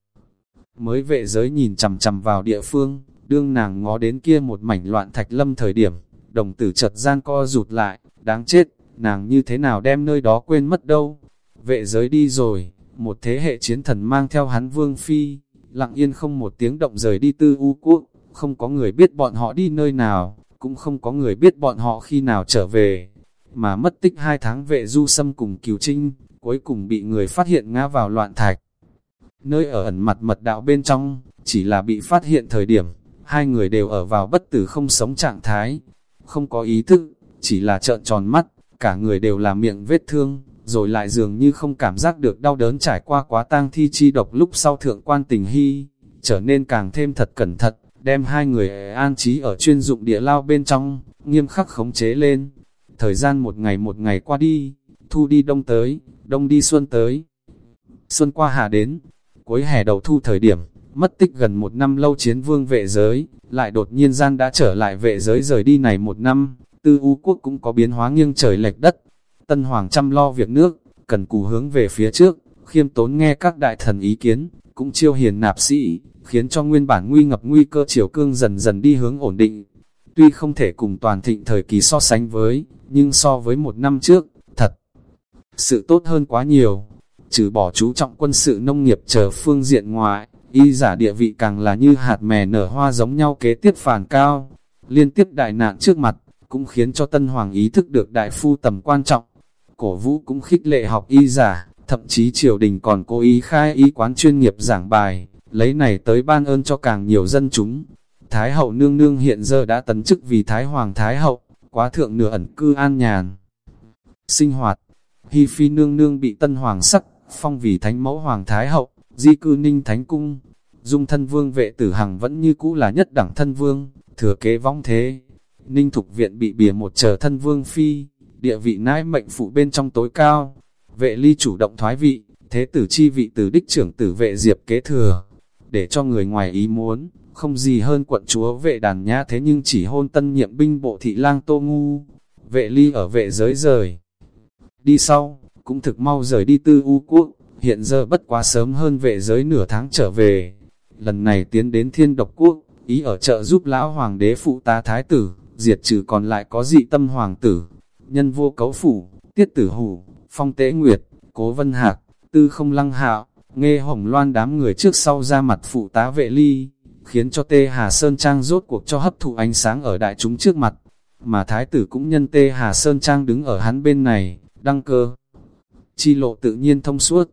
Mới vệ giới nhìn chầm chầm vào địa phương, đương nàng ngó đến kia một mảnh loạn thạch lâm thời điểm, đồng tử chợt gian co rụt lại, đáng chết, nàng như thế nào đem nơi đó quên mất đâu. Vệ giới đi rồi, một thế hệ chiến thần mang theo hắn vương phi, lặng yên không một tiếng động rời đi tư u quốc, không có người biết bọn họ đi nơi nào, cũng không có người biết bọn họ khi nào trở về. Mà mất tích hai tháng vệ du xâm cùng cửu trinh, cuối cùng bị người phát hiện ngã vào loạn thạch. Nơi ở ẩn mặt mật đạo bên trong, chỉ là bị phát hiện thời điểm, hai người đều ở vào bất tử không sống trạng thái, không có ý thức, chỉ là trợn tròn mắt, cả người đều là miệng vết thương, rồi lại dường như không cảm giác được đau đớn trải qua quá tang thi chi độc lúc sau thượng quan tình hy, trở nên càng thêm thật cẩn thận, đem hai người an trí ở chuyên dụng địa lao bên trong, nghiêm khắc khống chế lên. Thời gian một ngày một ngày qua đi, thu đi đông tới, đông đi xuân tới. Xuân qua hạ đến, cuối hè đầu thu thời điểm, mất tích gần một năm lâu chiến vương vệ giới, lại đột nhiên gian đã trở lại vệ giới rời đi này một năm, tư u quốc cũng có biến hóa nghiêng trời lệch đất. Tân Hoàng chăm lo việc nước, cần cù hướng về phía trước, khiêm tốn nghe các đại thần ý kiến, cũng chiêu hiền nạp sĩ, khiến cho nguyên bản nguy ngập nguy cơ chiều cương dần dần đi hướng ổn định. Tuy không thể cùng toàn thịnh thời kỳ so sánh với, nhưng so với một năm trước, thật, sự tốt hơn quá nhiều. Trừ bỏ chú trọng quân sự nông nghiệp chờ phương diện ngoại, y giả địa vị càng là như hạt mè nở hoa giống nhau kế tiếp phản cao. Liên tiếp đại nạn trước mặt, cũng khiến cho Tân Hoàng ý thức được đại phu tầm quan trọng. Cổ vũ cũng khích lệ học y giả, thậm chí triều đình còn cố ý khai y quán chuyên nghiệp giảng bài, lấy này tới ban ơn cho càng nhiều dân chúng. Thái hậu nương nương hiện giờ đã tấn chức vì Thái Hoàng Thái hậu, quá thượng nửa ẩn cư an nhàn. Sinh hoạt, Hi Phi nương nương bị tân hoàng sắc, phong vì thánh mẫu Hoàng Thái hậu, di cư ninh thánh cung. Dung thân vương vệ tử hằng vẫn như cũ là nhất đẳng thân vương, thừa kế vong thế. Ninh thục viện bị bìa một chờ thân vương phi, địa vị nãi mệnh phụ bên trong tối cao. Vệ ly chủ động thoái vị, thế tử chi vị từ đích trưởng tử vệ diệp kế thừa. Để cho người ngoài ý muốn, không gì hơn quận chúa vệ đàn nhã thế nhưng chỉ hôn tân nhiệm binh bộ thị lang tô ngu. Vệ ly ở vệ giới rời. Đi sau, cũng thực mau rời đi tư u quốc, hiện giờ bất quá sớm hơn vệ giới nửa tháng trở về. Lần này tiến đến thiên độc quốc, ý ở chợ giúp lão hoàng đế phụ tá thái tử, diệt trừ còn lại có dị tâm hoàng tử, nhân vô cấu phủ, tiết tử hủ, phong tế nguyệt, cố vân hạc, tư không lăng hạo, nghe hồng loan đám người trước sau ra mặt phụ tá vệ ly, khiến cho tê Hà Sơn Trang rốt cuộc cho hấp thụ ánh sáng ở đại chúng trước mặt, mà thái tử cũng nhân tê Hà Sơn Trang đứng ở hắn bên này, đăng cơ. Chi lộ tự nhiên thông suốt,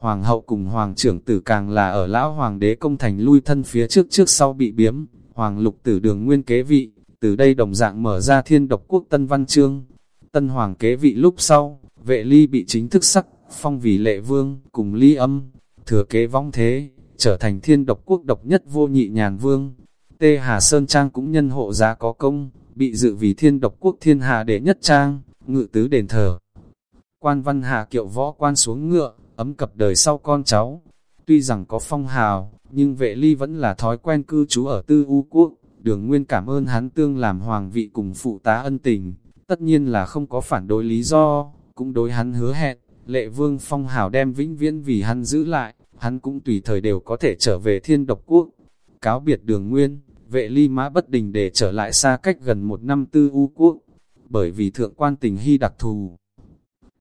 hoàng hậu cùng hoàng trưởng tử càng là ở lão hoàng đế công thành lui thân phía trước trước sau bị biếm, hoàng lục tử đường nguyên kế vị, từ đây đồng dạng mở ra thiên độc quốc tân văn chương. Tân hoàng kế vị lúc sau, vệ ly bị chính thức sắc, phong vì lệ vương, cùng ly âm, thừa kế vong thế, trở thành thiên độc quốc độc nhất vô nhị nhàn vương. Tê Hà Sơn Trang cũng nhân hộ giá có công, bị dự vì thiên độc quốc thiên hà đệ nhất trang, ngự tứ đền thờ. Quan văn hà kiệu võ quan xuống ngựa, ấm cập đời sau con cháu. Tuy rằng có phong hào, nhưng vệ ly vẫn là thói quen cư trú ở tư u quốc. Đường Nguyên cảm ơn hắn tương làm hoàng vị cùng phụ tá ân tình, tất nhiên là không có phản đối lý do, cũng đối hắn hứa hẹn, lệ vương phong hào đem vĩnh viễn vì hắn giữ lại, hắn cũng tùy thời đều có thể trở về thiên độc quốc. Cáo biệt đường Nguyên, vệ ly mã bất đình để trở lại xa cách gần một năm tư u quốc, bởi vì thượng quan tình hy đặc thù.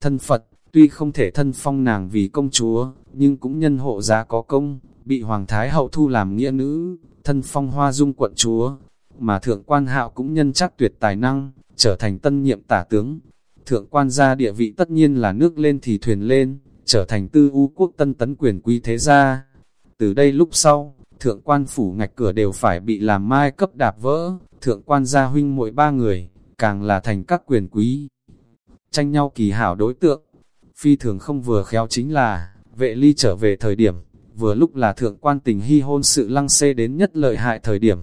Thân Phật, tuy không thể thân phong nàng vì công chúa, nhưng cũng nhân hộ giá có công, bị Hoàng Thái Hậu thu làm nghĩa nữ, thân phong hoa dung quận chúa, mà thượng quan hạo cũng nhân chắc tuyệt tài năng, trở thành tân nhiệm tả tướng. Thượng quan gia địa vị tất nhiên là nước lên thì thuyền lên, trở thành tư u quốc tân tấn quyền quý thế gia. Từ đây lúc sau, thượng quan phủ ngạch cửa đều phải bị làm mai cấp đạp vỡ, thượng quan gia huynh mỗi ba người, càng là thành các quyền quý. Tranh nhau kỳ hảo đối tượng, phi thường không vừa khéo chính là, vệ ly trở về thời điểm, vừa lúc là thượng quan tình hy hôn sự lăng xê đến nhất lợi hại thời điểm.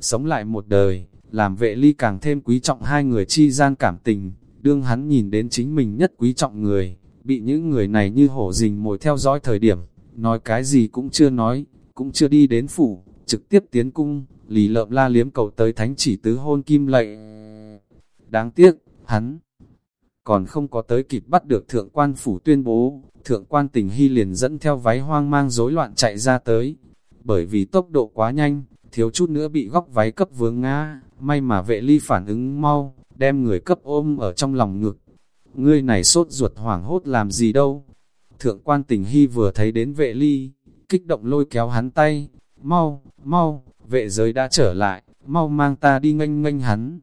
Sống lại một đời, làm vệ ly càng thêm quý trọng hai người chi gian cảm tình, đương hắn nhìn đến chính mình nhất quý trọng người, bị những người này như hổ rình mồi theo dõi thời điểm, nói cái gì cũng chưa nói, cũng chưa đi đến phủ, trực tiếp tiến cung, lì lợm la liếm cầu tới thánh chỉ tứ hôn kim lệ. Đáng tiếc, hắn còn không có tới kịp bắt được thượng quan phủ tuyên bố, thượng quan tình hy liền dẫn theo váy hoang mang rối loạn chạy ra tới. Bởi vì tốc độ quá nhanh, thiếu chút nữa bị góc váy cấp vướng ngã, may mà vệ ly phản ứng mau, đem người cấp ôm ở trong lòng ngực. Ngươi này sốt ruột hoảng hốt làm gì đâu. Thượng quan tình hy vừa thấy đến vệ ly, kích động lôi kéo hắn tay, mau, mau, vệ giới đã trở lại, mau mang ta đi nganh nganh hắn.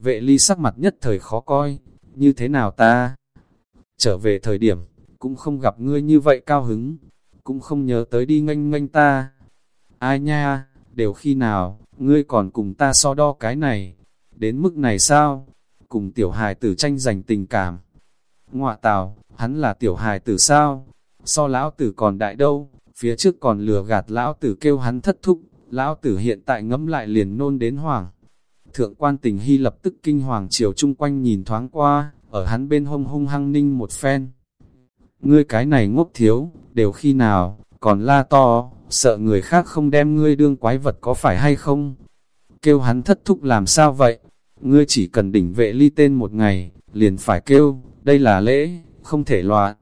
Vệ ly sắc mặt nhất thời khó coi, như thế nào ta? Trở về thời điểm, cũng không gặp ngươi như vậy cao hứng, cũng không nhớ tới đi nganh nganh ta. Ai nha, đều khi nào, ngươi còn cùng ta so đo cái này, đến mức này sao? Cùng tiểu hài tử tranh giành tình cảm. Ngoạ tào, hắn là tiểu hài tử sao? So lão tử còn đại đâu, phía trước còn lừa gạt lão tử kêu hắn thất thúc, lão tử hiện tại ngẫm lại liền nôn đến hoàng. Thượng quan tình hy lập tức kinh hoàng chiều chung quanh nhìn thoáng qua, ở hắn bên hông hung hăng ninh một phen. Ngươi cái này ngốc thiếu, đều khi nào, còn la to, sợ người khác không đem ngươi đương quái vật có phải hay không? Kêu hắn thất thúc làm sao vậy? Ngươi chỉ cần đỉnh vệ ly tên một ngày, liền phải kêu, đây là lễ, không thể loạn.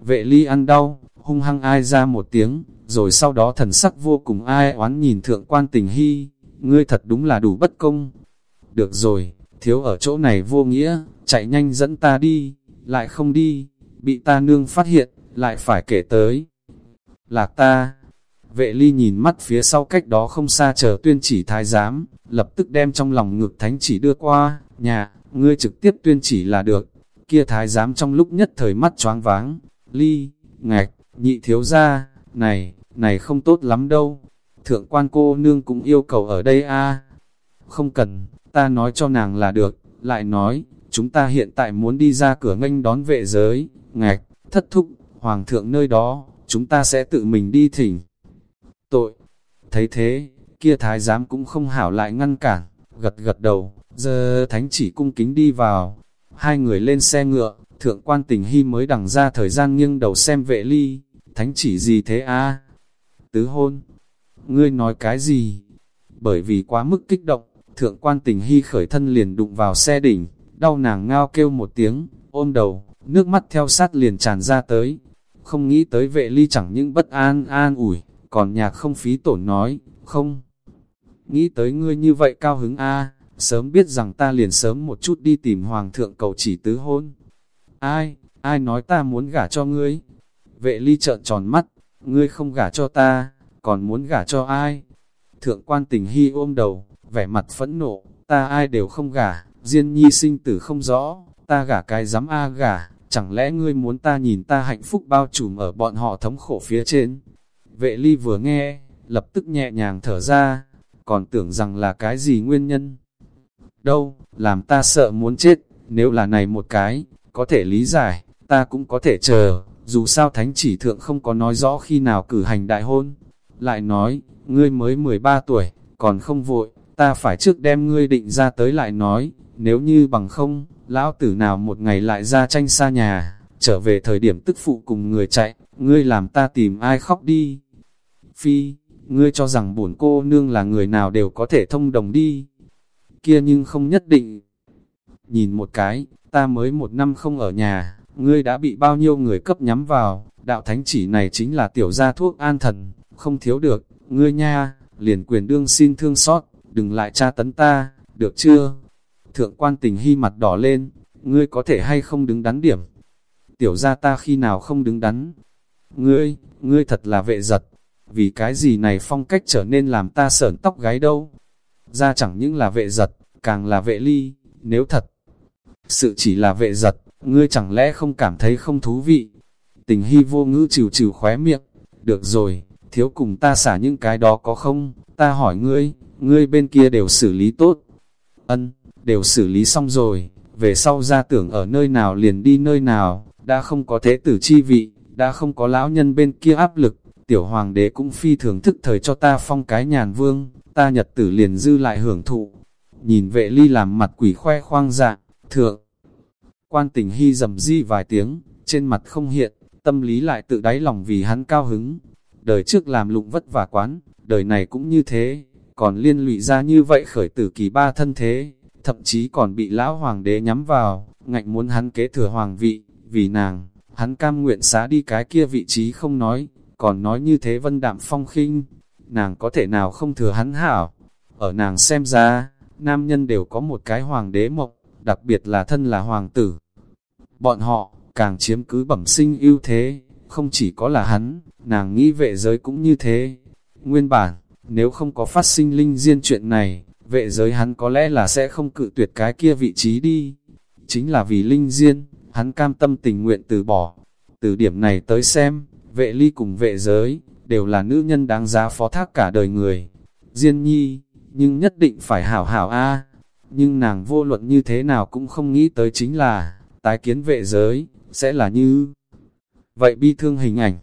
Vệ ly ăn đau, hung hăng ai ra một tiếng, rồi sau đó thần sắc vô cùng ai oán nhìn thượng quan tình hy, ngươi thật đúng là đủ bất công. Được rồi, thiếu ở chỗ này vô nghĩa, chạy nhanh dẫn ta đi, lại không đi, bị ta nương phát hiện, lại phải kể tới. Lạc ta, vệ ly nhìn mắt phía sau cách đó không xa chờ tuyên chỉ thái giám, lập tức đem trong lòng ngực thánh chỉ đưa qua, nhà, ngươi trực tiếp tuyên chỉ là được. Kia thái giám trong lúc nhất thời mắt choáng váng, ly, ngạch, nhị thiếu ra, này, này không tốt lắm đâu. Thượng quan cô nương cũng yêu cầu ở đây a Không cần, ta nói cho nàng là được, lại nói, chúng ta hiện tại muốn đi ra cửa nghênh đón vệ giới, ngạch, thất thúc, hoàng thượng nơi đó, chúng ta sẽ tự mình đi thỉnh. Tội, thấy thế, kia thái giám cũng không hảo lại ngăn cản, gật gật đầu, giờ thánh chỉ cung kính đi vào, hai người lên xe ngựa, thượng quan tình hy mới đằng ra thời gian nghiêng đầu xem vệ ly, thánh chỉ gì thế a Tứ hôn, ngươi nói cái gì? Bởi vì quá mức kích động, thượng quan tình hy khởi thân liền đụng vào xe đỉnh, đau nàng ngao kêu một tiếng, ôm đầu, nước mắt theo sát liền tràn ra tới. Không nghĩ tới vệ ly chẳng những bất an an ủi, còn nhạc không phí tổn nói, không. Nghĩ tới ngươi như vậy cao hứng a sớm biết rằng ta liền sớm một chút đi tìm hoàng thượng cầu chỉ tứ hôn. Ai, ai nói ta muốn gả cho ngươi? Vệ ly trợn tròn mắt, ngươi không gả cho ta, còn muốn gả cho ai? Thượng quan tình hy ôm đầu, vẻ mặt phẫn nộ, ta ai đều không gả, Diên nhi sinh tử không rõ, ta gả cái dám a gả, chẳng lẽ ngươi muốn ta nhìn ta hạnh phúc bao trùm ở bọn họ thống khổ phía trên? Vệ ly vừa nghe, lập tức nhẹ nhàng thở ra, còn tưởng rằng là cái gì nguyên nhân? Đâu, làm ta sợ muốn chết, nếu là này một cái, có thể lý giải, ta cũng có thể chờ, dù sao thánh chỉ thượng không có nói rõ khi nào cử hành đại hôn. Lại nói, ngươi mới 13 tuổi, còn không vội, ta phải trước đem ngươi định ra tới lại nói, nếu như bằng không, lão tử nào một ngày lại ra tranh xa nhà, trở về thời điểm tức phụ cùng người chạy, ngươi làm ta tìm ai khóc đi. Phi, ngươi cho rằng bổn cô nương là người nào đều có thể thông đồng đi. Kia nhưng không nhất định. Nhìn một cái, ta mới một năm không ở nhà, ngươi đã bị bao nhiêu người cấp nhắm vào, đạo thánh chỉ này chính là tiểu gia thuốc an thần, không thiếu được, ngươi nha, liền quyền đương xin thương xót, đừng lại tra tấn ta, được chưa? Thượng quan tình hy mặt đỏ lên, ngươi có thể hay không đứng đắn điểm. Tiểu gia ta khi nào không đứng đắn. Ngươi, ngươi thật là vệ giật, vì cái gì này phong cách trở nên làm ta sởn tóc gáy đâu. Ra chẳng những là vệ giật, càng là vệ ly, nếu thật. Sự chỉ là vệ giật, ngươi chẳng lẽ không cảm thấy không thú vị. Tình hy vô ngữ trừ trừ khóe miệng, được rồi, thiếu cùng ta xả những cái đó có không, ta hỏi ngươi, ngươi bên kia đều xử lý tốt. Ân, đều xử lý xong rồi, về sau ra tưởng ở nơi nào liền đi nơi nào, đã không có thế tử chi vị, đã không có lão nhân bên kia áp lực, tiểu hoàng đế cũng phi thường thức thời cho ta phong cái nhàn vương, ta nhật tử liền dư lại hưởng thụ. Nhìn vệ ly làm mặt quỷ khoe khoang dạng, thượng. Quan tình hy dầm di vài tiếng, trên mặt không hiện, tâm lý lại tự đáy lòng vì hắn cao hứng. Đời trước làm lụng vất vả quán, đời này cũng như thế, còn liên lụy ra như vậy khởi tử kỳ ba thân thế, thậm chí còn bị lão hoàng đế nhắm vào, ngạnh muốn hắn kế thừa hoàng vị, vì nàng, hắn cam nguyện xá đi cái kia vị trí không nói, còn nói như thế vân đạm phong khinh, nàng có thể nào không thừa hắn hảo. Ở nàng xem ra, nam nhân đều có một cái hoàng đế mộng, đặc biệt là thân là hoàng tử. Bọn họ, càng chiếm cứ bẩm sinh ưu thế, không chỉ có là hắn, nàng nghĩ vệ giới cũng như thế. Nguyên bản, nếu không có phát sinh linh diên chuyện này, vệ giới hắn có lẽ là sẽ không cự tuyệt cái kia vị trí đi. Chính là vì linh diên, hắn cam tâm tình nguyện từ bỏ. Từ điểm này tới xem, vệ ly cùng vệ giới, đều là nữ nhân đáng giá phó thác cả đời người. Diên nhi, nhưng nhất định phải hảo hảo a Nhưng nàng vô luận như thế nào cũng không nghĩ tới chính là, tái kiến vệ giới, sẽ là như... Vậy bi thương hình ảnh,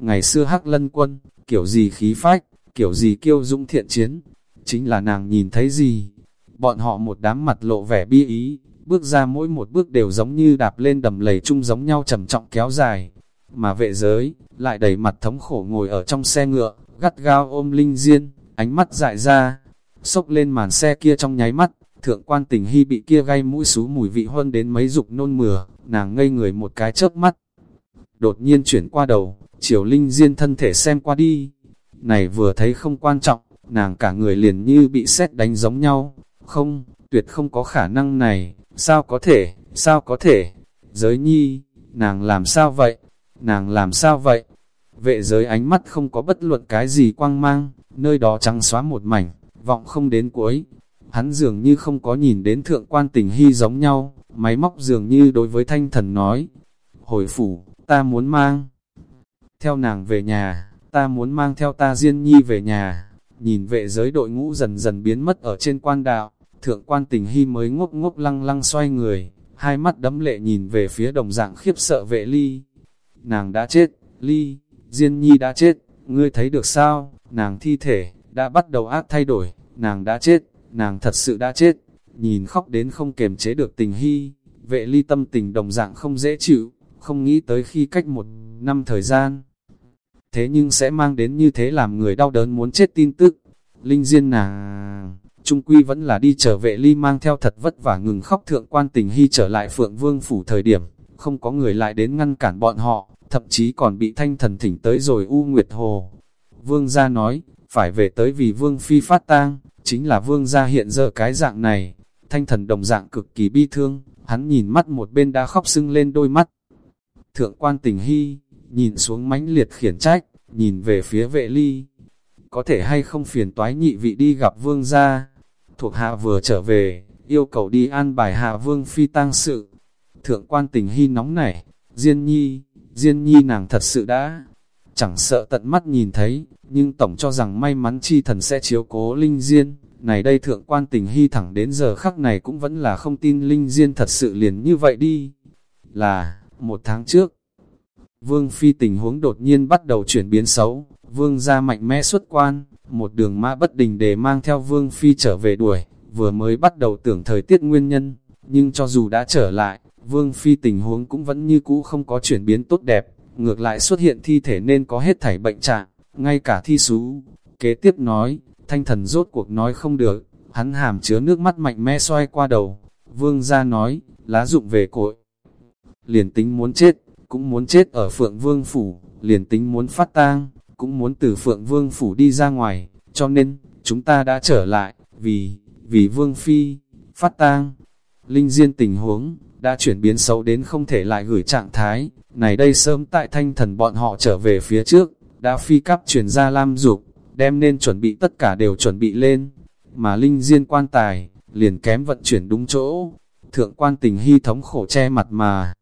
ngày xưa hắc lân quân, kiểu gì khí phách, kiểu gì kiêu dũng thiện chiến, chính là nàng nhìn thấy gì. Bọn họ một đám mặt lộ vẻ bi ý, bước ra mỗi một bước đều giống như đạp lên đầm lầy chung giống nhau trầm trọng kéo dài. Mà vệ giới, lại đầy mặt thống khổ ngồi ở trong xe ngựa, gắt gao ôm linh diên, ánh mắt dại ra, sốc lên màn xe kia trong nháy mắt, thượng quan tình hy bị kia gây mũi xú mùi vị hơn đến mấy dục nôn mửa, nàng ngây người một cái chớp mắt. Đột nhiên chuyển qua đầu, chiều linh diên thân thể xem qua đi. Này vừa thấy không quan trọng, nàng cả người liền như bị sét đánh giống nhau. Không, tuyệt không có khả năng này, sao có thể, sao có thể. Giới nhi, nàng làm sao vậy? Nàng làm sao vậy? Vệ giới ánh mắt không có bất luận cái gì quang mang, nơi đó trắng xóa một mảnh, vọng không đến cuối. Hắn dường như không có nhìn đến thượng quan tình hy giống nhau, máy móc dường như đối với thanh thần nói. Hồi phủ, ta muốn mang theo nàng về nhà, ta muốn mang theo ta Diên Nhi về nhà. Nhìn vệ giới đội ngũ dần dần biến mất ở trên quan đạo, thượng quan tình hy mới ngốc ngốc lăng lăng xoay người, hai mắt đấm lệ nhìn về phía đồng dạng khiếp sợ vệ ly. Nàng đã chết, ly, Diên Nhi đã chết, ngươi thấy được sao, nàng thi thể, đã bắt đầu ác thay đổi, nàng đã chết, nàng thật sự đã chết, nhìn khóc đến không kềm chế được tình hy, vệ ly tâm tình đồng dạng không dễ chịu, không nghĩ tới khi cách một năm thời gian. Thế nhưng sẽ mang đến như thế làm người đau đớn muốn chết tin tức. Linh Diên nàng, trung quy vẫn là đi trở vệ ly mang theo thật vất vả ngừng khóc thượng quan tình hy trở lại Phượng Vương Phủ thời điểm, không có người lại đến ngăn cản bọn họ, thậm chí còn bị thanh thần thỉnh tới rồi U Nguyệt Hồ. Vương gia nói, phải về tới vì Vương Phi phát tang, chính là Vương gia hiện giờ cái dạng này. Thanh thần đồng dạng cực kỳ bi thương, hắn nhìn mắt một bên đã khóc sưng lên đôi mắt, Thượng quan tình hy, nhìn xuống mãnh liệt khiển trách, nhìn về phía vệ ly. Có thể hay không phiền toái nhị vị đi gặp vương gia. Thuộc hạ vừa trở về, yêu cầu đi an bài hạ vương phi tang sự. Thượng quan tình hy nóng nảy, Diên nhi, Diên nhi nàng thật sự đã, chẳng sợ tận mắt nhìn thấy, nhưng tổng cho rằng may mắn chi thần sẽ chiếu cố Linh Diên. Này đây thượng quan tình hy thẳng đến giờ khắc này cũng vẫn là không tin Linh Diên thật sự liền như vậy đi. Là, một tháng trước, Vương Phi tình huống đột nhiên bắt đầu chuyển biến xấu, Vương ra mạnh mẽ xuất quan, một đường mã bất đình để mang theo Vương Phi trở về đuổi, vừa mới bắt đầu tưởng thời tiết nguyên nhân, nhưng cho dù đã trở lại, Vương Phi tình huống cũng vẫn như cũ không có chuyển biến tốt đẹp, ngược lại xuất hiện thi thể nên có hết thảy bệnh trạng, ngay cả thi xú. Kế tiếp nói, thanh thần rốt cuộc nói không được, hắn hàm chứa nước mắt mạnh mẽ xoay qua đầu, Vương ra nói, lá dụng về cội. Liền tính muốn chết, cũng muốn chết ở Phượng Vương Phủ, liền tính muốn phát tang, cũng muốn từ Phượng Vương Phủ đi ra ngoài, cho nên, chúng ta đã trở lại, vì, vì Vương Phi, phát tang. Linh Diên tình huống, đã chuyển biến xấu đến không thể lại gửi trạng thái, này đây sớm tại thanh thần bọn họ trở về phía trước, đã phi cắp chuyển ra lam dục đem nên chuẩn bị tất cả đều chuẩn bị lên, mà Linh Diên quan tài, liền kém vận chuyển đúng chỗ, thượng quan tình hy thống khổ che mặt mà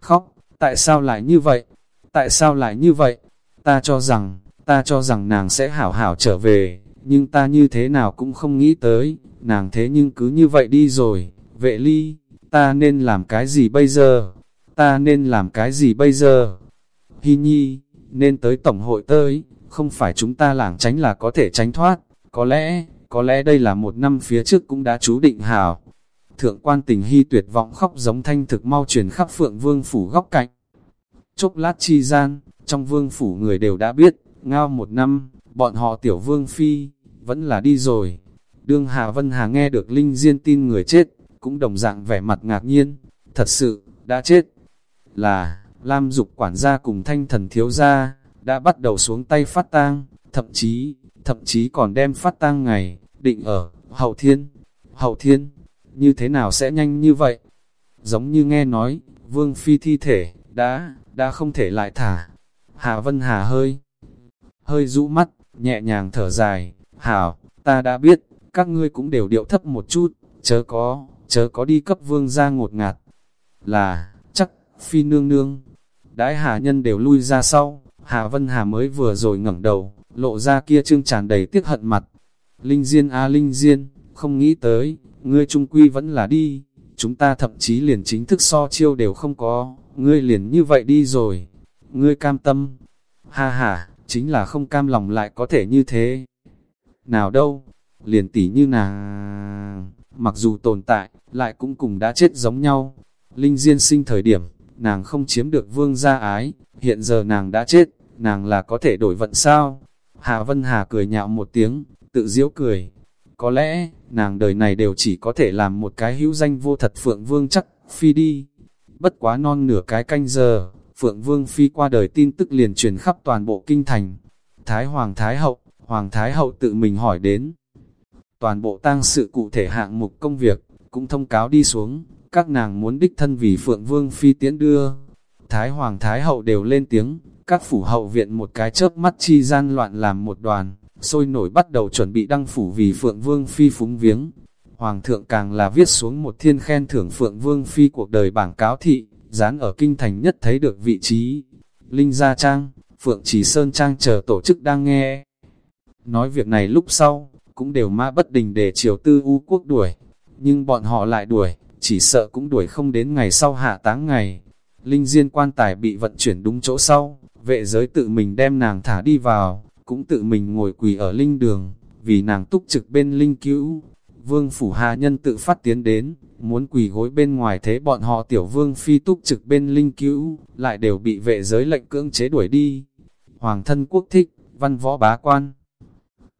khóc, tại sao lại như vậy? Tại sao lại như vậy? Ta cho rằng, ta cho rằng nàng sẽ hảo hảo trở về, nhưng ta như thế nào cũng không nghĩ tới, nàng thế nhưng cứ như vậy đi rồi, vệ ly, ta nên làm cái gì bây giờ? Ta nên làm cái gì bây giờ? Hy nhi, nên tới tổng hội tới, không phải chúng ta lảng tránh là có thể tránh thoát, có lẽ, có lẽ đây là một năm phía trước cũng đã chú định hảo, Thượng quan tình hy tuyệt vọng khóc giống thanh thực mau truyền khắp phượng vương phủ góc cạnh. Chốc lát chi gian, trong vương phủ người đều đã biết, ngao một năm, bọn họ tiểu vương phi, vẫn là đi rồi. Đương Hà Vân Hà nghe được Linh Diên tin người chết, cũng đồng dạng vẻ mặt ngạc nhiên, thật sự, đã chết. Là, Lam Dục quản gia cùng thanh thần thiếu gia, đã bắt đầu xuống tay phát tang, thậm chí, thậm chí còn đem phát tang ngày, định ở, hậu thiên, hậu thiên, như thế nào sẽ nhanh như vậy? Giống như nghe nói, vương phi thi thể, đã, đã không thể lại thả. Hà Vân Hà hơi, hơi rũ mắt, nhẹ nhàng thở dài, hảo, ta đã biết, các ngươi cũng đều điệu thấp một chút, chớ có, chớ có đi cấp vương ra ngột ngạt. Là, chắc, phi nương nương, đãi Hà Nhân đều lui ra sau, Hà Vân Hà mới vừa rồi ngẩng đầu, lộ ra kia trương tràn đầy tiếc hận mặt. Linh Diên a Linh Diên, không nghĩ tới, ngươi trung quy vẫn là đi, chúng ta thậm chí liền chính thức so chiêu đều không có, ngươi liền như vậy đi rồi, ngươi cam tâm. Ha ha, chính là không cam lòng lại có thể như thế. Nào đâu, liền tỉ như nàng, mặc dù tồn tại, lại cũng cùng đã chết giống nhau. Linh Diên sinh thời điểm, nàng không chiếm được vương gia ái, hiện giờ nàng đã chết, nàng là có thể đổi vận sao? hà Vân Hà cười nhạo một tiếng, tự diễu cười. Có lẽ, nàng đời này đều chỉ có thể làm một cái hữu danh vô thật Phượng Vương chắc, phi đi. Bất quá non nửa cái canh giờ, Phượng Vương phi qua đời tin tức liền truyền khắp toàn bộ kinh thành. Thái Hoàng Thái Hậu, Hoàng Thái Hậu tự mình hỏi đến. Toàn bộ tang sự cụ thể hạng mục công việc, cũng thông cáo đi xuống, các nàng muốn đích thân vì Phượng Vương Phi tiến đưa. Thái Hoàng Thái Hậu đều lên tiếng, các phủ hậu viện một cái chớp mắt chi gian loạn làm một đoàn, sôi nổi bắt đầu chuẩn bị đăng phủ vì Phượng Vương Phi phúng viếng. Hoàng thượng càng là viết xuống một thiên khen thưởng Phượng Vương Phi cuộc đời bảng cáo thị, dán ở kinh thành nhất thấy được vị trí. Linh Gia Trang, Phượng Chỉ Sơn Trang chờ tổ chức đang nghe. Nói việc này lúc sau, cũng đều ma bất đình để triều tư u quốc đuổi, nhưng bọn họ lại đuổi, chỉ sợ cũng đuổi không đến ngày sau hạ táng ngày. Linh Diên quan tài bị vận chuyển đúng chỗ sau, vệ giới tự mình đem nàng thả đi vào, cũng tự mình ngồi quỳ ở linh đường, vì nàng túc trực bên linh cứu. Vương phủ hạ nhân tự phát tiến đến, muốn quỳ gối bên ngoài thế bọn họ tiểu vương phi túc trực bên linh cứu, lại đều bị vệ giới lệnh cưỡng chế đuổi đi. Hoàng thân quốc thích, văn võ bá quan,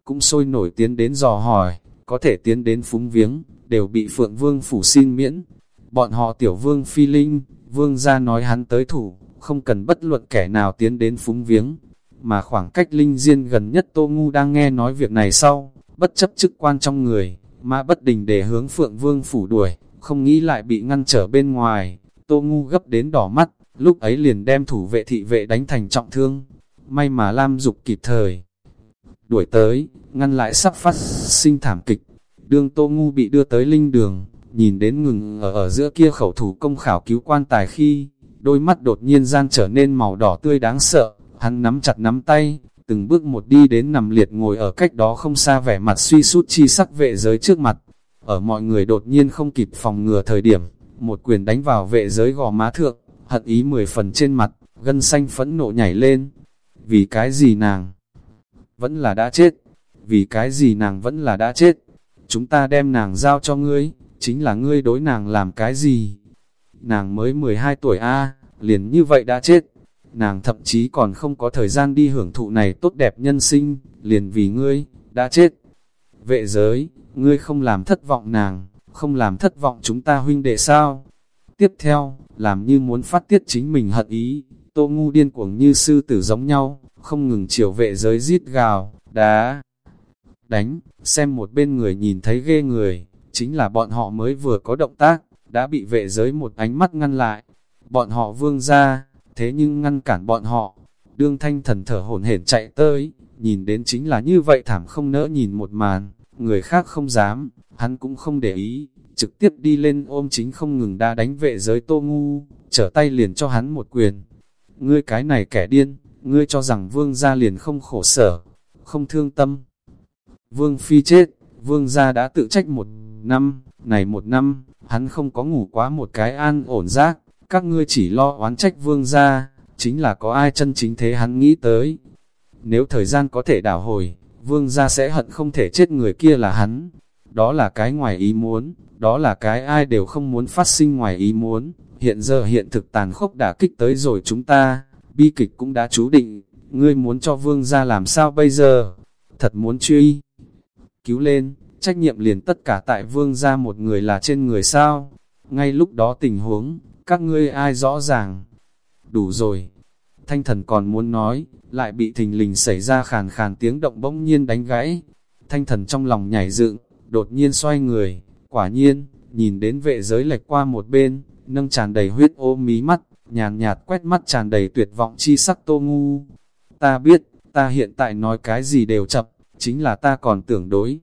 cũng sôi nổi tiến đến dò hỏi, có thể tiến đến phúng viếng, đều bị Phượng Vương phủ xin miễn. Bọn họ tiểu vương phi linh, vương ra nói hắn tới thủ, không cần bất luận kẻ nào tiến đến phúng viếng. Mà khoảng cách linh diên gần nhất Tô Ngu đang nghe nói việc này sau, bất chấp chức quan trong người, mà bất đình để hướng Phượng Vương phủ đuổi, không nghĩ lại bị ngăn trở bên ngoài. Tô Ngu gấp đến đỏ mắt, lúc ấy liền đem thủ vệ thị vệ đánh thành trọng thương. May mà Lam Dục kịp thời. Đuổi tới, ngăn lại sắp phát sinh thảm kịch. Đương Tô Ngu bị đưa tới linh đường, nhìn đến ngừng ở ở giữa kia khẩu thủ công khảo cứu quan tài khi, đôi mắt đột nhiên gian trở nên màu đỏ tươi đáng sợ, hắn nắm chặt nắm tay, từng bước một đi đến nằm liệt ngồi ở cách đó không xa vẻ mặt suy sút chi sắc vệ giới trước mặt. Ở mọi người đột nhiên không kịp phòng ngừa thời điểm, một quyền đánh vào vệ giới gò má thượng, hận ý mười phần trên mặt, gân xanh phẫn nộ nhảy lên. Vì cái gì nàng? Vẫn là đã chết. Vì cái gì nàng vẫn là đã chết? Chúng ta đem nàng giao cho ngươi, chính là ngươi đối nàng làm cái gì? Nàng mới 12 tuổi A, liền như vậy đã chết. Nàng thậm chí còn không có thời gian đi hưởng thụ này tốt đẹp nhân sinh, liền vì ngươi, đã chết. Vệ giới, ngươi không làm thất vọng nàng, không làm thất vọng chúng ta huynh đệ sao? Tiếp theo, làm như muốn phát tiết chính mình hận ý, tô ngu điên cuồng như sư tử giống nhau, không ngừng chiều vệ giới rít gào, đá, đánh, xem một bên người nhìn thấy ghê người, chính là bọn họ mới vừa có động tác, đã bị vệ giới một ánh mắt ngăn lại. Bọn họ vương ra, thế nhưng ngăn cản bọn họ, đương thanh thần thở hổn hển chạy tới, nhìn đến chính là như vậy thảm không nỡ nhìn một màn, người khác không dám, hắn cũng không để ý, trực tiếp đi lên ôm chính không ngừng đa đánh vệ giới tô ngu, trở tay liền cho hắn một quyền. Ngươi cái này kẻ điên, ngươi cho rằng vương gia liền không khổ sở, không thương tâm. Vương phi chết, vương gia đã tự trách một năm, này một năm, hắn không có ngủ quá một cái an ổn giác, các ngươi chỉ lo oán trách vương gia, chính là có ai chân chính thế hắn nghĩ tới. Nếu thời gian có thể đảo hồi, vương gia sẽ hận không thể chết người kia là hắn. Đó là cái ngoài ý muốn, đó là cái ai đều không muốn phát sinh ngoài ý muốn. Hiện giờ hiện thực tàn khốc đã kích tới rồi chúng ta, bi kịch cũng đã chú định, ngươi muốn cho vương gia làm sao bây giờ? Thật muốn truy, cứu lên, trách nhiệm liền tất cả tại vương gia một người là trên người sao? Ngay lúc đó tình huống, các ngươi ai rõ ràng? Đủ rồi. Thanh thần còn muốn nói, lại bị thình lình xảy ra khàn khàn tiếng động bỗng nhiên đánh gãy. Thanh thần trong lòng nhảy dựng, đột nhiên xoay người, quả nhiên, nhìn đến vệ giới lệch qua một bên, nâng tràn đầy huyết ô mí mắt, nhàn nhạt quét mắt tràn đầy tuyệt vọng chi sắc tô ngu. Ta biết, ta hiện tại nói cái gì đều chậm, chính là ta còn tưởng đối.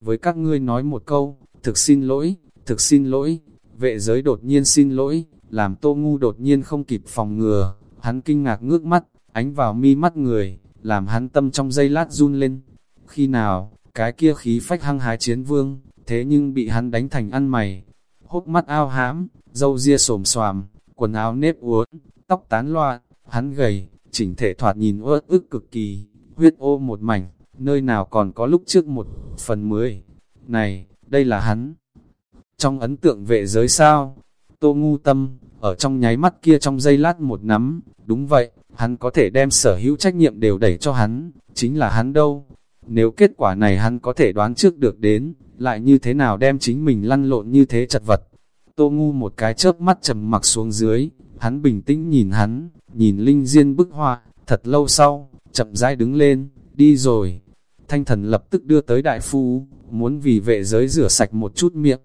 Với các ngươi nói một câu, thực xin lỗi, thực xin lỗi, vệ giới đột nhiên xin lỗi, làm tô ngu đột nhiên không kịp phòng ngừa, hắn kinh ngạc ngước mắt, ánh vào mi mắt người, làm hắn tâm trong giây lát run lên. Khi nào, cái kia khí phách hăng hái chiến vương, thế nhưng bị hắn đánh thành ăn mày, hốc mắt ao hãm, dâu ria xồm xoàm, quần áo nếp uốn, tóc tán loạn, hắn gầy, chỉnh thể thoạt nhìn uất ức cực kỳ, huyết ô một mảnh, nơi nào còn có lúc trước một phần mười. Này, đây là hắn. Trong ấn tượng vệ giới sao? Tô ngu tâm, ở trong nháy mắt kia trong giây lát một nắm, đúng vậy, hắn có thể đem sở hữu trách nhiệm đều đẩy cho hắn, chính là hắn đâu. Nếu kết quả này hắn có thể đoán trước được đến, lại như thế nào đem chính mình lăn lộn như thế chật vật. Tô ngu một cái chớp mắt trầm mặc xuống dưới, hắn bình tĩnh nhìn hắn, nhìn linh diên bức họa, thật lâu sau, chậm rãi đứng lên, đi rồi. Thanh thần lập tức đưa tới đại phu, muốn vì vệ giới rửa sạch một chút miệng.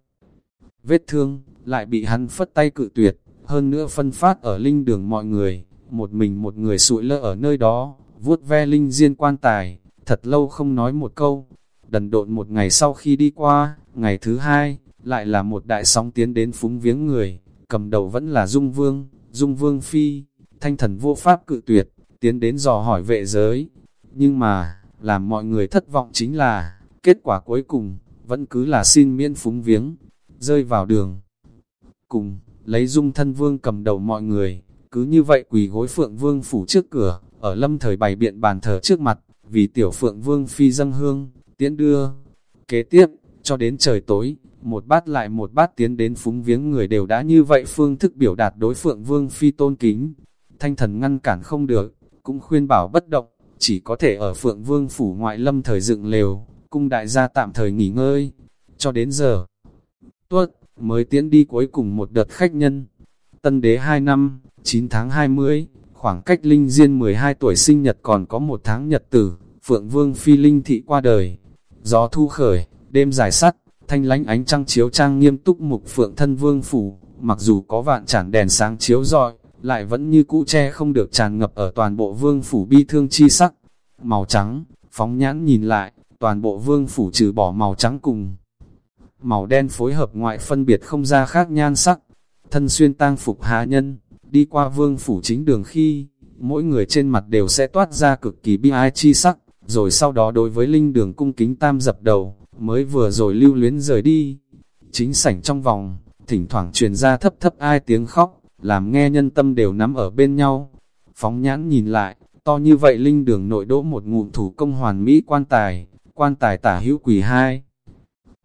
Vết thương, lại bị hắn phất tay cự tuyệt, hơn nữa phân phát ở linh đường mọi người, một mình một người sụi lơ ở nơi đó, vuốt ve linh diên quan tài, thật lâu không nói một câu. Đần độn một ngày sau khi đi qua, ngày thứ hai, lại là một đại sóng tiến đến phúng viếng người, cầm đầu vẫn là Dung Vương, Dung Vương Phi, thanh thần vô pháp cự tuyệt, tiến đến dò hỏi vệ giới. Nhưng mà, làm mọi người thất vọng chính là, kết quả cuối cùng, vẫn cứ là xin miễn phúng viếng, rơi vào đường. Cùng, lấy Dung thân vương cầm đầu mọi người, cứ như vậy quỳ gối Phượng Vương phủ trước cửa, ở lâm thời bày biện bàn thờ trước mặt, vì tiểu Phượng Vương Phi dâng hương, tiến đưa. Kế tiếp, cho đến trời tối, một bát lại một bát tiến đến phúng viếng người đều đã như vậy phương thức biểu đạt đối Phượng Vương Phi tôn kính. Thanh thần ngăn cản không được, cũng khuyên bảo bất động, chỉ có thể ở Phượng Vương phủ ngoại lâm thời dựng lều, cung đại gia tạm thời nghỉ ngơi, cho đến giờ. Tuất, mới tiến đi cuối cùng một đợt khách nhân. Tân đế 2 năm, 9 tháng 20, khoảng cách Linh Diên 12 tuổi sinh nhật còn có một tháng nhật tử, Phượng Vương Phi Linh Thị qua đời. Gió thu khởi, đêm dài sắt, thanh lánh ánh trăng chiếu trang nghiêm túc mục Phượng thân Vương Phủ, mặc dù có vạn chản đèn sáng chiếu rọi, lại vẫn như cũ che không được tràn ngập ở toàn bộ Vương Phủ bi thương chi sắc. Màu trắng, phóng nhãn nhìn lại, toàn bộ Vương Phủ trừ bỏ màu trắng cùng. Màu đen phối hợp ngoại phân biệt không ra khác nhan sắc, thân xuyên tang phục hạ nhân, đi qua vương phủ chính đường khi, mỗi người trên mặt đều sẽ toát ra cực kỳ bi ai chi sắc, rồi sau đó đối với linh đường cung kính tam dập đầu, mới vừa rồi lưu luyến rời đi. Chính sảnh trong vòng, thỉnh thoảng truyền ra thấp thấp ai tiếng khóc, làm nghe nhân tâm đều nắm ở bên nhau. Phóng nhãn nhìn lại, to như vậy linh đường nội đỗ một ngụm thủ công hoàn mỹ quan tài, quan tài tả hữu quỷ hai.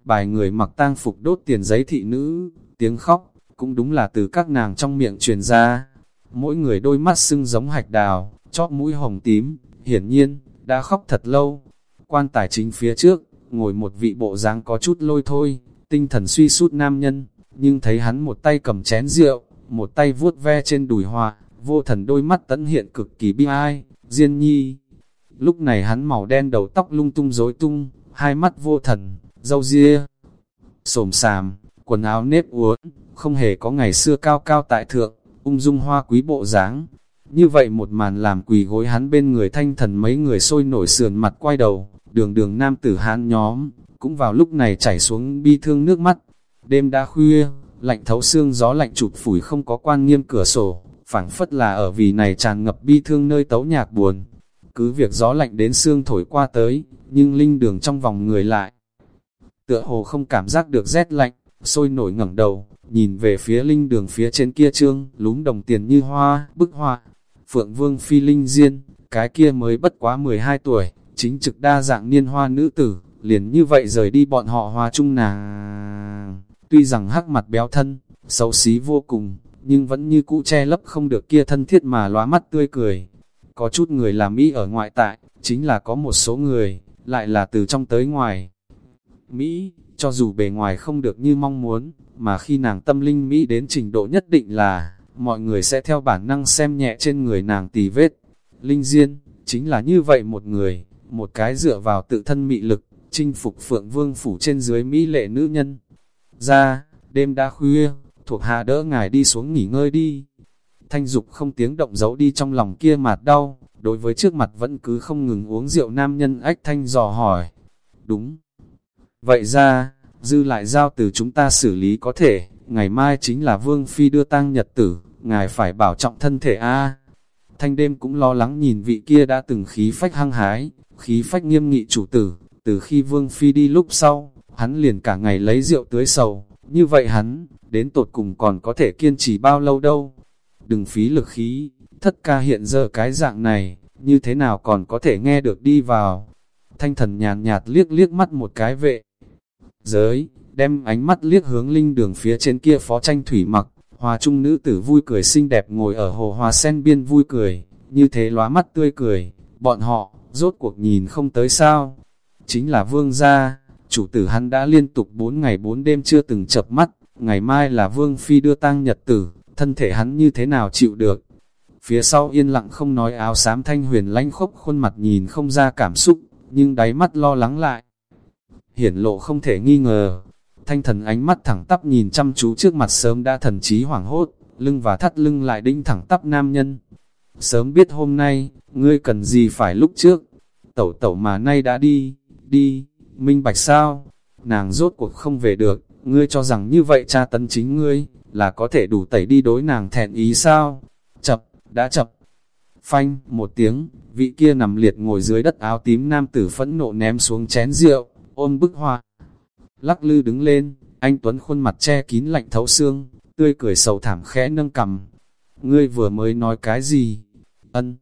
Bài người mặc tang phục đốt tiền giấy thị nữ, tiếng khóc, cũng đúng là từ các nàng trong miệng truyền ra. Mỗi người đôi mắt sưng giống hạch đào, chóp mũi hồng tím, hiển nhiên, đã khóc thật lâu. Quan tài chính phía trước, ngồi một vị bộ dáng có chút lôi thôi, tinh thần suy sút nam nhân, nhưng thấy hắn một tay cầm chén rượu, một tay vuốt ve trên đùi hoa, vô thần đôi mắt tấn hiện cực kỳ bi ai, diên nhi. Lúc này hắn màu đen đầu tóc lung tung rối tung, hai mắt vô thần, dâu ria, sồm sàm, quần áo nếp uốn, không hề có ngày xưa cao cao tại thượng, ung dung hoa quý bộ dáng. Như vậy một màn làm quỳ gối hắn bên người thanh thần mấy người sôi nổi sườn mặt quay đầu, đường đường nam tử hán nhóm, cũng vào lúc này chảy xuống bi thương nước mắt. Đêm đã khuya, lạnh thấu xương gió lạnh chụp phủi không có quan nghiêm cửa sổ, phảng phất là ở vì này tràn ngập bi thương nơi tấu nhạc buồn. Cứ việc gió lạnh đến xương thổi qua tới, nhưng linh đường trong vòng người lại. Tựa hồ không cảm giác được rét lạnh, sôi nổi ngẩng đầu, nhìn về phía linh đường phía trên kia trương, lúm đồng tiền như hoa, bức hoa. Phượng Vương Phi Linh Diên, cái kia mới bất quá 12 tuổi, chính trực đa dạng niên hoa nữ tử, liền như vậy rời đi bọn họ hoa chung nàng. Tuy rằng hắc mặt béo thân, xấu xí vô cùng, nhưng vẫn như cũ che lấp không được kia thân thiết mà lóa mắt tươi cười. Có chút người làm Mỹ ở ngoại tại, chính là có một số người, lại là từ trong tới ngoài. Mỹ, cho dù bề ngoài không được như mong muốn, mà khi nàng tâm linh Mỹ đến trình độ nhất định là, mọi người sẽ theo bản năng xem nhẹ trên người nàng tì vết. Linh Diên, chính là như vậy một người, một cái dựa vào tự thân mị lực, chinh phục phượng vương phủ trên dưới Mỹ lệ nữ nhân. Ra, đêm đã khuya, thuộc hạ đỡ ngài đi xuống nghỉ ngơi đi. Thanh dục không tiếng động giấu đi trong lòng kia mạt đau, đối với trước mặt vẫn cứ không ngừng uống rượu nam nhân ách thanh dò hỏi. Đúng. Vậy ra, dư lại giao từ chúng ta xử lý có thể, ngày mai chính là Vương Phi đưa tang nhật tử, ngài phải bảo trọng thân thể a Thanh đêm cũng lo lắng nhìn vị kia đã từng khí phách hăng hái, khí phách nghiêm nghị chủ tử, từ khi Vương Phi đi lúc sau, hắn liền cả ngày lấy rượu tưới sầu, như vậy hắn, đến tột cùng còn có thể kiên trì bao lâu đâu. Đừng phí lực khí, thất ca hiện giờ cái dạng này, như thế nào còn có thể nghe được đi vào. Thanh thần nhàn nhạt, liếc liếc mắt một cái vệ. Giới, đem ánh mắt liếc hướng linh đường phía trên kia phó tranh thủy mặc, hòa trung nữ tử vui cười xinh đẹp ngồi ở hồ hòa sen biên vui cười, như thế lóa mắt tươi cười, bọn họ, rốt cuộc nhìn không tới sao. Chính là vương gia, chủ tử hắn đã liên tục 4 ngày 4 đêm chưa từng chập mắt, ngày mai là vương phi đưa tang nhật tử, thân thể hắn như thế nào chịu được. Phía sau yên lặng không nói áo xám thanh huyền lanh khốc khuôn mặt nhìn không ra cảm xúc, nhưng đáy mắt lo lắng lại. Hiển lộ không thể nghi ngờ, thanh thần ánh mắt thẳng tắp nhìn chăm chú trước mặt sớm đã thần trí hoảng hốt, lưng và thắt lưng lại đinh thẳng tắp nam nhân. Sớm biết hôm nay, ngươi cần gì phải lúc trước, tẩu tẩu mà nay đã đi, đi, minh bạch sao, nàng rốt cuộc không về được, ngươi cho rằng như vậy cha tấn chính ngươi, là có thể đủ tẩy đi đối nàng thẹn ý sao, chập, đã chập. Phanh, một tiếng, vị kia nằm liệt ngồi dưới đất áo tím nam tử phẫn nộ ném xuống chén rượu, ôm bức hoa. Lắc lư đứng lên, anh Tuấn khuôn mặt che kín lạnh thấu xương, tươi cười sầu thảm khẽ nâng cầm. Ngươi vừa mới nói cái gì? Ân,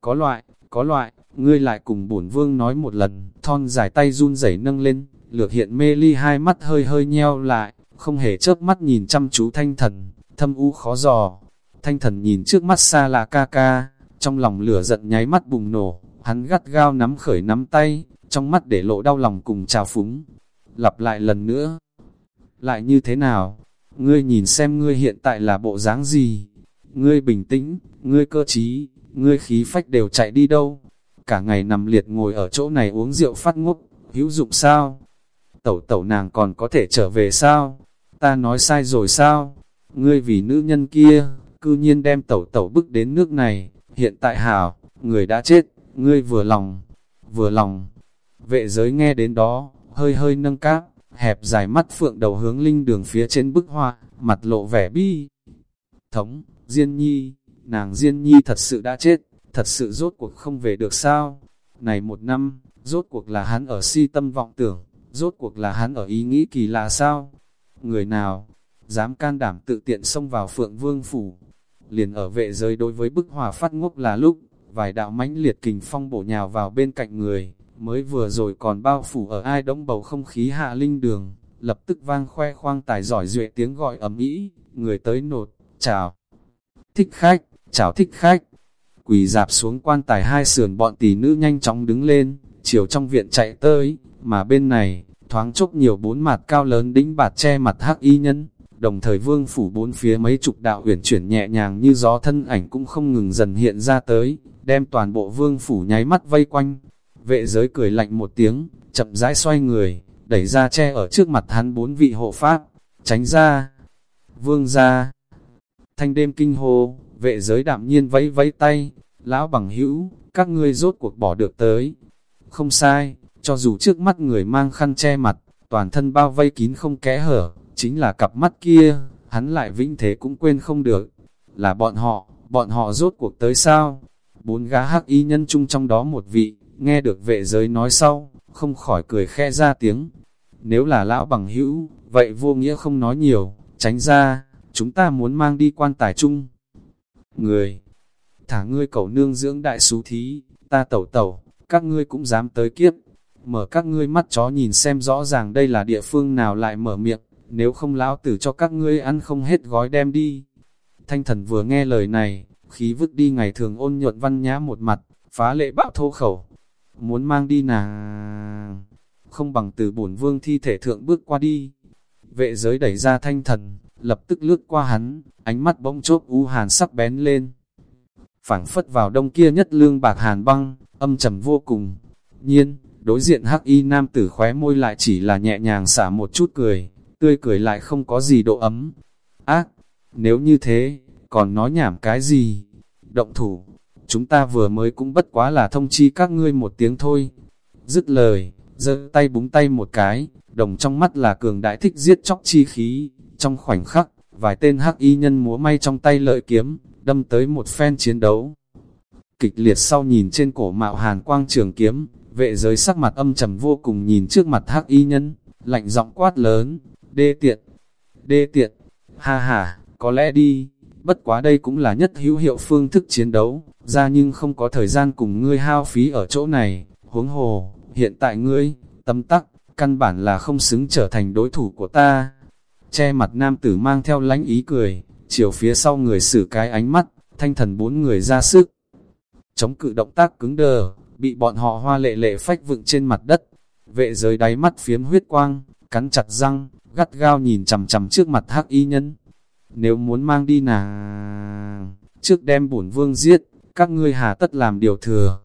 có loại, có loại, ngươi lại cùng bổn vương nói một lần, thon dài tay run rẩy nâng lên, lược hiện mê ly hai mắt hơi hơi nheo lại, không hề chớp mắt nhìn chăm chú thanh thần, thâm u khó dò. Thanh thần nhìn trước mắt xa là ca ca, trong lòng lửa giận nháy mắt bùng nổ, hắn gắt gao nắm khởi nắm tay, trong mắt để lộ đau lòng cùng trào phúng. Lặp lại lần nữa. Lại như thế nào? Ngươi nhìn xem ngươi hiện tại là bộ dáng gì? Ngươi bình tĩnh, ngươi cơ trí, ngươi khí phách đều chạy đi đâu? Cả ngày nằm liệt ngồi ở chỗ này uống rượu phát ngốc, hữu dụng sao? Tẩu tẩu nàng còn có thể trở về sao? Ta nói sai rồi sao? Ngươi vì nữ nhân kia, cư nhiên đem tẩu tẩu bức đến nước này, hiện tại hảo, người đã chết, ngươi vừa lòng, vừa lòng. Vệ giới nghe đến đó, hơi hơi nâng cáp, hẹp dài mắt phượng đầu hướng linh đường phía trên bức hoa, mặt lộ vẻ bi. Thống, Diên Nhi, nàng Diên Nhi thật sự đã chết, thật sự rốt cuộc không về được sao? Này một năm, rốt cuộc là hắn ở si tâm vọng tưởng, rốt cuộc là hắn ở ý nghĩ kỳ lạ sao? Người nào, dám can đảm tự tiện xông vào phượng vương phủ, liền ở vệ giới đối với bức hòa phát ngốc là lúc, vài đạo mãnh liệt kình phong bổ nhào vào bên cạnh người, mới vừa rồi còn bao phủ ở ai đống bầu không khí hạ linh đường, lập tức vang khoe khoang tài giỏi duệ tiếng gọi ấm ĩ, người tới nột, chào, thích khách, chào thích khách, quỳ dạp xuống quan tài hai sườn bọn tỷ nữ nhanh chóng đứng lên, chiều trong viện chạy tới, mà bên này, thoáng chốc nhiều bốn mặt cao lớn đĩnh bạt che mặt hắc y nhân, đồng thời vương phủ bốn phía mấy chục đạo uyển chuyển nhẹ nhàng như gió thân ảnh cũng không ngừng dần hiện ra tới, đem toàn bộ vương phủ nháy mắt vây quanh. Vệ giới cười lạnh một tiếng, chậm rãi xoay người, đẩy ra che ở trước mặt hắn bốn vị hộ pháp, tránh ra, vương ra. Thanh đêm kinh hồ, vệ giới đạm nhiên vẫy vẫy tay, lão bằng hữu, các ngươi rốt cuộc bỏ được tới. Không sai, cho dù trước mắt người mang khăn che mặt, toàn thân bao vây kín không kẽ hở, chính là cặp mắt kia, hắn lại vĩnh thế cũng quên không được. Là bọn họ, bọn họ rốt cuộc tới sao? Bốn gã hắc y nhân chung trong đó một vị, nghe được vệ giới nói sau, không khỏi cười khe ra tiếng. Nếu là lão bằng hữu, vậy vô nghĩa không nói nhiều, tránh ra, chúng ta muốn mang đi quan tài chung. Người, thả ngươi cầu nương dưỡng đại xú thí, ta tẩu tẩu, các ngươi cũng dám tới kiếp. Mở các ngươi mắt chó nhìn xem rõ ràng đây là địa phương nào lại mở miệng, nếu không lão tử cho các ngươi ăn không hết gói đem đi. Thanh thần vừa nghe lời này, khí vứt đi ngày thường ôn nhuận văn nhã một mặt, phá lệ bạo thô khẩu. Muốn mang đi nàng, không bằng từ bổn vương thi thể thượng bước qua đi. Vệ giới đẩy ra thanh thần, lập tức lướt qua hắn, ánh mắt bỗng chốt u hàn sắc bén lên. phảng phất vào đông kia nhất lương bạc hàn băng, âm trầm vô cùng. Nhiên, đối diện hắc y nam tử khóe môi lại chỉ là nhẹ nhàng xả một chút cười, tươi cười lại không có gì độ ấm. Ác, nếu như thế, còn nói nhảm cái gì? Động thủ, chúng ta vừa mới cũng bất quá là thông chi các ngươi một tiếng thôi. Dứt lời, giơ tay búng tay một cái, đồng trong mắt là cường đại thích giết chóc chi khí, Trong khoảnh khắc, vài tên hắc y nhân múa may trong tay lợi kiếm, đâm tới một phen chiến đấu. Kịch liệt sau nhìn trên cổ mạo hàn quang trường kiếm, vệ giới sắc mặt âm trầm vô cùng nhìn trước mặt hắc y nhân, lạnh giọng quát lớn, đê tiện, đê tiện, ha ha, có lẽ đi, bất quá đây cũng là nhất hữu hiệu phương thức chiến đấu, ra nhưng không có thời gian cùng ngươi hao phí ở chỗ này, huống hồ, hiện tại ngươi, tâm tắc, căn bản là không xứng trở thành đối thủ của ta. Che mặt nam tử mang theo lánh ý cười, chiều phía sau người xử cái ánh mắt, thanh thần bốn người ra sức. Chống cự động tác cứng đờ, bị bọn họ hoa lệ lệ phách vựng trên mặt đất. Vệ giới đáy mắt phiếm huyết quang, cắn chặt răng, gắt gao nhìn chằm chằm trước mặt hắc y nhân. Nếu muốn mang đi nàng, trước đem bổn vương giết, các ngươi hà tất làm điều thừa.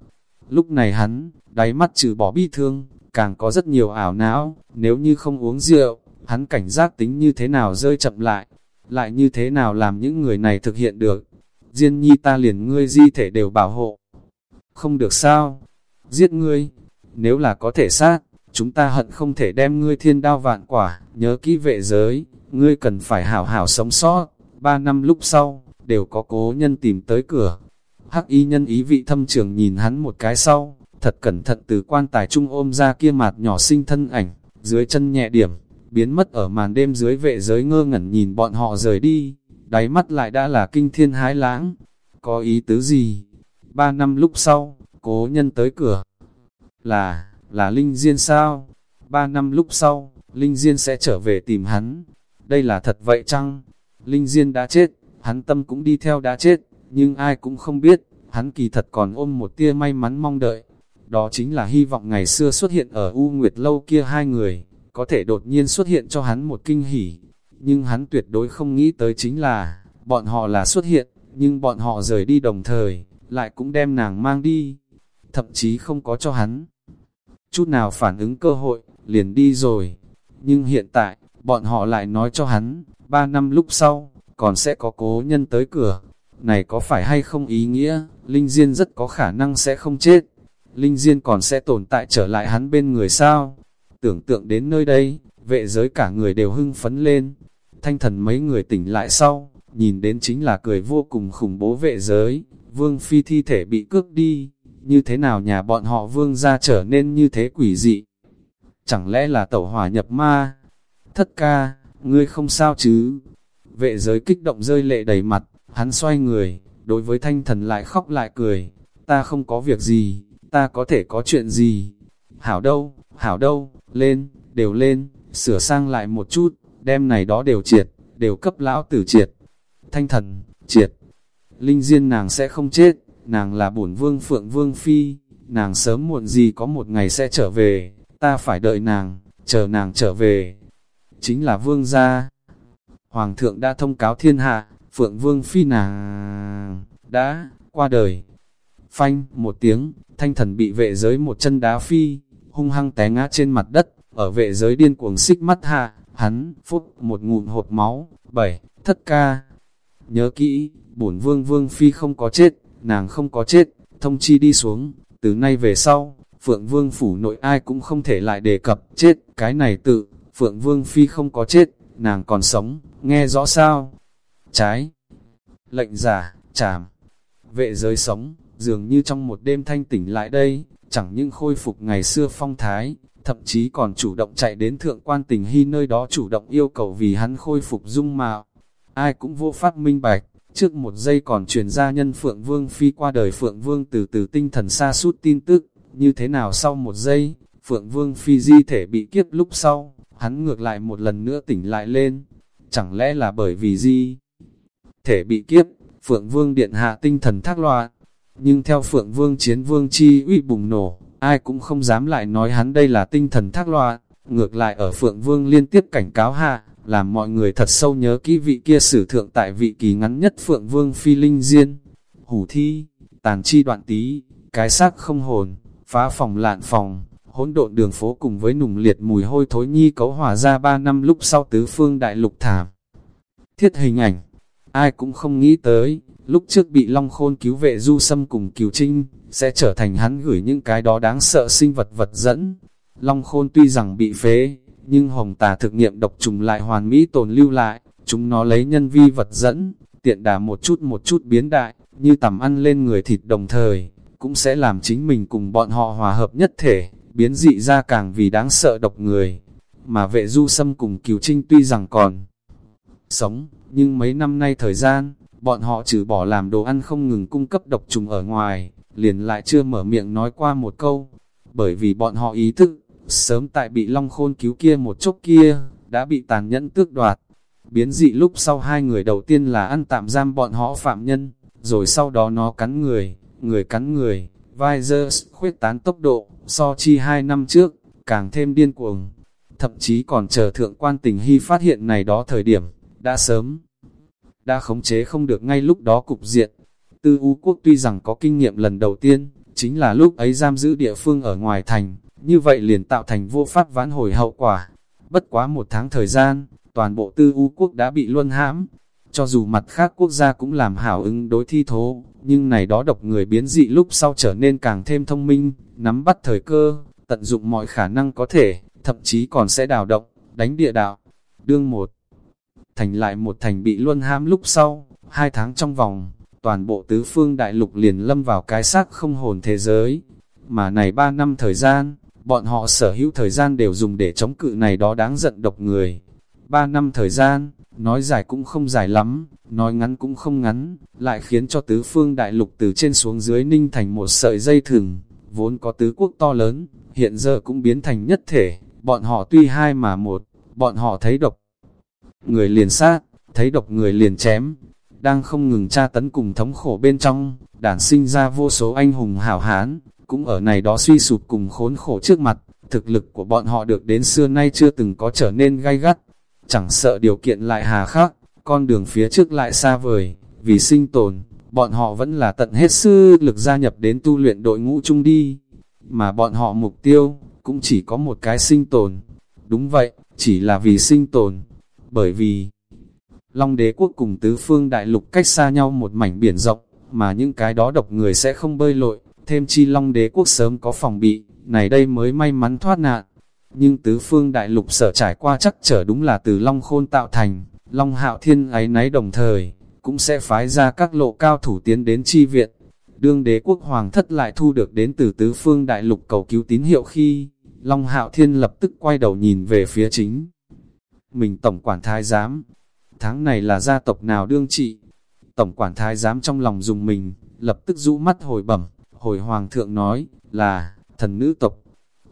Lúc này hắn, đáy mắt trừ bỏ bi thương, càng có rất nhiều ảo não, nếu như không uống rượu, hắn cảnh giác tính như thế nào rơi chậm lại, lại như thế nào làm những người này thực hiện được. Diên nhi ta liền ngươi di thể đều bảo hộ. Không được sao? Giết ngươi, nếu là có thể sát, chúng ta hận không thể đem ngươi thiên đao vạn quả, nhớ kỹ vệ giới, ngươi cần phải hảo hảo sống sót. Ba năm lúc sau, đều có cố nhân tìm tới cửa. Hắc y nhân ý vị thâm trường nhìn hắn một cái sau, thật cẩn thận từ quan tài trung ôm ra kia mạt nhỏ sinh thân ảnh, dưới chân nhẹ điểm, biến mất ở màn đêm dưới vệ giới ngơ ngẩn nhìn bọn họ rời đi, đáy mắt lại đã là kinh thiên hái lãng. Có ý tứ gì? Ba năm lúc sau, cố nhân tới cửa. Là, là Linh Diên sao? Ba năm lúc sau, Linh Diên sẽ trở về tìm hắn. Đây là thật vậy chăng? Linh Diên đã chết, hắn tâm cũng đi theo đã chết, nhưng ai cũng không biết, hắn kỳ thật còn ôm một tia may mắn mong đợi. Đó chính là hy vọng ngày xưa xuất hiện ở U Nguyệt Lâu kia hai người, có thể đột nhiên xuất hiện cho hắn một kinh hỉ. Nhưng hắn tuyệt đối không nghĩ tới chính là, bọn họ là xuất hiện, nhưng bọn họ rời đi đồng thời, lại cũng đem nàng mang đi. Thậm chí không có cho hắn chút nào phản ứng cơ hội, liền đi rồi. Nhưng hiện tại, bọn họ lại nói cho hắn, ba năm lúc sau, còn sẽ có cố nhân tới cửa. Này có phải hay không ý nghĩa, Linh Diên rất có khả năng sẽ không chết. Linh Diên còn sẽ tồn tại trở lại hắn bên người sao? Tưởng tượng đến nơi đây, vệ giới cả người đều hưng phấn lên. Thanh thần mấy người tỉnh lại sau, nhìn đến chính là cười vô cùng khủng bố vệ giới. Vương Phi thi thể bị cướp đi, như thế nào nhà bọn họ vương ra trở nên như thế quỷ dị? Chẳng lẽ là tẩu hỏa nhập ma? Thất ca, ngươi không sao chứ? Vệ giới kích động rơi lệ đầy mặt, hắn xoay người, đối với thanh thần lại khóc lại cười. Ta không có việc gì, ta có thể có chuyện gì? Hảo đâu, hảo đâu, lên, đều lên, sửa sang lại một chút, đem này đó đều triệt, đều cấp lão tử triệt. Thanh thần, triệt. Linh Diên nàng sẽ không chết, nàng là bổn vương phượng vương phi, nàng sớm muộn gì có một ngày sẽ trở về, ta phải đợi nàng, chờ nàng trở về. Chính là vương gia. Hoàng thượng đã thông cáo thiên hạ, phượng vương phi nàng đã qua đời. Phanh, một tiếng, thanh thần bị vệ giới một chân đá phi, hung hăng té ngã trên mặt đất, ở vệ giới điên cuồng xích mắt hạ, hắn, phút, một ngụm hột máu, bảy, thất ca. Nhớ kỹ, bổn vương vương phi không có chết, nàng không có chết, thông chi đi xuống, từ nay về sau, Phượng Vương phủ nội ai cũng không thể lại đề cập, chết, cái này tự, Phượng Vương phi không có chết, nàng còn sống, nghe rõ sao? Trái, lệnh giả, chảm, vệ giới sống, dường như trong một đêm thanh tỉnh lại đây, chẳng những khôi phục ngày xưa phong thái, thậm chí còn chủ động chạy đến thượng quan tình hy nơi đó chủ động yêu cầu vì hắn khôi phục dung mạo. Ai cũng vô pháp minh bạch, Trước một giây còn truyền ra nhân Phượng Vương Phi qua đời Phượng Vương từ từ tinh thần xa suốt tin tức, như thế nào sau một giây, Phượng Vương Phi di thể bị kiếp lúc sau, hắn ngược lại một lần nữa tỉnh lại lên. Chẳng lẽ là bởi vì di thể bị kiếp, Phượng Vương điện hạ tinh thần thác loạn, nhưng theo Phượng Vương chiến vương chi uy bùng nổ, ai cũng không dám lại nói hắn đây là tinh thần thác loạn, ngược lại ở Phượng Vương liên tiếp cảnh cáo hạ, làm mọi người thật sâu nhớ kỹ vị kia sử thượng tại vị kỳ ngắn nhất Phượng Vương Phi Linh Diên. Hủ thi, tàn chi đoạn tí, cái xác không hồn, phá phòng lạn phòng, hỗn độn đường phố cùng với nùng liệt mùi hôi thối nhi cấu hòa ra ba năm lúc sau tứ phương đại lục thảm. Thiết hình ảnh, ai cũng không nghĩ tới, lúc trước bị Long Khôn cứu vệ du sâm cùng cứu trinh, sẽ trở thành hắn gửi những cái đó đáng sợ sinh vật vật dẫn. Long Khôn tuy rằng bị phế, nhưng hồng tà thực nghiệm độc trùng lại hoàn mỹ tồn lưu lại, chúng nó lấy nhân vi vật dẫn, tiện đà một chút một chút biến đại, như tầm ăn lên người thịt đồng thời, cũng sẽ làm chính mình cùng bọn họ hòa hợp nhất thể, biến dị ra càng vì đáng sợ độc người. Mà vệ du sâm cùng cửu trinh tuy rằng còn sống, nhưng mấy năm nay thời gian, bọn họ trừ bỏ làm đồ ăn không ngừng cung cấp độc trùng ở ngoài, liền lại chưa mở miệng nói qua một câu, bởi vì bọn họ ý thức, sớm tại bị Long Khôn cứu kia một chốc kia, đã bị tàn nhẫn tước đoạt. Biến dị lúc sau hai người đầu tiên là ăn tạm giam bọn họ phạm nhân, rồi sau đó nó cắn người, người cắn người, Visors khuyết tán tốc độ, so chi hai năm trước, càng thêm điên cuồng. Thậm chí còn chờ thượng quan tình hy phát hiện này đó thời điểm, đã sớm, đã khống chế không được ngay lúc đó cục diện. Tư U quốc tuy rằng có kinh nghiệm lần đầu tiên, chính là lúc ấy giam giữ địa phương ở ngoài thành, như vậy liền tạo thành vô pháp vãn hồi hậu quả. Bất quá một tháng thời gian, toàn bộ tư U quốc đã bị luân hãm, cho dù mặt khác quốc gia cũng làm hảo ứng đối thi thố, nhưng này đó độc người biến dị lúc sau trở nên càng thêm thông minh, nắm bắt thời cơ, tận dụng mọi khả năng có thể, thậm chí còn sẽ đào động, đánh địa đạo. Đương một, thành lại một thành bị luân hãm lúc sau, hai tháng trong vòng, toàn bộ tứ phương đại lục liền lâm vào cái xác không hồn thế giới. Mà này ba năm thời gian, bọn họ sở hữu thời gian đều dùng để chống cự này đó đáng giận độc người. Ba năm thời gian, nói dài cũng không dài lắm, nói ngắn cũng không ngắn, lại khiến cho tứ phương đại lục từ trên xuống dưới ninh thành một sợi dây thừng, vốn có tứ quốc to lớn, hiện giờ cũng biến thành nhất thể, bọn họ tuy hai mà một, bọn họ thấy độc. Người liền sát, thấy độc người liền chém, đang không ngừng tra tấn cùng thống khổ bên trong, đản sinh ra vô số anh hùng hảo hán, cũng ở này đó suy sụp cùng khốn khổ trước mặt, thực lực của bọn họ được đến xưa nay chưa từng có trở nên gay gắt, chẳng sợ điều kiện lại hà khắc, con đường phía trước lại xa vời, vì sinh tồn, bọn họ vẫn là tận hết sư lực gia nhập đến tu luyện đội ngũ chung đi, mà bọn họ mục tiêu, cũng chỉ có một cái sinh tồn, đúng vậy, chỉ là vì sinh tồn, bởi vì Long đế quốc cùng tứ phương đại lục cách xa nhau một mảnh biển rộng, mà những cái đó độc người sẽ không bơi lội, thêm chi Long đế quốc sớm có phòng bị, này đây mới may mắn thoát nạn. Nhưng tứ phương đại lục sở trải qua chắc trở đúng là từ Long khôn tạo thành, Long hạo thiên ấy náy đồng thời, cũng sẽ phái ra các lộ cao thủ tiến đến chi viện. Đương đế quốc hoàng thất lại thu được đến từ tứ phương đại lục cầu cứu tín hiệu khi, Long hạo thiên lập tức quay đầu nhìn về phía chính. Mình tổng quản thái giám, tháng này là gia tộc nào đương trị. Tổng quản thái giám trong lòng dùng mình, lập tức rũ mắt hồi bẩm, hồi hoàng thượng nói, là, thần nữ tộc.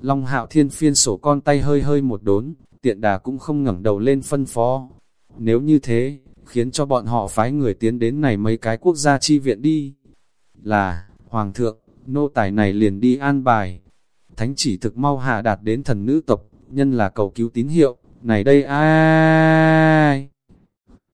Long hạo thiên phiên sổ con tay hơi hơi một đốn, tiện đà cũng không ngẩng đầu lên phân phó. Nếu như thế, khiến cho bọn họ phái người tiến đến này mấy cái quốc gia chi viện đi. Là, hoàng thượng, nô tài này liền đi an bài. Thánh chỉ thực mau hạ đạt đến thần nữ tộc, nhân là cầu cứu tín hiệu, này đây ai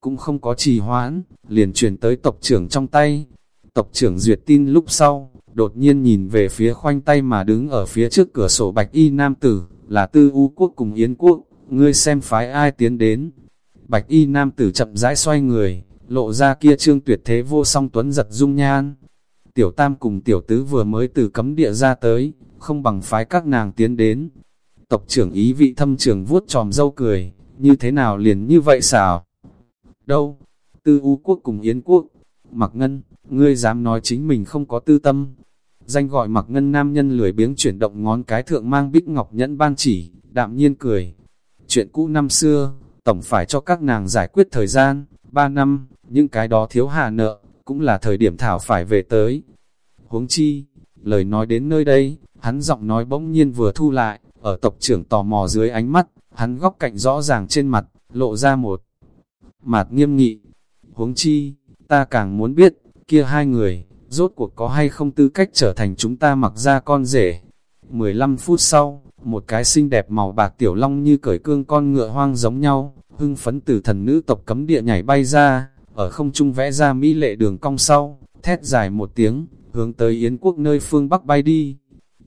cũng không có trì hoãn, liền truyền tới tộc trưởng trong tay. Tộc trưởng duyệt tin lúc sau, đột nhiên nhìn về phía khoanh tay mà đứng ở phía trước cửa sổ bạch y nam tử, là tư u quốc cùng yến quốc, ngươi xem phái ai tiến đến. Bạch y nam tử chậm rãi xoay người, lộ ra kia trương tuyệt thế vô song tuấn giật dung nhan. Tiểu tam cùng tiểu tứ vừa mới từ cấm địa ra tới, không bằng phái các nàng tiến đến. Tộc trưởng ý vị thâm trưởng vuốt tròm dâu cười, như thế nào liền như vậy xảo đâu? Tư U quốc cùng Yến quốc. Mặc Ngân, ngươi dám nói chính mình không có tư tâm. Danh gọi Mặc Ngân nam nhân lười biếng chuyển động ngón cái thượng mang bích ngọc nhẫn ban chỉ, đạm nhiên cười. Chuyện cũ năm xưa, tổng phải cho các nàng giải quyết thời gian, ba năm, những cái đó thiếu hạ nợ, cũng là thời điểm thảo phải về tới. Huống chi, lời nói đến nơi đây, hắn giọng nói bỗng nhiên vừa thu lại, ở tộc trưởng tò mò dưới ánh mắt, hắn góc cạnh rõ ràng trên mặt, lộ ra một mạt nghiêm nghị. Huống chi, ta càng muốn biết, kia hai người, rốt cuộc có hay không tư cách trở thành chúng ta mặc ra con rể. 15 phút sau, một cái xinh đẹp màu bạc tiểu long như cởi cương con ngựa hoang giống nhau, hưng phấn từ thần nữ tộc cấm địa nhảy bay ra, ở không trung vẽ ra mỹ lệ đường cong sau, thét dài một tiếng, hướng tới Yến quốc nơi phương Bắc bay đi.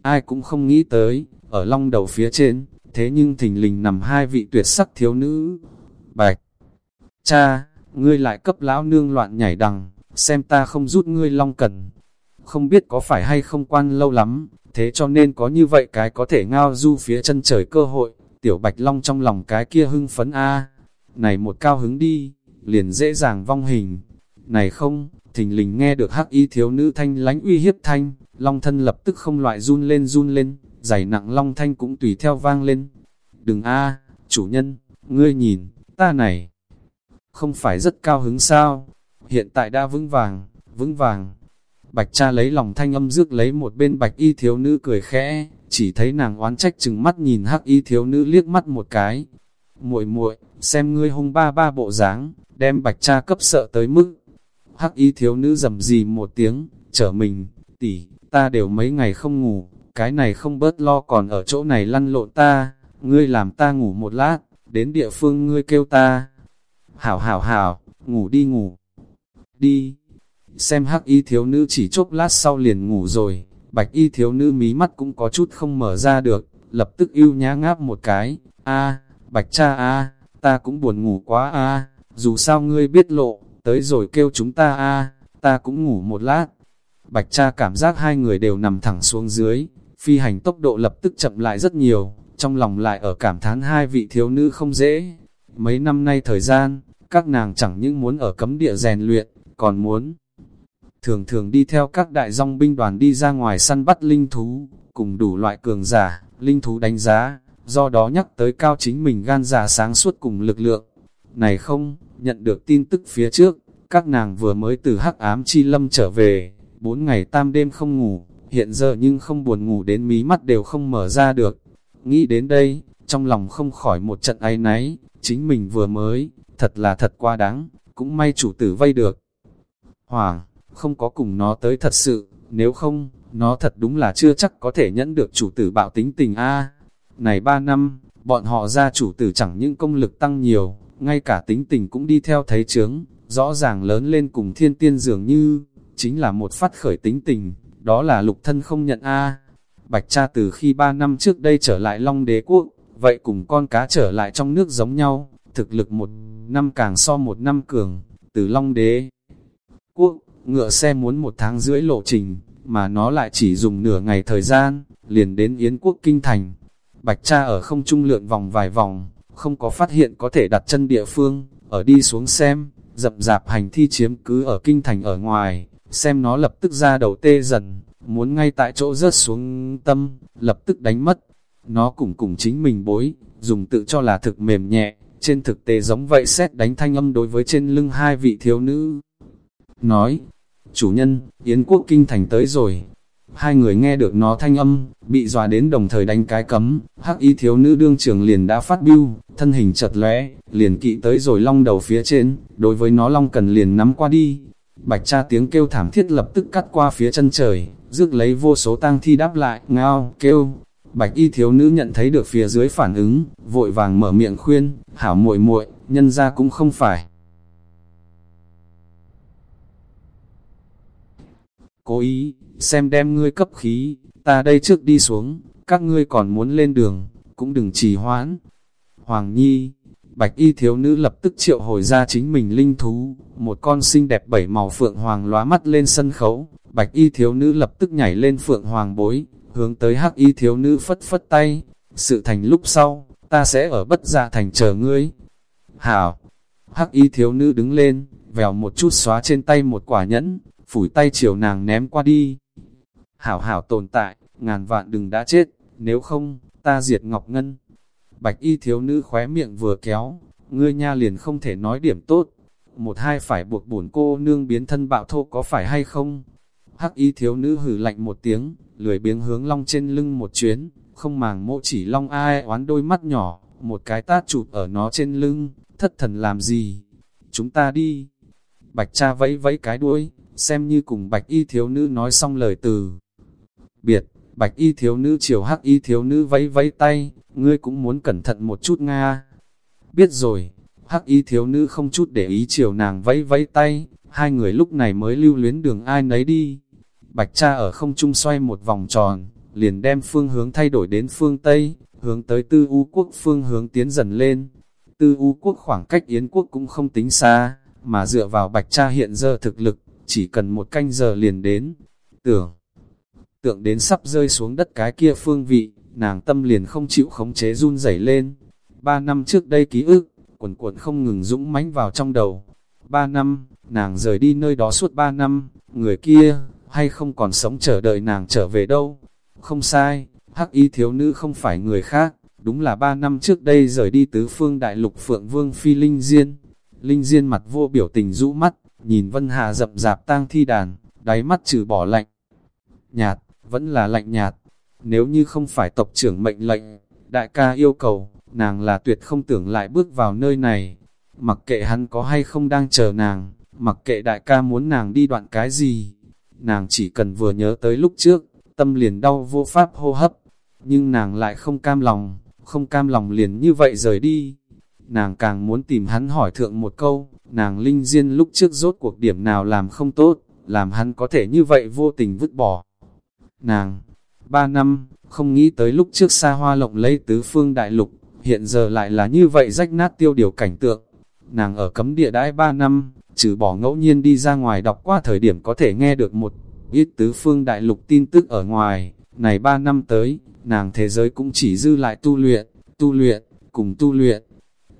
Ai cũng không nghĩ tới, ở long đầu phía trên, thế nhưng thình lình nằm hai vị tuyệt sắc thiếu nữ. Bạch! Cha, ngươi lại cấp lão nương loạn nhảy đằng, xem ta không rút ngươi long cần. Không biết có phải hay không quan lâu lắm, thế cho nên có như vậy cái có thể ngao du phía chân trời cơ hội, tiểu bạch long trong lòng cái kia hưng phấn a này một cao hứng đi, liền dễ dàng vong hình. Này không, thình lình nghe được hắc y thiếu nữ thanh lánh uy hiếp thanh, long thân lập tức không loại run lên run lên, giày nặng long thanh cũng tùy theo vang lên. Đừng a chủ nhân, ngươi nhìn, ta này, không phải rất cao hứng sao, hiện tại đã vững vàng, vững vàng. Bạch cha lấy lòng thanh âm rước lấy một bên bạch y thiếu nữ cười khẽ, chỉ thấy nàng oán trách chừng mắt nhìn hắc y thiếu nữ liếc mắt một cái. muội muội xem ngươi hung ba ba bộ dáng, đem bạch cha cấp sợ tới mức. Hắc y thiếu nữ dầm gì một tiếng, trở mình, tỷ, ta đều mấy ngày không ngủ, cái này không bớt lo còn ở chỗ này lăn lộn ta, ngươi làm ta ngủ một lát, đến địa phương ngươi kêu ta. Hảo hảo hảo, ngủ đi ngủ. Đi. Xem hắc y thiếu nữ chỉ chốc lát sau liền ngủ rồi, bạch y thiếu nữ mí mắt cũng có chút không mở ra được, lập tức yêu nhá ngáp một cái. a bạch cha a ta cũng buồn ngủ quá a dù sao ngươi biết lộ, tới rồi kêu chúng ta a ta cũng ngủ một lát. Bạch cha cảm giác hai người đều nằm thẳng xuống dưới, phi hành tốc độ lập tức chậm lại rất nhiều, trong lòng lại ở cảm thán hai vị thiếu nữ không dễ. Mấy năm nay thời gian, các nàng chẳng những muốn ở cấm địa rèn luyện, còn muốn thường thường đi theo các đại dòng binh đoàn đi ra ngoài săn bắt linh thú, cùng đủ loại cường giả, linh thú đánh giá, do đó nhắc tới cao chính mình gan giả sáng suốt cùng lực lượng. Này không, nhận được tin tức phía trước, các nàng vừa mới từ hắc ám chi lâm trở về, bốn ngày tam đêm không ngủ, hiện giờ nhưng không buồn ngủ đến mí mắt đều không mở ra được. Nghĩ đến đây, trong lòng không khỏi một trận áy náy, chính mình vừa mới, thật là thật quá đáng, cũng may chủ tử vây được. Hoàng, không có cùng nó tới thật sự, nếu không, nó thật đúng là chưa chắc có thể nhẫn được chủ tử bạo tính tình a. Này ba năm, bọn họ ra chủ tử chẳng những công lực tăng nhiều, ngay cả tính tình cũng đi theo thấy chướng, rõ ràng lớn lên cùng thiên tiên dường như, chính là một phát khởi tính tình, đó là lục thân không nhận a. Bạch cha từ khi ba năm trước đây trở lại Long đế quốc, vậy cùng con cá trở lại trong nước giống nhau, thực lực một năm càng so một năm cường, từ Long đế quốc, ngựa xe muốn một tháng rưỡi lộ trình, mà nó lại chỉ dùng nửa ngày thời gian, liền đến Yến quốc kinh thành. Bạch cha ở không trung lượn vòng vài vòng, không có phát hiện có thể đặt chân địa phương, ở đi xuống xem, dập dạp hành thi chiếm cứ ở kinh thành ở ngoài, xem nó lập tức ra đầu tê dần, muốn ngay tại chỗ rớt xuống tâm, lập tức đánh mất. Nó cùng cùng chính mình bối, dùng tự cho là thực mềm nhẹ, trên thực tế giống vậy xét đánh thanh âm đối với trên lưng hai vị thiếu nữ. Nói, chủ nhân, Yến quốc kinh thành tới rồi. Hai người nghe được nó thanh âm, bị dọa đến đồng thời đánh cái cấm, hắc y thiếu nữ đương trường liền đã phát biêu, thân hình chật lóe, liền kỵ tới rồi long đầu phía trên, đối với nó long cần liền nắm qua đi. Bạch cha tiếng kêu thảm thiết lập tức cắt qua phía chân trời, rước lấy vô số tang thi đáp lại, ngao, kêu. Bạch y thiếu nữ nhận thấy được phía dưới phản ứng, vội vàng mở miệng khuyên, hảo muội muội nhân ra cũng không phải. Cố ý, xem đem ngươi cấp khí, ta đây trước đi xuống, các ngươi còn muốn lên đường, cũng đừng trì hoãn. Hoàng Nhi, bạch y thiếu nữ lập tức triệu hồi ra chính mình linh thú, một con xinh đẹp bảy màu phượng hoàng lóa mắt lên sân khấu, bạch y thiếu nữ lập tức nhảy lên phượng hoàng bối, hướng tới hắc y thiếu nữ phất phất tay, sự thành lúc sau, ta sẽ ở bất gia thành chờ ngươi. Hảo, hắc y thiếu nữ đứng lên, vèo một chút xóa trên tay một quả nhẫn, phủi tay chiều nàng ném qua đi. Hảo hảo tồn tại, ngàn vạn đừng đã chết, nếu không, ta diệt Ngọc Ngân. Bạch y thiếu nữ khóe miệng vừa kéo, ngươi nha liền không thể nói điểm tốt. Một hai phải buộc bổn cô nương biến thân bạo thô có phải hay không? Hắc y thiếu nữ hử lạnh một tiếng, lười biếng hướng long trên lưng một chuyến, không màng mộ chỉ long ai oán đôi mắt nhỏ, một cái tát chụp ở nó trên lưng, thất thần làm gì? Chúng ta đi. Bạch cha vẫy vẫy cái đuôi, xem như cùng bạch y thiếu nữ nói xong lời từ. Biệt, bạch y thiếu nữ chiều hắc y thiếu nữ vẫy vẫy tay, ngươi cũng muốn cẩn thận một chút Nga. Biết rồi, hắc y thiếu nữ không chút để ý chiều nàng vẫy vẫy tay, hai người lúc này mới lưu luyến đường ai nấy đi. Bạch cha ở không trung xoay một vòng tròn, liền đem phương hướng thay đổi đến phương Tây, hướng tới tư u quốc phương hướng tiến dần lên. Tư u quốc khoảng cách Yến quốc cũng không tính xa, mà dựa vào bạch cha hiện giờ thực lực, chỉ cần một canh giờ liền đến. Tưởng, tượng đến sắp rơi xuống đất cái kia phương vị, nàng tâm liền không chịu khống chế run rẩy lên. Ba năm trước đây ký ức, quần cuộn không ngừng dũng mãnh vào trong đầu. Ba năm, nàng rời đi nơi đó suốt ba năm, người kia, hay không còn sống chờ đợi nàng trở về đâu. Không sai, hắc y thiếu nữ không phải người khác, đúng là ba năm trước đây rời đi tứ phương đại lục Phượng Vương Phi Linh Diên. Linh Diên mặt vô biểu tình rũ mắt, nhìn Vân Hà rậm rạp tang thi đàn, đáy mắt trừ bỏ lạnh. Nhạt, vẫn là lạnh nhạt. Nếu như không phải tộc trưởng mệnh lệnh, đại ca yêu cầu, nàng là tuyệt không tưởng lại bước vào nơi này. Mặc kệ hắn có hay không đang chờ nàng, mặc kệ đại ca muốn nàng đi đoạn cái gì, nàng chỉ cần vừa nhớ tới lúc trước, tâm liền đau vô pháp hô hấp, nhưng nàng lại không cam lòng, không cam lòng liền như vậy rời đi. Nàng càng muốn tìm hắn hỏi thượng một câu, nàng linh diên lúc trước rốt cuộc điểm nào làm không tốt, làm hắn có thể như vậy vô tình vứt bỏ. Nàng, ba năm, không nghĩ tới lúc trước xa hoa lộng lấy tứ phương đại lục, hiện giờ lại là như vậy rách nát tiêu điều cảnh tượng. Nàng ở cấm địa đãi ba năm, trừ bỏ ngẫu nhiên đi ra ngoài đọc qua thời điểm có thể nghe được một ít tứ phương đại lục tin tức ở ngoài, này ba năm tới, nàng thế giới cũng chỉ dư lại tu luyện, tu luyện, cùng tu luyện.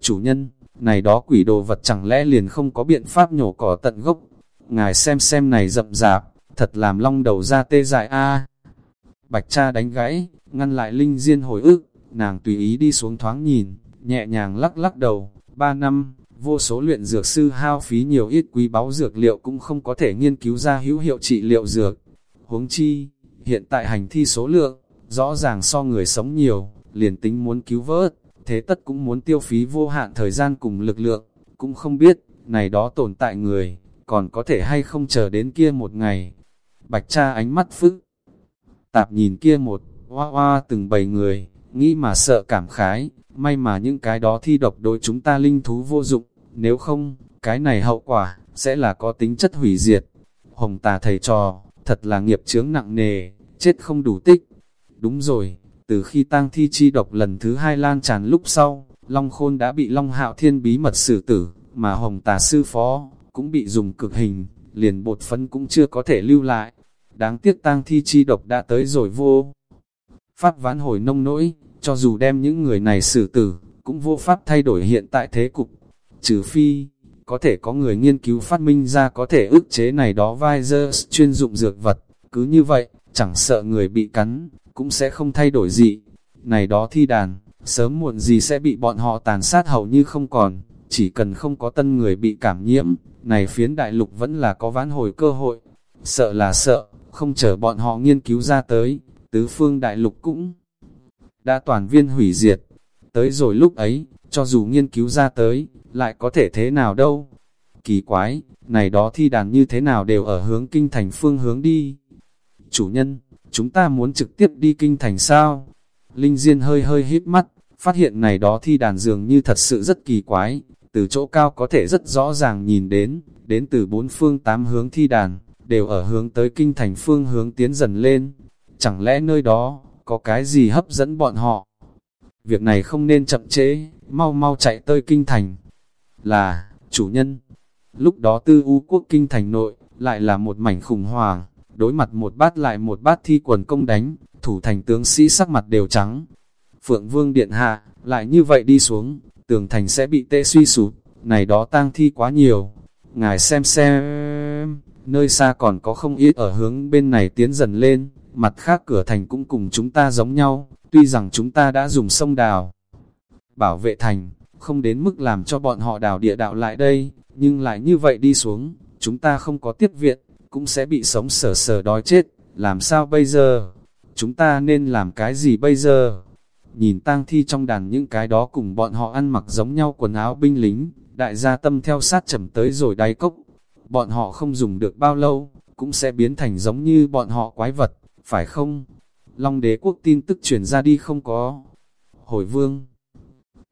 Chủ nhân, này đó quỷ đồ vật chẳng lẽ liền không có biện pháp nhổ cỏ tận gốc. Ngài xem xem này rậm rạp, thật làm long đầu ra tê dại a Bạch cha đánh gãy, ngăn lại linh diên hồi ức, nàng tùy ý đi xuống thoáng nhìn, nhẹ nhàng lắc lắc đầu, ba năm, vô số luyện dược sư hao phí nhiều ít quý báu dược liệu cũng không có thể nghiên cứu ra hữu hiệu trị liệu dược. Huống chi, hiện tại hành thi số lượng, rõ ràng so người sống nhiều, liền tính muốn cứu vớt, thế tất cũng muốn tiêu phí vô hạn thời gian cùng lực lượng, cũng không biết, này đó tồn tại người, còn có thể hay không chờ đến kia một ngày. Bạch cha ánh mắt phức, tạp nhìn kia một, hoa hoa từng bầy người, nghĩ mà sợ cảm khái, may mà những cái đó thi độc đối chúng ta linh thú vô dụng, nếu không, cái này hậu quả, sẽ là có tính chất hủy diệt. Hồng tà thầy trò, thật là nghiệp chướng nặng nề, chết không đủ tích. Đúng rồi, từ khi tang thi chi độc lần thứ hai lan tràn lúc sau, Long Khôn đã bị Long Hạo Thiên bí mật xử tử, mà Hồng tà sư phó, cũng bị dùng cực hình, liền bột phấn cũng chưa có thể lưu lại. Đáng tiếc tang thi chi độc đã tới rồi vô. Pháp vãn hồi nông nỗi, cho dù đem những người này xử tử, cũng vô pháp thay đổi hiện tại thế cục. Trừ phi, có thể có người nghiên cứu phát minh ra có thể ức chế này đó virus chuyên dụng dược vật, cứ như vậy, chẳng sợ người bị cắn, cũng sẽ không thay đổi gì. Này đó thi đàn, sớm muộn gì sẽ bị bọn họ tàn sát hầu như không còn, chỉ cần không có tân người bị cảm nhiễm, này phiến đại lục vẫn là có vãn hồi cơ hội. Sợ là sợ, không chờ bọn họ nghiên cứu ra tới, tứ phương đại lục cũng đã toàn viên hủy diệt. Tới rồi lúc ấy, cho dù nghiên cứu ra tới, lại có thể thế nào đâu. Kỳ quái, này đó thi đàn như thế nào đều ở hướng kinh thành phương hướng đi. Chủ nhân, chúng ta muốn trực tiếp đi kinh thành sao? Linh Diên hơi hơi hít mắt, phát hiện này đó thi đàn dường như thật sự rất kỳ quái, từ chỗ cao có thể rất rõ ràng nhìn đến, đến từ bốn phương tám hướng thi đàn, đều ở hướng tới kinh thành phương hướng tiến dần lên. Chẳng lẽ nơi đó, có cái gì hấp dẫn bọn họ? Việc này không nên chậm chế, mau mau chạy tới kinh thành. Là, chủ nhân. Lúc đó tư u quốc kinh thành nội, lại là một mảnh khủng hoảng, đối mặt một bát lại một bát thi quần công đánh, thủ thành tướng sĩ sắc mặt đều trắng. Phượng Vương Điện Hạ, lại như vậy đi xuống, tường thành sẽ bị tê suy sụp, này đó tang thi quá nhiều. Ngài xem xem, nơi xa còn có không ít ở hướng bên này tiến dần lên, mặt khác cửa thành cũng cùng chúng ta giống nhau, tuy rằng chúng ta đã dùng sông đào. Bảo vệ thành, không đến mức làm cho bọn họ đào địa đạo lại đây, nhưng lại như vậy đi xuống, chúng ta không có tiếp viện, cũng sẽ bị sống sờ sờ đói chết, làm sao bây giờ? Chúng ta nên làm cái gì bây giờ? Nhìn tang thi trong đàn những cái đó cùng bọn họ ăn mặc giống nhau quần áo binh lính, đại gia tâm theo sát chầm tới rồi đáy cốc. Bọn họ không dùng được bao lâu, cũng sẽ biến thành giống như bọn họ quái vật, phải không? Long đế quốc tin tức truyền ra đi không có. Hồi vương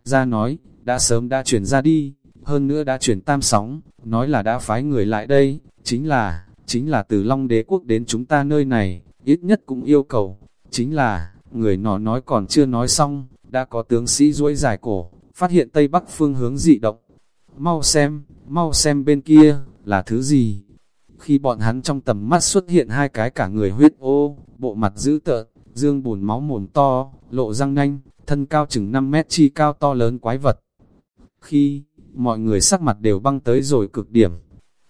ra nói, đã sớm đã chuyển ra đi, hơn nữa đã chuyển tam sóng, nói là đã phái người lại đây, chính là, chính là từ Long đế quốc đến chúng ta nơi này, ít nhất cũng yêu cầu, chính là, người nó nói còn chưa nói xong, đã có tướng sĩ duỗi dài cổ, phát hiện Tây Bắc phương hướng dị động. Mau xem, mau xem bên kia, là thứ gì? Khi bọn hắn trong tầm mắt xuất hiện hai cái cả người huyết ô, bộ mặt dữ tợn, dương bùn máu mồm to, lộ răng nanh, thân cao chừng 5 mét chi cao to lớn quái vật. Khi, mọi người sắc mặt đều băng tới rồi cực điểm.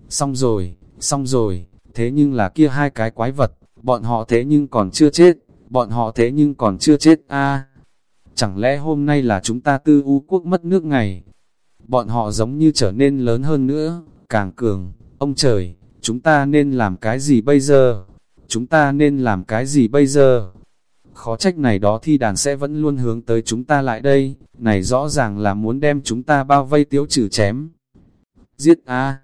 Xong rồi, xong rồi, thế nhưng là kia hai cái quái vật, bọn họ thế nhưng còn chưa chết, bọn họ thế nhưng còn chưa chết a Chẳng lẽ hôm nay là chúng ta tư u quốc mất nước ngày? Bọn họ giống như trở nên lớn hơn nữa, càng cường, ông trời, chúng ta nên làm cái gì bây giờ? Chúng ta nên làm cái gì bây giờ? Khó trách này đó thi đàn sẽ vẫn luôn hướng tới chúng ta lại đây, này rõ ràng là muốn đem chúng ta bao vây tiếu trừ chém. Giết a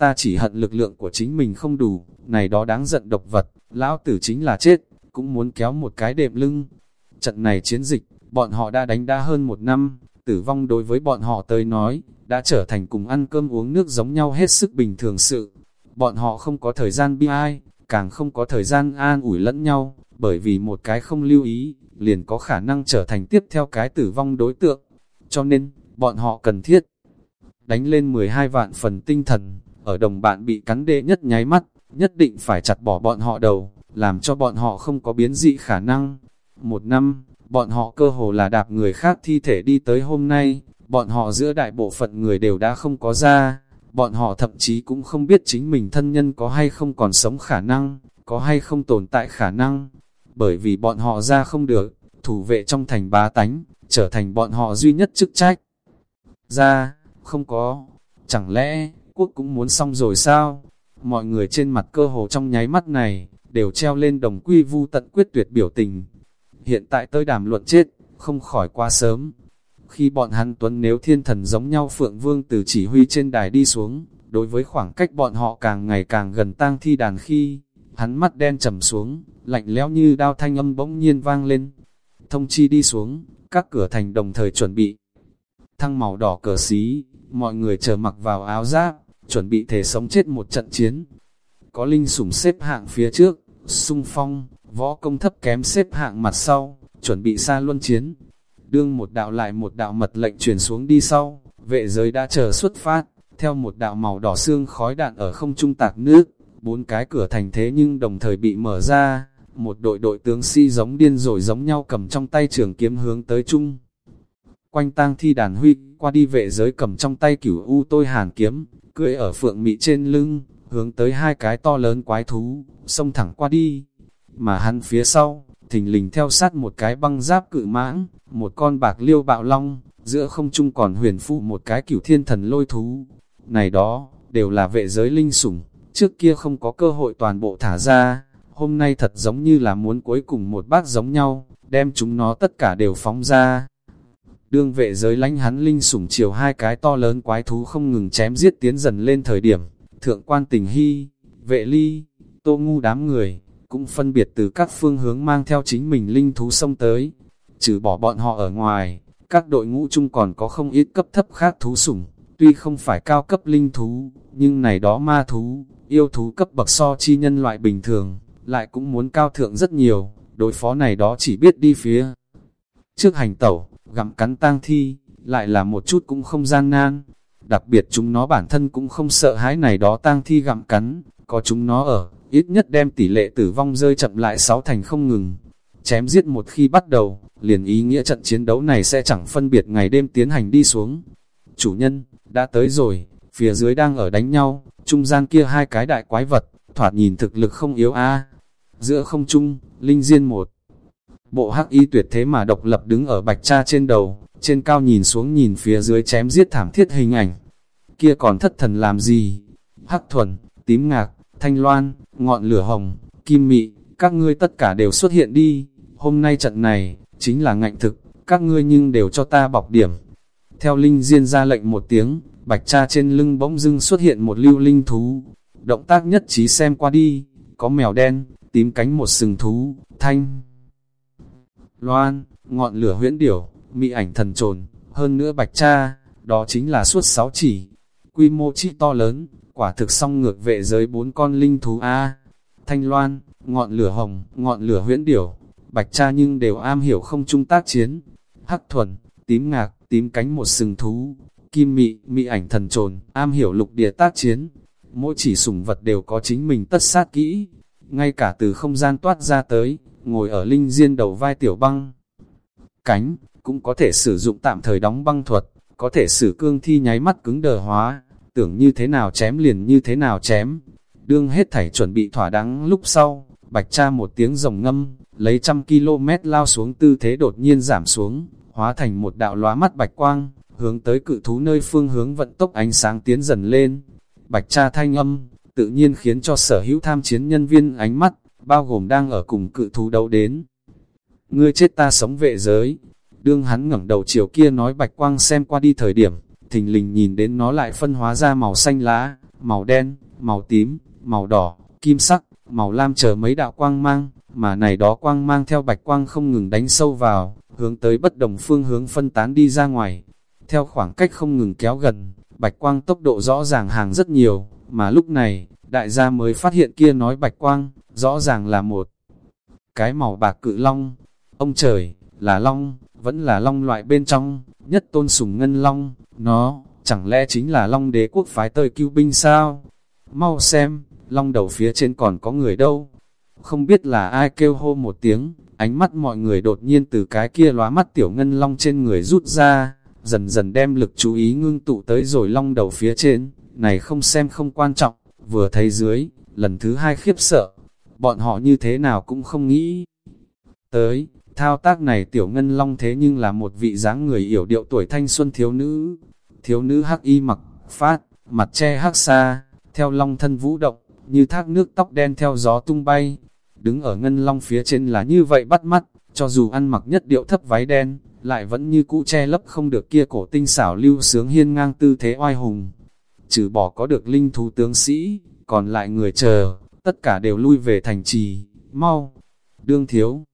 ta chỉ hận lực lượng của chính mình không đủ, này đó đáng giận độc vật, lão tử chính là chết, cũng muốn kéo một cái đệm lưng. Trận này chiến dịch, bọn họ đã đánh đa hơn một năm, tử vong đối với bọn họ tới nói, đã trở thành cùng ăn cơm uống nước giống nhau hết sức bình thường sự. Bọn họ không có thời gian bi ai, càng không có thời gian an ủi lẫn nhau, bởi vì một cái không lưu ý, liền có khả năng trở thành tiếp theo cái tử vong đối tượng. Cho nên, bọn họ cần thiết đánh lên 12 vạn phần tinh thần, ở đồng bạn bị cắn đệ nhất nháy mắt, nhất định phải chặt bỏ bọn họ đầu, làm cho bọn họ không có biến dị khả năng. Một năm, bọn họ cơ hồ là đạp người khác thi thể đi tới hôm nay, bọn họ giữa đại bộ phận người đều đã không có ra, bọn họ thậm chí cũng không biết chính mình thân nhân có hay không còn sống khả năng, có hay không tồn tại khả năng, bởi vì bọn họ ra không được, thủ vệ trong thành bá tánh, trở thành bọn họ duy nhất chức trách. Ra, không có, chẳng lẽ, quốc cũng muốn xong rồi sao? Mọi người trên mặt cơ hồ trong nháy mắt này, đều treo lên đồng quy vu tận quyết tuyệt biểu tình. Hiện tại tới đàm luận chết, không khỏi quá sớm. Khi bọn hắn tuấn nếu thiên thần giống nhau Phượng Vương từ chỉ huy trên đài đi xuống, đối với khoảng cách bọn họ càng ngày càng gần tang thi đàn khi, hắn mắt đen trầm xuống, lạnh lẽo như đao thanh âm bỗng nhiên vang lên. Thông chi đi xuống, các cửa thành đồng thời chuẩn bị. Thăng màu đỏ cờ xí, mọi người chờ mặc vào áo giáp, chuẩn bị thể sống chết một trận chiến. Có linh sủng xếp hạng phía trước, sung phong, võ công thấp kém xếp hạng mặt sau, chuẩn bị xa luân chiến. Đương một đạo lại một đạo mật lệnh truyền xuống đi sau, vệ giới đã chờ xuất phát, theo một đạo màu đỏ xương khói đạn ở không trung tạc nước, bốn cái cửa thành thế nhưng đồng thời bị mở ra, một đội đội tướng si giống điên rồi giống nhau cầm trong tay trường kiếm hướng tới chung Quanh tang thi đàn huy, qua đi vệ giới cầm trong tay cửu u tôi hàn kiếm, cưỡi ở phượng mị trên lưng, hướng tới hai cái to lớn quái thú, xông thẳng qua đi. Mà hắn phía sau, thình lình theo sát một cái băng giáp cự mãng, một con bạc liêu bạo long, giữa không trung còn huyền phụ một cái cửu thiên thần lôi thú. Này đó, đều là vệ giới linh sủng, trước kia không có cơ hội toàn bộ thả ra, hôm nay thật giống như là muốn cuối cùng một bác giống nhau, đem chúng nó tất cả đều phóng ra. Đương vệ giới lánh hắn linh sủng chiều hai cái to lớn quái thú không ngừng chém giết tiến dần lên thời điểm, thượng quan tình hy, vệ ly, tô ngu đám người, cũng phân biệt từ các phương hướng mang theo chính mình linh thú xông tới. Trừ bỏ bọn họ ở ngoài, các đội ngũ chung còn có không ít cấp thấp khác thú sủng, tuy không phải cao cấp linh thú, nhưng này đó ma thú, yêu thú cấp bậc so chi nhân loại bình thường, lại cũng muốn cao thượng rất nhiều, đối phó này đó chỉ biết đi phía. Trước hành tẩu, gặm cắn tang thi, lại là một chút cũng không gian nan. Đặc biệt chúng nó bản thân cũng không sợ hãi này đó tang thi gặm cắn, có chúng nó ở, ít nhất đem tỷ lệ tử vong rơi chậm lại sáu thành không ngừng. Chém giết một khi bắt đầu, liền ý nghĩa trận chiến đấu này sẽ chẳng phân biệt ngày đêm tiến hành đi xuống. Chủ nhân, đã tới rồi, phía dưới đang ở đánh nhau, trung gian kia hai cái đại quái vật, thoạt nhìn thực lực không yếu a Giữa không trung, linh diên một Bộ hắc y tuyệt thế mà độc lập đứng ở bạch cha trên đầu, trên cao nhìn xuống nhìn phía dưới chém giết thảm thiết hình ảnh. Kia còn thất thần làm gì? Hắc thuần, tím ngạc, thanh loan, ngọn lửa hồng, kim mị, các ngươi tất cả đều xuất hiện đi. Hôm nay trận này, chính là ngạnh thực, các ngươi nhưng đều cho ta bọc điểm. Theo linh diên ra lệnh một tiếng, bạch cha trên lưng bỗng dưng xuất hiện một lưu linh thú. Động tác nhất trí xem qua đi, có mèo đen, tím cánh một sừng thú, thanh loan, ngọn lửa huyễn điểu, mị ảnh thần trồn, hơn nữa bạch cha, đó chính là suốt sáu chỉ. Quy mô chi to lớn, quả thực song ngược vệ giới bốn con linh thú A. Thanh loan, ngọn lửa hồng, ngọn lửa huyễn điểu, bạch cha nhưng đều am hiểu không trung tác chiến. Hắc thuần, tím ngạc, tím cánh một sừng thú, kim mị, mị ảnh thần trồn, am hiểu lục địa tác chiến. Mỗi chỉ sủng vật đều có chính mình tất sát kỹ, ngay cả từ không gian toát ra tới, ngồi ở linh diên đầu vai tiểu băng. Cánh, cũng có thể sử dụng tạm thời đóng băng thuật, có thể sử cương thi nháy mắt cứng đờ hóa, tưởng như thế nào chém liền như thế nào chém. Đương hết thảy chuẩn bị thỏa đáng lúc sau, bạch cha một tiếng rồng ngâm, lấy trăm km lao xuống tư thế đột nhiên giảm xuống, hóa thành một đạo lóa mắt bạch quang, hướng tới cự thú nơi phương hướng vận tốc ánh sáng tiến dần lên. Bạch cha thanh âm, tự nhiên khiến cho sở hữu tham chiến nhân viên ánh mắt, bao gồm đang ở cùng cự thú đấu đến. Ngươi chết ta sống vệ giới. Đương hắn ngẩng đầu chiều kia nói bạch quang xem qua đi thời điểm, thình lình nhìn đến nó lại phân hóa ra màu xanh lá, màu đen, màu tím, màu đỏ, kim sắc, màu lam chờ mấy đạo quang mang, mà này đó quang mang theo bạch quang không ngừng đánh sâu vào, hướng tới bất đồng phương hướng phân tán đi ra ngoài. Theo khoảng cách không ngừng kéo gần, bạch quang tốc độ rõ ràng hàng rất nhiều, mà lúc này, đại gia mới phát hiện kia nói bạch quang, rõ ràng là một cái màu bạc cự long. Ông trời, là long, vẫn là long loại bên trong, nhất tôn sùng ngân long, nó, chẳng lẽ chính là long đế quốc phái tơi cứu binh sao? Mau xem, long đầu phía trên còn có người đâu? Không biết là ai kêu hô một tiếng, ánh mắt mọi người đột nhiên từ cái kia lóa mắt tiểu ngân long trên người rút ra, dần dần đem lực chú ý ngưng tụ tới rồi long đầu phía trên, này không xem không quan trọng, vừa thấy dưới, lần thứ hai khiếp sợ, bọn họ như thế nào cũng không nghĩ. Tới, thao tác này tiểu ngân long thế nhưng là một vị dáng người yểu điệu tuổi thanh xuân thiếu nữ, thiếu nữ hắc y mặc, phát, mặt che hắc xa, theo long thân vũ động, như thác nước tóc đen theo gió tung bay, đứng ở ngân long phía trên là như vậy bắt mắt, cho dù ăn mặc nhất điệu thấp váy đen, lại vẫn như cũ che lấp không được kia cổ tinh xảo lưu sướng hiên ngang tư thế oai hùng. Trừ bỏ có được linh thú tướng sĩ, còn lại người chờ, tất cả đều lui về thành trì, mau, đương thiếu.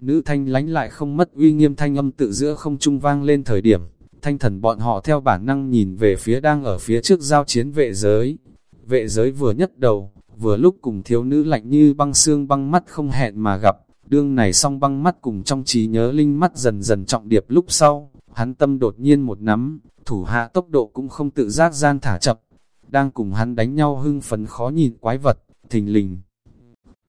Nữ thanh lánh lại không mất uy nghiêm thanh âm tự giữa không trung vang lên thời điểm, thanh thần bọn họ theo bản năng nhìn về phía đang ở phía trước giao chiến vệ giới. Vệ giới vừa nhất đầu, vừa lúc cùng thiếu nữ lạnh như băng xương băng mắt không hẹn mà gặp, đương này song băng mắt cùng trong trí nhớ linh mắt dần dần trọng điệp lúc sau, hắn tâm đột nhiên một nắm, thủ hạ tốc độ cũng không tự giác gian thả chậm, đang cùng hắn đánh nhau hưng phấn khó nhìn quái vật, thình lình.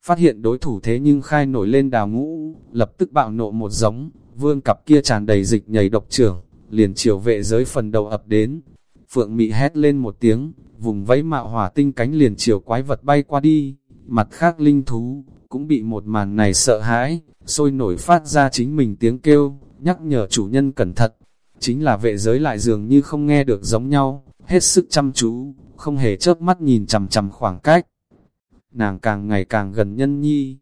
Phát hiện đối thủ thế nhưng khai nổi lên đào ngũ, lập tức bạo nộ một giống, vương cặp kia tràn đầy dịch nhảy độc trưởng, liền chiều vệ giới phần đầu ập đến. Phượng mị hét lên một tiếng, vùng vẫy mạo hỏa tinh cánh liền chiều quái vật bay qua đi, mặt khác linh thú, cũng bị một màn này sợ hãi, sôi nổi phát ra chính mình tiếng kêu, nhắc nhở chủ nhân cẩn thận. Chính là vệ giới lại dường như không nghe được giống nhau, hết sức chăm chú, không hề chớp mắt nhìn chằm chằm khoảng cách. Nàng càng ngày càng gần nhân nhi,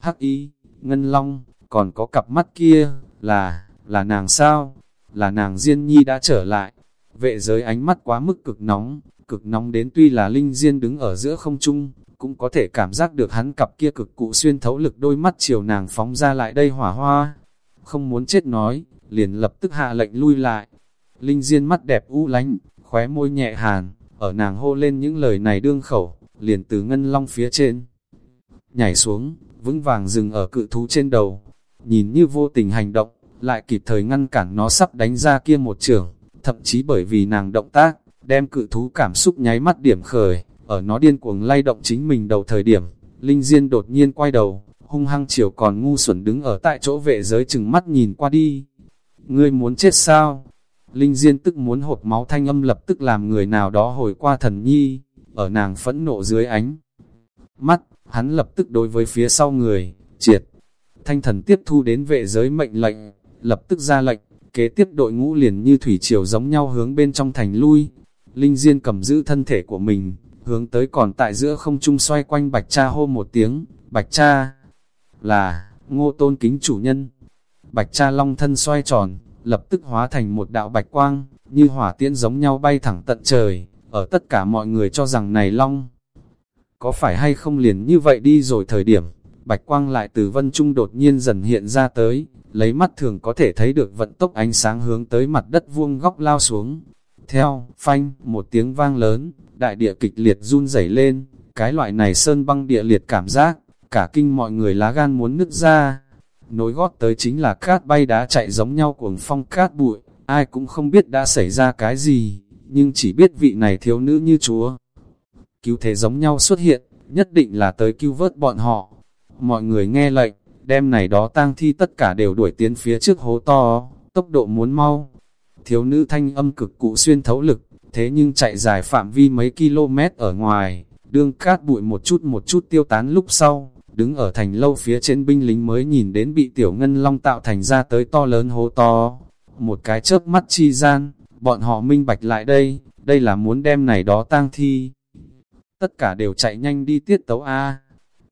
hắc y, ngân long, còn có cặp mắt kia, là, là nàng sao? Là nàng Diên Nhi đã trở lại. Vệ giới ánh mắt quá mức cực nóng, cực nóng đến tuy là Linh Diên đứng ở giữa không trung, cũng có thể cảm giác được hắn cặp kia cực cụ xuyên thấu lực đôi mắt chiều nàng phóng ra lại đây hỏa hoa. Không muốn chết nói, liền lập tức hạ lệnh lui lại. Linh Diên mắt đẹp u lánh, khóe môi nhẹ hàn, ở nàng hô lên những lời này đương khẩu, liền từ ngân long phía trên. Nhảy xuống, vững vàng dừng ở cự thú trên đầu, nhìn như vô tình hành động, lại kịp thời ngăn cản nó sắp đánh ra kia một trường, thậm chí bởi vì nàng động tác, đem cự thú cảm xúc nháy mắt điểm khởi, ở nó điên cuồng lay động chính mình đầu thời điểm, Linh Diên đột nhiên quay đầu, hung hăng chiều còn ngu xuẩn đứng ở tại chỗ vệ giới chừng mắt nhìn qua đi. Ngươi muốn chết sao? Linh Diên tức muốn hột máu thanh âm lập tức làm người nào đó hồi qua thần nhi, ở nàng phẫn nộ dưới ánh. Mắt, hắn lập tức đối với phía sau người, triệt. Thanh thần tiếp thu đến vệ giới mệnh lệnh, lập tức ra lệnh, kế tiếp đội ngũ liền như thủy triều giống nhau hướng bên trong thành lui. Linh Diên cầm giữ thân thể của mình, hướng tới còn tại giữa không trung xoay quanh bạch cha hô một tiếng, bạch cha, là, ngô tôn kính chủ nhân. Bạch cha long thân xoay tròn, lập tức hóa thành một đạo bạch quang, như hỏa tiễn giống nhau bay thẳng tận trời, ở tất cả mọi người cho rằng này long. Có phải hay không liền như vậy đi rồi thời điểm, bạch quang lại từ vân trung đột nhiên dần hiện ra tới, lấy mắt thường có thể thấy được vận tốc ánh sáng hướng tới mặt đất vuông góc lao xuống. Theo, phanh, một tiếng vang lớn, đại địa kịch liệt run rẩy lên, cái loại này sơn băng địa liệt cảm giác, cả kinh mọi người lá gan muốn nứt ra. Nối gót tới chính là cát bay đá chạy giống nhau cuồng phong cát bụi, ai cũng không biết đã xảy ra cái gì, nhưng chỉ biết vị này thiếu nữ như chúa. Cứu thế giống nhau xuất hiện, nhất định là tới cứu vớt bọn họ. Mọi người nghe lệnh, đem này đó tang thi tất cả đều đuổi tiến phía trước hố to, tốc độ muốn mau. Thiếu nữ thanh âm cực cụ xuyên thấu lực, thế nhưng chạy dài phạm vi mấy km ở ngoài, đương cát bụi một chút một chút tiêu tán lúc sau, đứng ở thành lâu phía trên binh lính mới nhìn đến bị tiểu ngân long tạo thành ra tới to lớn hố to. Một cái chớp mắt chi gian, bọn họ minh bạch lại đây, đây là muốn đem này đó tang thi. Tất cả đều chạy nhanh đi tiết tấu A.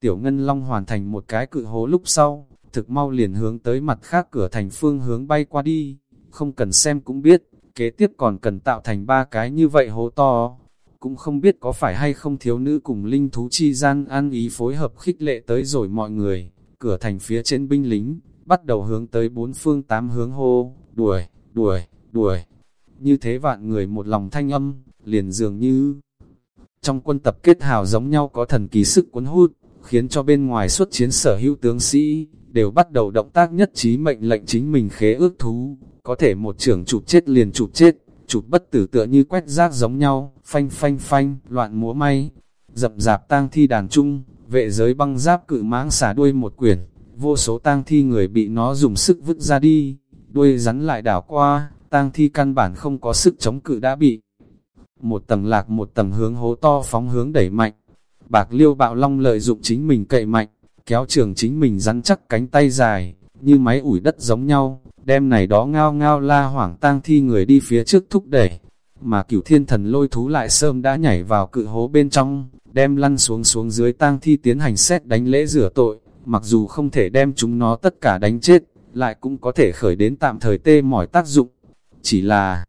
Tiểu ngân long hoàn thành một cái cự hố lúc sau, thực mau liền hướng tới mặt khác cửa thành phương hướng bay qua đi, không cần xem cũng biết, kế tiếp còn cần tạo thành ba cái như vậy hố to. Cũng không biết có phải hay không thiếu nữ cùng linh thú chi gian an ý phối hợp khích lệ tới rồi mọi người, cửa thành phía trên binh lính, bắt đầu hướng tới bốn phương tám hướng hô, đuổi, đuổi, đuổi. Như thế vạn người một lòng thanh âm, liền dường như trong quân tập kết hào giống nhau có thần kỳ sức cuốn hút, khiến cho bên ngoài xuất chiến sở hữu tướng sĩ, đều bắt đầu động tác nhất trí mệnh lệnh chính mình khế ước thú, có thể một trưởng chụp chết liền chụp chết, chụp bất tử tựa như quét rác giống nhau, phanh phanh phanh, loạn múa may, dập dạp tang thi đàn trung, vệ giới băng giáp cự mãng xả đuôi một quyển, vô số tang thi người bị nó dùng sức vứt ra đi, đuôi rắn lại đảo qua, tang thi căn bản không có sức chống cự đã bị. Một tầng lạc một tầng hướng hố to phóng hướng đẩy mạnh, bạc liêu bạo long lợi dụng chính mình cậy mạnh, kéo trường chính mình rắn chắc cánh tay dài, như máy ủi đất giống nhau, đem này đó ngao ngao la hoảng tang thi người đi phía trước thúc đẩy, mà cửu thiên thần lôi thú lại sơm đã nhảy vào cự hố bên trong, đem lăn xuống xuống dưới tang thi tiến hành xét đánh lễ rửa tội, mặc dù không thể đem chúng nó tất cả đánh chết, lại cũng có thể khởi đến tạm thời tê mỏi tác dụng, chỉ là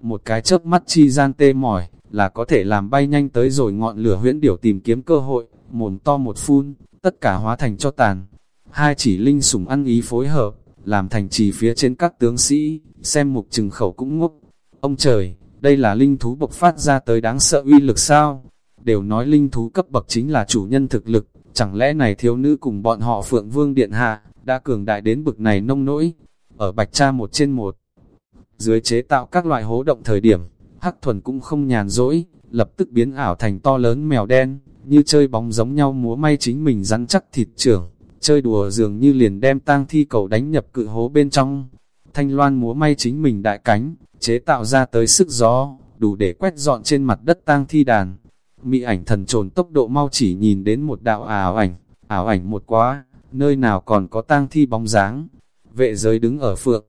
một cái chớp mắt chi gian tê mỏi, là có thể làm bay nhanh tới rồi ngọn lửa huyễn điểu tìm kiếm cơ hội, mồm to một phun, tất cả hóa thành cho tàn. Hai chỉ linh sủng ăn ý phối hợp, làm thành trì phía trên các tướng sĩ, xem mục trừng khẩu cũng ngốc. Ông trời, đây là linh thú bộc phát ra tới đáng sợ uy lực sao? Đều nói linh thú cấp bậc chính là chủ nhân thực lực, chẳng lẽ này thiếu nữ cùng bọn họ Phượng Vương Điện Hạ, đã cường đại đến bực này nông nỗi? Ở Bạch Cha một trên một, dưới chế tạo các loại hố động thời điểm, Hắc Thuần cũng không nhàn rỗi, lập tức biến ảo thành to lớn mèo đen, như chơi bóng giống nhau múa may chính mình rắn chắc thịt trưởng, chơi đùa dường như liền đem tang thi cầu đánh nhập cự hố bên trong. Thanh loan múa may chính mình đại cánh, chế tạo ra tới sức gió, đủ để quét dọn trên mặt đất tang thi đàn. Mỹ ảnh thần trồn tốc độ mau chỉ nhìn đến một đạo ảo ảnh, ảo ảnh một quá, nơi nào còn có tang thi bóng dáng. Vệ giới đứng ở phượng,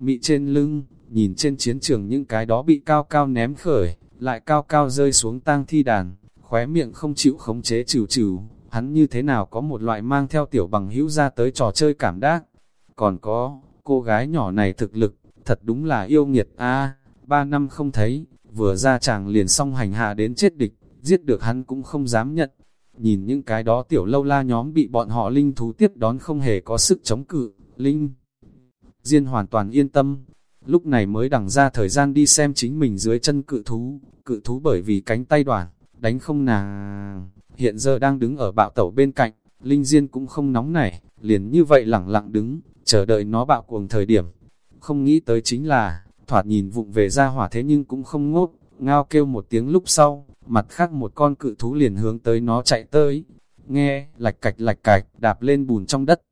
Mỹ trên lưng, nhìn trên chiến trường những cái đó bị cao cao ném khởi, lại cao cao rơi xuống tang thi đàn, khóe miệng không chịu khống chế trừ trừ, hắn như thế nào có một loại mang theo tiểu bằng hữu ra tới trò chơi cảm giác. Còn có, cô gái nhỏ này thực lực, thật đúng là yêu nghiệt a ba năm không thấy, vừa ra chàng liền xong hành hạ đến chết địch, giết được hắn cũng không dám nhận. Nhìn những cái đó tiểu lâu la nhóm bị bọn họ linh thú tiếp đón không hề có sức chống cự, linh. Diên hoàn toàn yên tâm, lúc này mới đằng ra thời gian đi xem chính mình dưới chân cự thú, cự thú bởi vì cánh tay đoạn, đánh không nàng. Hiện giờ đang đứng ở bạo tẩu bên cạnh, Linh Diên cũng không nóng nảy, liền như vậy lẳng lặng đứng, chờ đợi nó bạo cuồng thời điểm. Không nghĩ tới chính là, thoạt nhìn vụng về ra hỏa thế nhưng cũng không ngốt, ngao kêu một tiếng lúc sau, mặt khác một con cự thú liền hướng tới nó chạy tới. Nghe, lạch cạch lạch cạch, đạp lên bùn trong đất.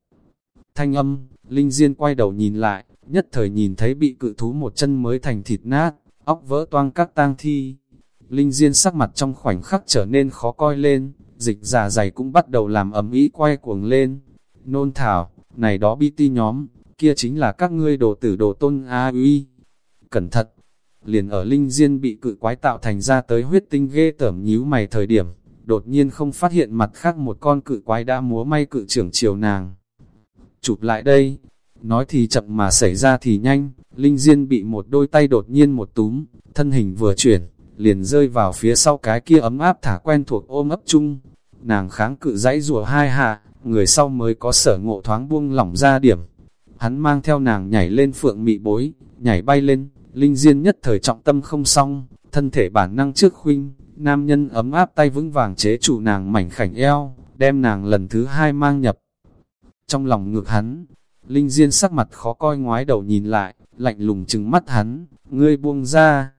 Thanh âm, Linh Diên quay đầu nhìn lại, nhất thời nhìn thấy bị cự thú một chân mới thành thịt nát, óc vỡ toang các tang thi. Linh Diên sắc mặt trong khoảnh khắc trở nên khó coi lên, dịch giả dày cũng bắt đầu làm ấm ý quay cuồng lên. Nôn thảo, này đó bi ti nhóm, kia chính là các ngươi đồ tử đồ tôn A uy. Cẩn thận, liền ở Linh Diên bị cự quái tạo thành ra tới huyết tinh ghê tởm nhíu mày thời điểm, đột nhiên không phát hiện mặt khác một con cự quái đã múa may cự trưởng chiều nàng. Chụp lại đây, nói thì chậm mà xảy ra thì nhanh, Linh Diên bị một đôi tay đột nhiên một túm, thân hình vừa chuyển, liền rơi vào phía sau cái kia ấm áp thả quen thuộc ôm ấp chung. Nàng kháng cự dãy rùa hai hạ, người sau mới có sở ngộ thoáng buông lỏng ra điểm. Hắn mang theo nàng nhảy lên phượng mị bối, nhảy bay lên, linh diên nhất thời trọng tâm không xong, thân thể bản năng trước khuynh, nam nhân ấm áp tay vững vàng chế chủ nàng mảnh khảnh eo, đem nàng lần thứ hai mang nhập. Trong lòng ngược hắn, linh diên sắc mặt khó coi ngoái đầu nhìn lại, lạnh lùng chừng mắt hắn, ngươi buông ra,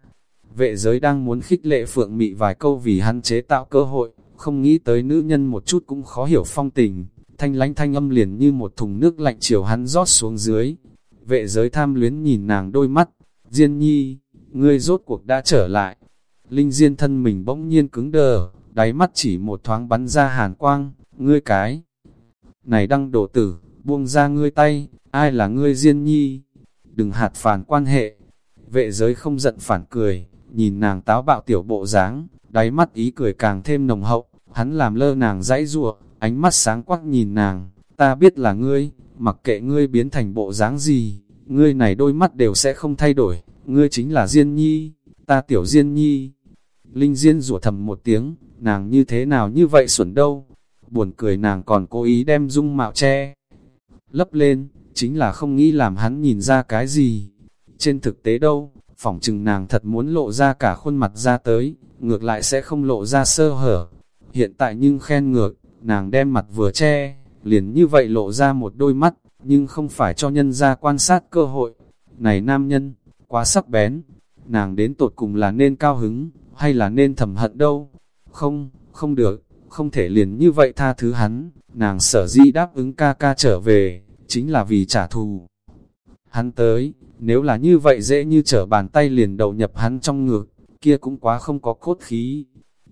Vệ giới đang muốn khích lệ phượng mị vài câu vì hắn chế tạo cơ hội, không nghĩ tới nữ nhân một chút cũng khó hiểu phong tình, thanh lánh thanh âm liền như một thùng nước lạnh chiều hắn rót xuống dưới. Vệ giới tham luyến nhìn nàng đôi mắt, Diên nhi, ngươi rốt cuộc đã trở lại. Linh Diên thân mình bỗng nhiên cứng đờ, đáy mắt chỉ một thoáng bắn ra hàn quang, ngươi cái. Này đăng đổ tử, buông ra ngươi tay, ai là ngươi Diên nhi? Đừng hạt phản quan hệ. Vệ giới không giận phản cười, nhìn nàng táo bạo tiểu bộ dáng, đáy mắt ý cười càng thêm nồng hậu, hắn làm lơ nàng dãy rủa, ánh mắt sáng quắc nhìn nàng, ta biết là ngươi, mặc kệ ngươi biến thành bộ dáng gì, ngươi này đôi mắt đều sẽ không thay đổi, ngươi chính là Diên Nhi, ta tiểu Diên Nhi. Linh Diên rủa thầm một tiếng, nàng như thế nào như vậy xuẩn đâu, buồn cười nàng còn cố ý đem dung mạo che. Lấp lên, chính là không nghĩ làm hắn nhìn ra cái gì. Trên thực tế đâu, phỏng chừng nàng thật muốn lộ ra cả khuôn mặt ra tới, ngược lại sẽ không lộ ra sơ hở. Hiện tại nhưng khen ngược, nàng đem mặt vừa che, liền như vậy lộ ra một đôi mắt, nhưng không phải cho nhân ra quan sát cơ hội. Này nam nhân, quá sắc bén, nàng đến tột cùng là nên cao hứng, hay là nên thầm hận đâu? Không, không được, không thể liền như vậy tha thứ hắn, nàng sở di đáp ứng ca ca trở về, chính là vì trả thù. Hắn tới, nếu là như vậy dễ như trở bàn tay liền đầu nhập hắn trong ngực, kia cũng quá không có cốt khí.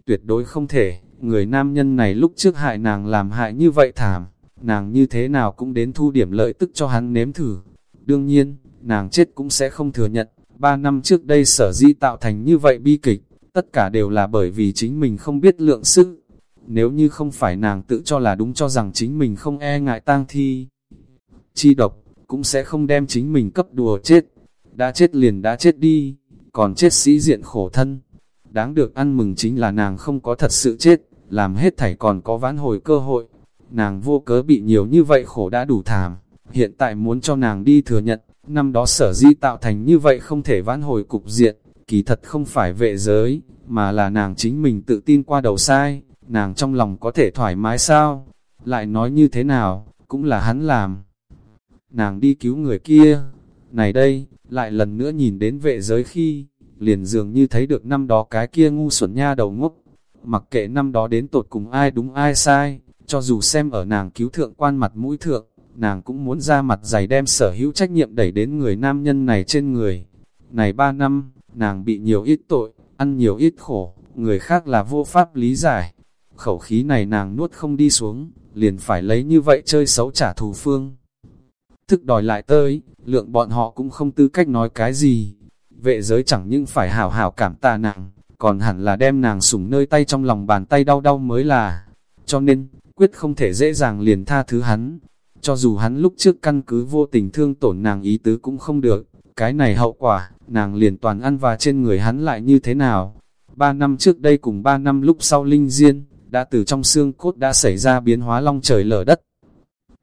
Tuyệt đối không thể, người nam nhân này lúc trước hại nàng làm hại như vậy thảm, nàng như thế nào cũng đến thu điểm lợi tức cho hắn nếm thử. Đương nhiên, nàng chết cũng sẽ không thừa nhận, ba năm trước đây sở di tạo thành như vậy bi kịch, tất cả đều là bởi vì chính mình không biết lượng sức. Nếu như không phải nàng tự cho là đúng cho rằng chính mình không e ngại tang thi, chi độc, cũng sẽ không đem chính mình cấp đùa chết. Đã chết liền đã chết đi, còn chết sĩ diện khổ thân. Đáng được ăn mừng chính là nàng không có thật sự chết, làm hết thảy còn có vãn hồi cơ hội. Nàng vô cớ bị nhiều như vậy khổ đã đủ thảm, hiện tại muốn cho nàng đi thừa nhận, năm đó sở di tạo thành như vậy không thể vãn hồi cục diện, kỳ thật không phải vệ giới, mà là nàng chính mình tự tin qua đầu sai, nàng trong lòng có thể thoải mái sao, lại nói như thế nào, cũng là hắn làm. Nàng đi cứu người kia, này đây, lại lần nữa nhìn đến vệ giới khi, liền dường như thấy được năm đó cái kia ngu xuẩn nha đầu ngốc, mặc kệ năm đó đến tột cùng ai đúng ai sai, cho dù xem ở nàng cứu thượng quan mặt mũi thượng, nàng cũng muốn ra mặt dày đem sở hữu trách nhiệm đẩy đến người nam nhân này trên người. Này ba năm, nàng bị nhiều ít tội, ăn nhiều ít khổ, người khác là vô pháp lý giải. Khẩu khí này nàng nuốt không đi xuống, liền phải lấy như vậy chơi xấu trả thù phương. Thức đòi lại tới, lượng bọn họ cũng không tư cách nói cái gì. Vệ giới chẳng những phải hảo hảo cảm tạ nàng, còn hẳn là đem nàng sủng nơi tay trong lòng bàn tay đau đau mới là. Cho nên, quyết không thể dễ dàng liền tha thứ hắn. Cho dù hắn lúc trước căn cứ vô tình thương tổn nàng ý tứ cũng không được, cái này hậu quả, nàng liền toàn ăn và trên người hắn lại như thế nào. Ba năm trước đây cùng ba năm lúc sau linh diên, đã từ trong xương cốt đã xảy ra biến hóa long trời lở đất.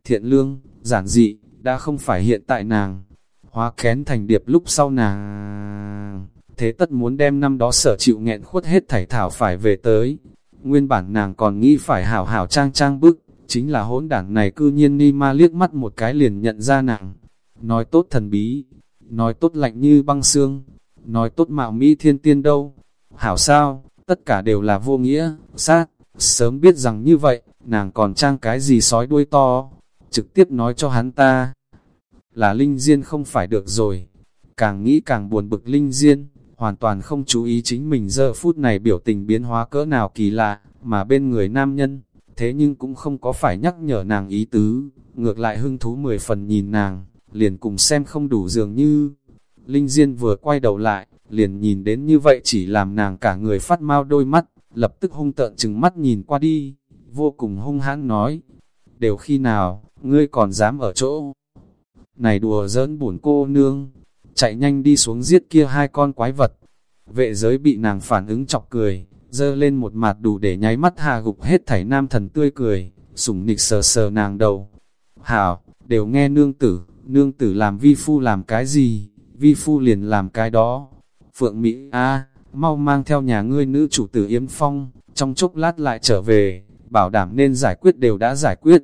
Thiện lương, giản dị, đã không phải hiện tại nàng. Hóa kén thành điệp lúc sau nàng thế tất muốn đem năm đó sở chịu nghẹn khuất hết thảy thảo phải về tới. Nguyên bản nàng còn nghĩ phải hảo hảo trang trang bức, chính là hỗn đảng này cư nhiên ni ma liếc mắt một cái liền nhận ra nàng. Nói tốt thần bí, nói tốt lạnh như băng xương, nói tốt mạo mỹ thiên tiên đâu. Hảo sao, tất cả đều là vô nghĩa, sát, sớm biết rằng như vậy, nàng còn trang cái gì sói đuôi to, trực tiếp nói cho hắn ta. Là Linh Diên không phải được rồi, càng nghĩ càng buồn bực Linh Diên, hoàn toàn không chú ý chính mình giờ phút này biểu tình biến hóa cỡ nào kỳ lạ, mà bên người nam nhân, thế nhưng cũng không có phải nhắc nhở nàng ý tứ, ngược lại hưng thú mười phần nhìn nàng, liền cùng xem không đủ dường như. Linh Diên vừa quay đầu lại, liền nhìn đến như vậy chỉ làm nàng cả người phát mau đôi mắt, lập tức hung tợn chừng mắt nhìn qua đi, vô cùng hung hãn nói, đều khi nào, ngươi còn dám ở chỗ. Này đùa giỡn bổn cô nương, chạy nhanh đi xuống giết kia hai con quái vật. Vệ giới bị nàng phản ứng chọc cười, dơ lên một mặt đủ để nháy mắt hà gục hết thảy nam thần tươi cười, sủng nịch sờ sờ nàng đầu. Hảo, đều nghe nương tử, nương tử làm vi phu làm cái gì, vi phu liền làm cái đó. Phượng Mỹ A, mau mang theo nhà ngươi nữ chủ tử Yếm Phong, trong chốc lát lại trở về, bảo đảm nên giải quyết đều đã giải quyết.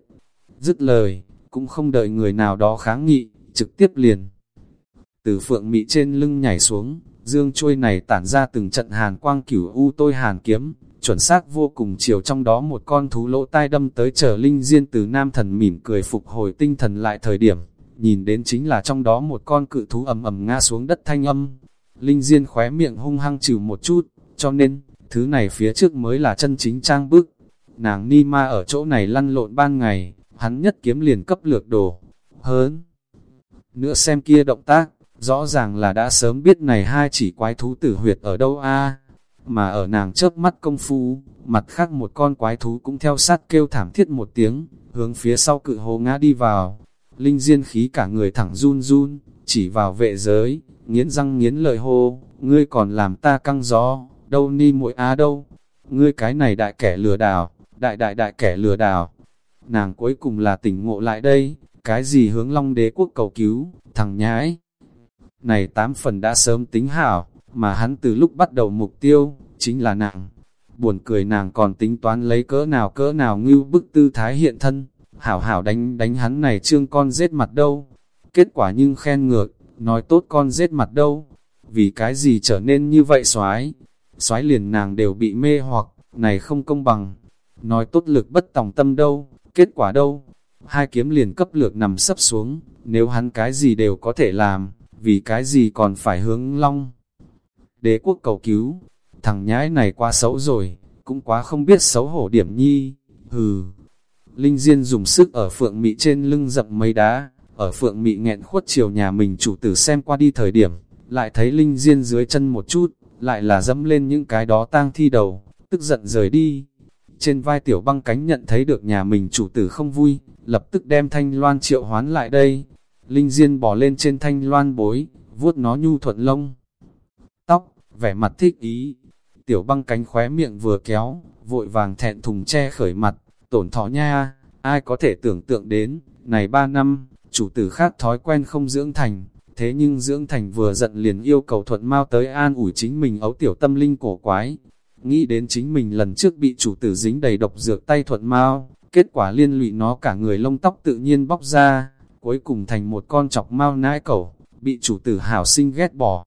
Dứt lời, cũng không đợi người nào đó kháng nghị, trực tiếp liền từ phượng mị trên lưng nhảy xuống, dương trôi này tản ra từng trận hàn quang cửu u tôi hàn kiếm, chuẩn xác vô cùng chiều trong đó một con thú lỗ tai đâm tới trở Linh Diên từ nam thần mỉm cười phục hồi tinh thần lại thời điểm, nhìn đến chính là trong đó một con cự thú ầm ầm ngã xuống đất thanh âm. Linh Diên khóe miệng hung hăng trừ một chút, cho nên, thứ này phía trước mới là chân chính trang bức. Nàng ni ma ở chỗ này lăn lộn ban ngày, hắn nhất kiếm liền cấp lược đồ, hớn. Nữa xem kia động tác, rõ ràng là đã sớm biết này hai chỉ quái thú tử huyệt ở đâu a Mà ở nàng chớp mắt công phu, mặt khác một con quái thú cũng theo sát kêu thảm thiết một tiếng, hướng phía sau cự hồ ngã đi vào. Linh diên khí cả người thẳng run run, chỉ vào vệ giới, nghiến răng nghiến lợi hô, ngươi còn làm ta căng gió, đâu ni muội á đâu, ngươi cái này đại kẻ lừa đảo, đại đại đại kẻ lừa đảo. Nàng cuối cùng là tỉnh ngộ lại đây, cái gì hướng long đế quốc cầu cứu, thằng nhái. Này tám phần đã sớm tính hảo, mà hắn từ lúc bắt đầu mục tiêu, chính là nàng. Buồn cười nàng còn tính toán lấy cỡ nào cỡ nào ngưu bức tư thái hiện thân, hảo hảo đánh đánh hắn này trương con giết mặt đâu. Kết quả nhưng khen ngược, nói tốt con giết mặt đâu. Vì cái gì trở nên như vậy xoái, xoái liền nàng đều bị mê hoặc, này không công bằng. Nói tốt lực bất tòng tâm đâu, kết quả đâu. Hai kiếm liền cấp lược nằm sấp xuống, nếu hắn cái gì đều có thể làm, vì cái gì còn phải hướng long. Đế quốc cầu cứu, thằng nhãi này quá xấu rồi, cũng quá không biết xấu hổ điểm nhi, hừ. Linh Diên dùng sức ở phượng mị trên lưng dập mấy đá, ở phượng mị nghẹn khuất chiều nhà mình chủ tử xem qua đi thời điểm, lại thấy Linh Diên dưới chân một chút, lại là dẫm lên những cái đó tang thi đầu, tức giận rời đi. Trên vai tiểu băng cánh nhận thấy được nhà mình chủ tử không vui, lập tức đem thanh loan triệu hoán lại đây. Linh Diên bỏ lên trên thanh loan bối, vuốt nó nhu thuận lông. Tóc, vẻ mặt thích ý. Tiểu băng cánh khóe miệng vừa kéo, vội vàng thẹn thùng che khởi mặt, tổn thọ nha, ai có thể tưởng tượng đến, này ba năm, chủ tử khác thói quen không dưỡng thành, thế nhưng dưỡng thành vừa giận liền yêu cầu thuận mau tới an ủi chính mình ấu tiểu tâm linh cổ quái. Nghĩ đến chính mình lần trước bị chủ tử dính đầy độc dược tay thuận mau, kết quả liên lụy nó cả người lông tóc tự nhiên bóc ra, cuối cùng thành một con chọc mau nãi cẩu, bị chủ tử hảo sinh ghét bỏ.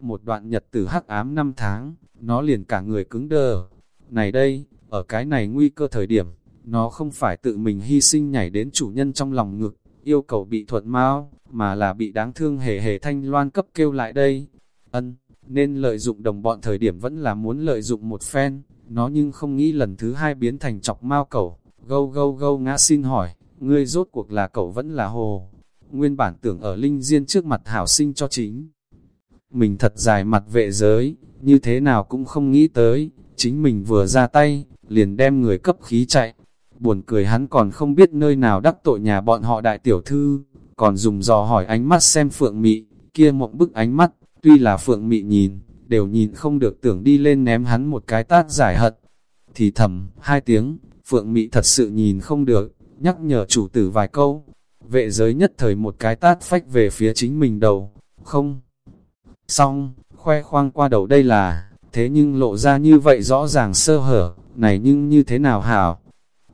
Một đoạn nhật tử hắc ám năm tháng, nó liền cả người cứng đờ. Này đây, ở cái này nguy cơ thời điểm, nó không phải tự mình hy sinh nhảy đến chủ nhân trong lòng ngực, yêu cầu bị thuận mau, mà là bị đáng thương hề hề thanh loan cấp kêu lại đây. Ân, nên lợi dụng đồng bọn thời điểm vẫn là muốn lợi dụng một phen, nó nhưng không nghĩ lần thứ hai biến thành chọc mao cẩu, gâu gâu gâu ngã xin hỏi, ngươi rốt cuộc là cậu vẫn là hồ. Nguyên bản tưởng ở linh diên trước mặt hảo sinh cho chính. Mình thật dài mặt vệ giới, như thế nào cũng không nghĩ tới, chính mình vừa ra tay, liền đem người cấp khí chạy. Buồn cười hắn còn không biết nơi nào đắc tội nhà bọn họ đại tiểu thư, còn dùng dò hỏi ánh mắt xem phượng mị, kia mộng bức ánh mắt, tuy là phượng mị nhìn, đều nhìn không được tưởng đi lên ném hắn một cái tát giải hận. Thì thầm, hai tiếng, phượng mị thật sự nhìn không được, nhắc nhở chủ tử vài câu. Vệ giới nhất thời một cái tát phách về phía chính mình đầu, không. Xong, khoe khoang qua đầu đây là, thế nhưng lộ ra như vậy rõ ràng sơ hở, này nhưng như thế nào hảo.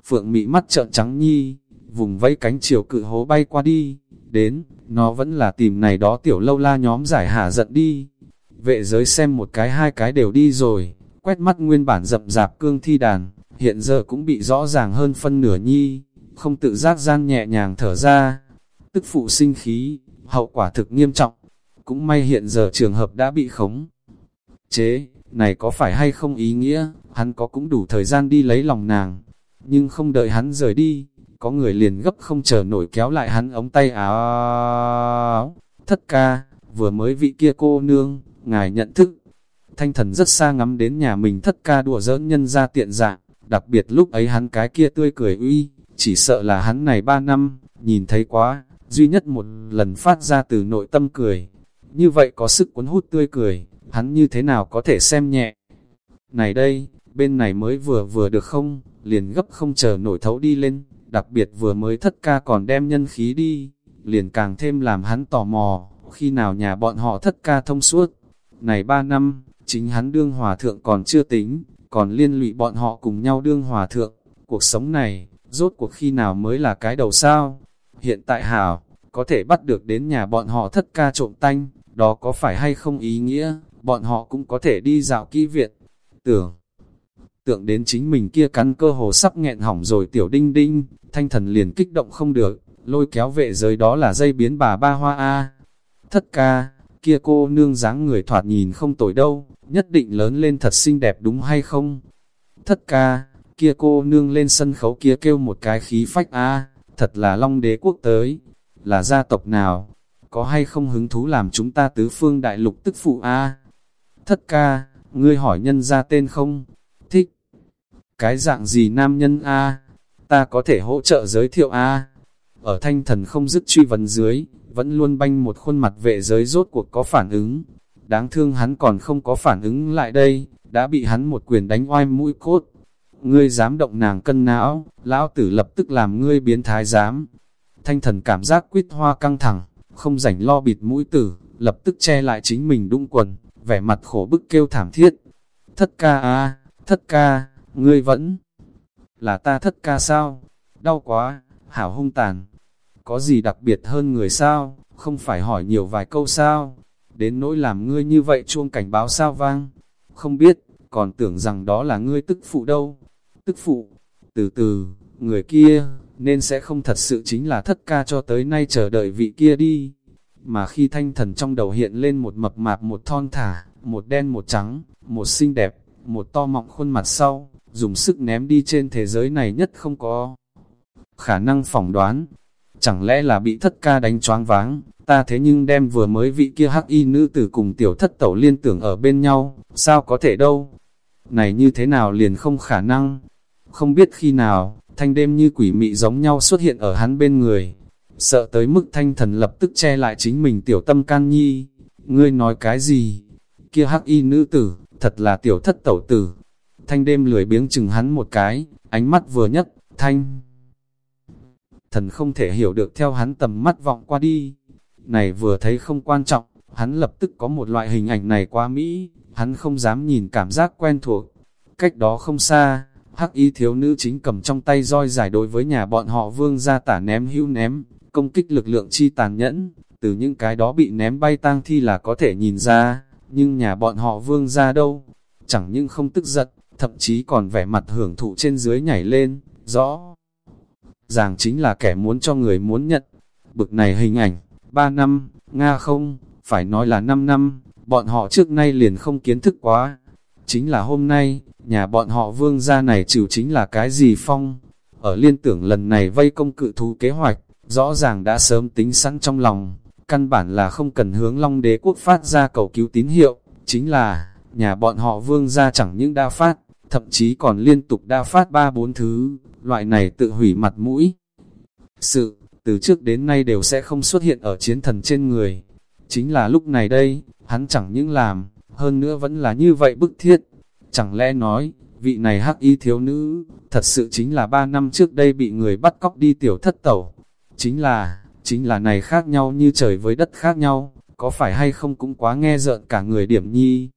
Phượng mị mắt trợn trắng nhi, vùng vẫy cánh chiều cự hố bay qua đi, đến, nó vẫn là tìm này đó tiểu lâu la nhóm giải hạ giận đi. Vệ giới xem một cái hai cái đều đi rồi, quét mắt nguyên bản rậm rạp cương thi đàn, hiện giờ cũng bị rõ ràng hơn phân nửa nhi, không tự giác gian nhẹ nhàng thở ra. Tức phụ sinh khí, hậu quả thực nghiêm trọng, cũng may hiện giờ trường hợp đã bị khống. Chế, này có phải hay không ý nghĩa, hắn có cũng đủ thời gian đi lấy lòng nàng, nhưng không đợi hắn rời đi, có người liền gấp không chờ nổi kéo lại hắn ống tay áo. Thất ca, vừa mới vị kia cô nương, ngài nhận thức. Thanh thần rất xa ngắm đến nhà mình thất ca đùa giỡn nhân ra tiện dạng, đặc biệt lúc ấy hắn cái kia tươi cười uy, chỉ sợ là hắn này ba năm, nhìn thấy quá, duy nhất một lần phát ra từ nội tâm cười. Như vậy có sức cuốn hút tươi cười, hắn như thế nào có thể xem nhẹ. Này đây, bên này mới vừa vừa được không, liền gấp không chờ nổi thấu đi lên, đặc biệt vừa mới thất ca còn đem nhân khí đi, liền càng thêm làm hắn tò mò, khi nào nhà bọn họ thất ca thông suốt. Này ba năm, chính hắn đương hòa thượng còn chưa tính, còn liên lụy bọn họ cùng nhau đương hòa thượng. Cuộc sống này, rốt cuộc khi nào mới là cái đầu sao? Hiện tại hảo, có thể bắt được đến nhà bọn họ thất ca trộm tanh, đó có phải hay không ý nghĩa, bọn họ cũng có thể đi dạo kỹ viện. Tưởng, tượng đến chính mình kia cắn cơ hồ sắp nghẹn hỏng rồi tiểu đinh đinh, thanh thần liền kích động không được, lôi kéo vệ giới đó là dây biến bà ba hoa A. Thất ca, kia cô nương dáng người thoạt nhìn không tồi đâu, nhất định lớn lên thật xinh đẹp đúng hay không? Thất ca, kia cô nương lên sân khấu kia kêu một cái khí phách A, thật là long đế quốc tới, là gia tộc nào? Có hay không hứng thú làm chúng ta tứ phương đại lục tức phụ A? Thất ca, ngươi hỏi nhân ra tên không? Cái dạng gì nam nhân A? Ta có thể hỗ trợ giới thiệu A? Ở thanh thần không dứt truy vấn dưới, vẫn luôn banh một khuôn mặt vệ giới rốt cuộc có phản ứng. Đáng thương hắn còn không có phản ứng lại đây, đã bị hắn một quyền đánh oai mũi cốt. Ngươi dám động nàng cân não, lão tử lập tức làm ngươi biến thái dám. Thanh thần cảm giác quýt hoa căng thẳng, không rảnh lo bịt mũi tử, lập tức che lại chính mình đung quần, vẻ mặt khổ bức kêu thảm thiết. Thất ca à, thất ca, ngươi vẫn là ta thất ca sao? Đau quá, hảo hung tàn. Có gì đặc biệt hơn người sao? Không phải hỏi nhiều vài câu sao? Đến nỗi làm ngươi như vậy chuông cảnh báo sao vang? Không biết, còn tưởng rằng đó là ngươi tức phụ đâu. Tức phụ, từ từ, người kia, nên sẽ không thật sự chính là thất ca cho tới nay chờ đợi vị kia đi. Mà khi thanh thần trong đầu hiện lên một mập mạp một thon thả, một đen một trắng, một xinh đẹp, một to mọng khuôn mặt sau, dùng sức ném đi trên thế giới này nhất không có khả năng phỏng đoán. Chẳng lẽ là bị thất ca đánh choáng váng, ta thế nhưng đem vừa mới vị kia hắc y nữ tử cùng tiểu thất tẩu liên tưởng ở bên nhau, sao có thể đâu? Này như thế nào liền không khả năng? Không biết khi nào, thanh đêm như quỷ mị giống nhau xuất hiện ở hắn bên người. Sợ tới mức thanh thần lập tức che lại chính mình tiểu tâm can nhi. Ngươi nói cái gì? Kia hắc y nữ tử, thật là tiểu thất tẩu tử. Thanh đêm lười biếng chừng hắn một cái, ánh mắt vừa nhất, thanh. Thần không thể hiểu được theo hắn tầm mắt vọng qua đi. Này vừa thấy không quan trọng, hắn lập tức có một loại hình ảnh này quá mỹ, hắn không dám nhìn cảm giác quen thuộc. Cách đó không xa, hắc y thiếu nữ chính cầm trong tay roi giải đối với nhà bọn họ vương ra tả ném hữu ném, công kích lực lượng chi tàn nhẫn, từ những cái đó bị ném bay tang thi là có thể nhìn ra, nhưng nhà bọn họ vương ra đâu, chẳng những không tức giận, thậm chí còn vẻ mặt hưởng thụ trên dưới nhảy lên, rõ. Ràng chính là kẻ muốn cho người muốn nhận, bực này hình ảnh, 3 năm, Nga không, phải nói là 5 năm, bọn họ trước nay liền không kiến thức quá. Chính là hôm nay, nhà bọn họ vương gia này chịu chính là cái gì phong. Ở liên tưởng lần này vây công cự thú kế hoạch, rõ ràng đã sớm tính sẵn trong lòng, căn bản là không cần hướng long đế quốc phát ra cầu cứu tín hiệu, chính là, nhà bọn họ vương gia chẳng những đa phát, thậm chí còn liên tục đa phát ba bốn thứ, loại này tự hủy mặt mũi. Sự, từ trước đến nay đều sẽ không xuất hiện ở chiến thần trên người. Chính là lúc này đây, hắn chẳng những làm, hơn nữa vẫn là như vậy bức thiết. Chẳng lẽ nói, vị này hắc y thiếu nữ, thật sự chính là ba năm trước đây bị người bắt cóc đi tiểu thất tẩu. Chính là, chính là này khác nhau như trời với đất khác nhau, có phải hay không cũng quá nghe rợn cả người điểm nhi.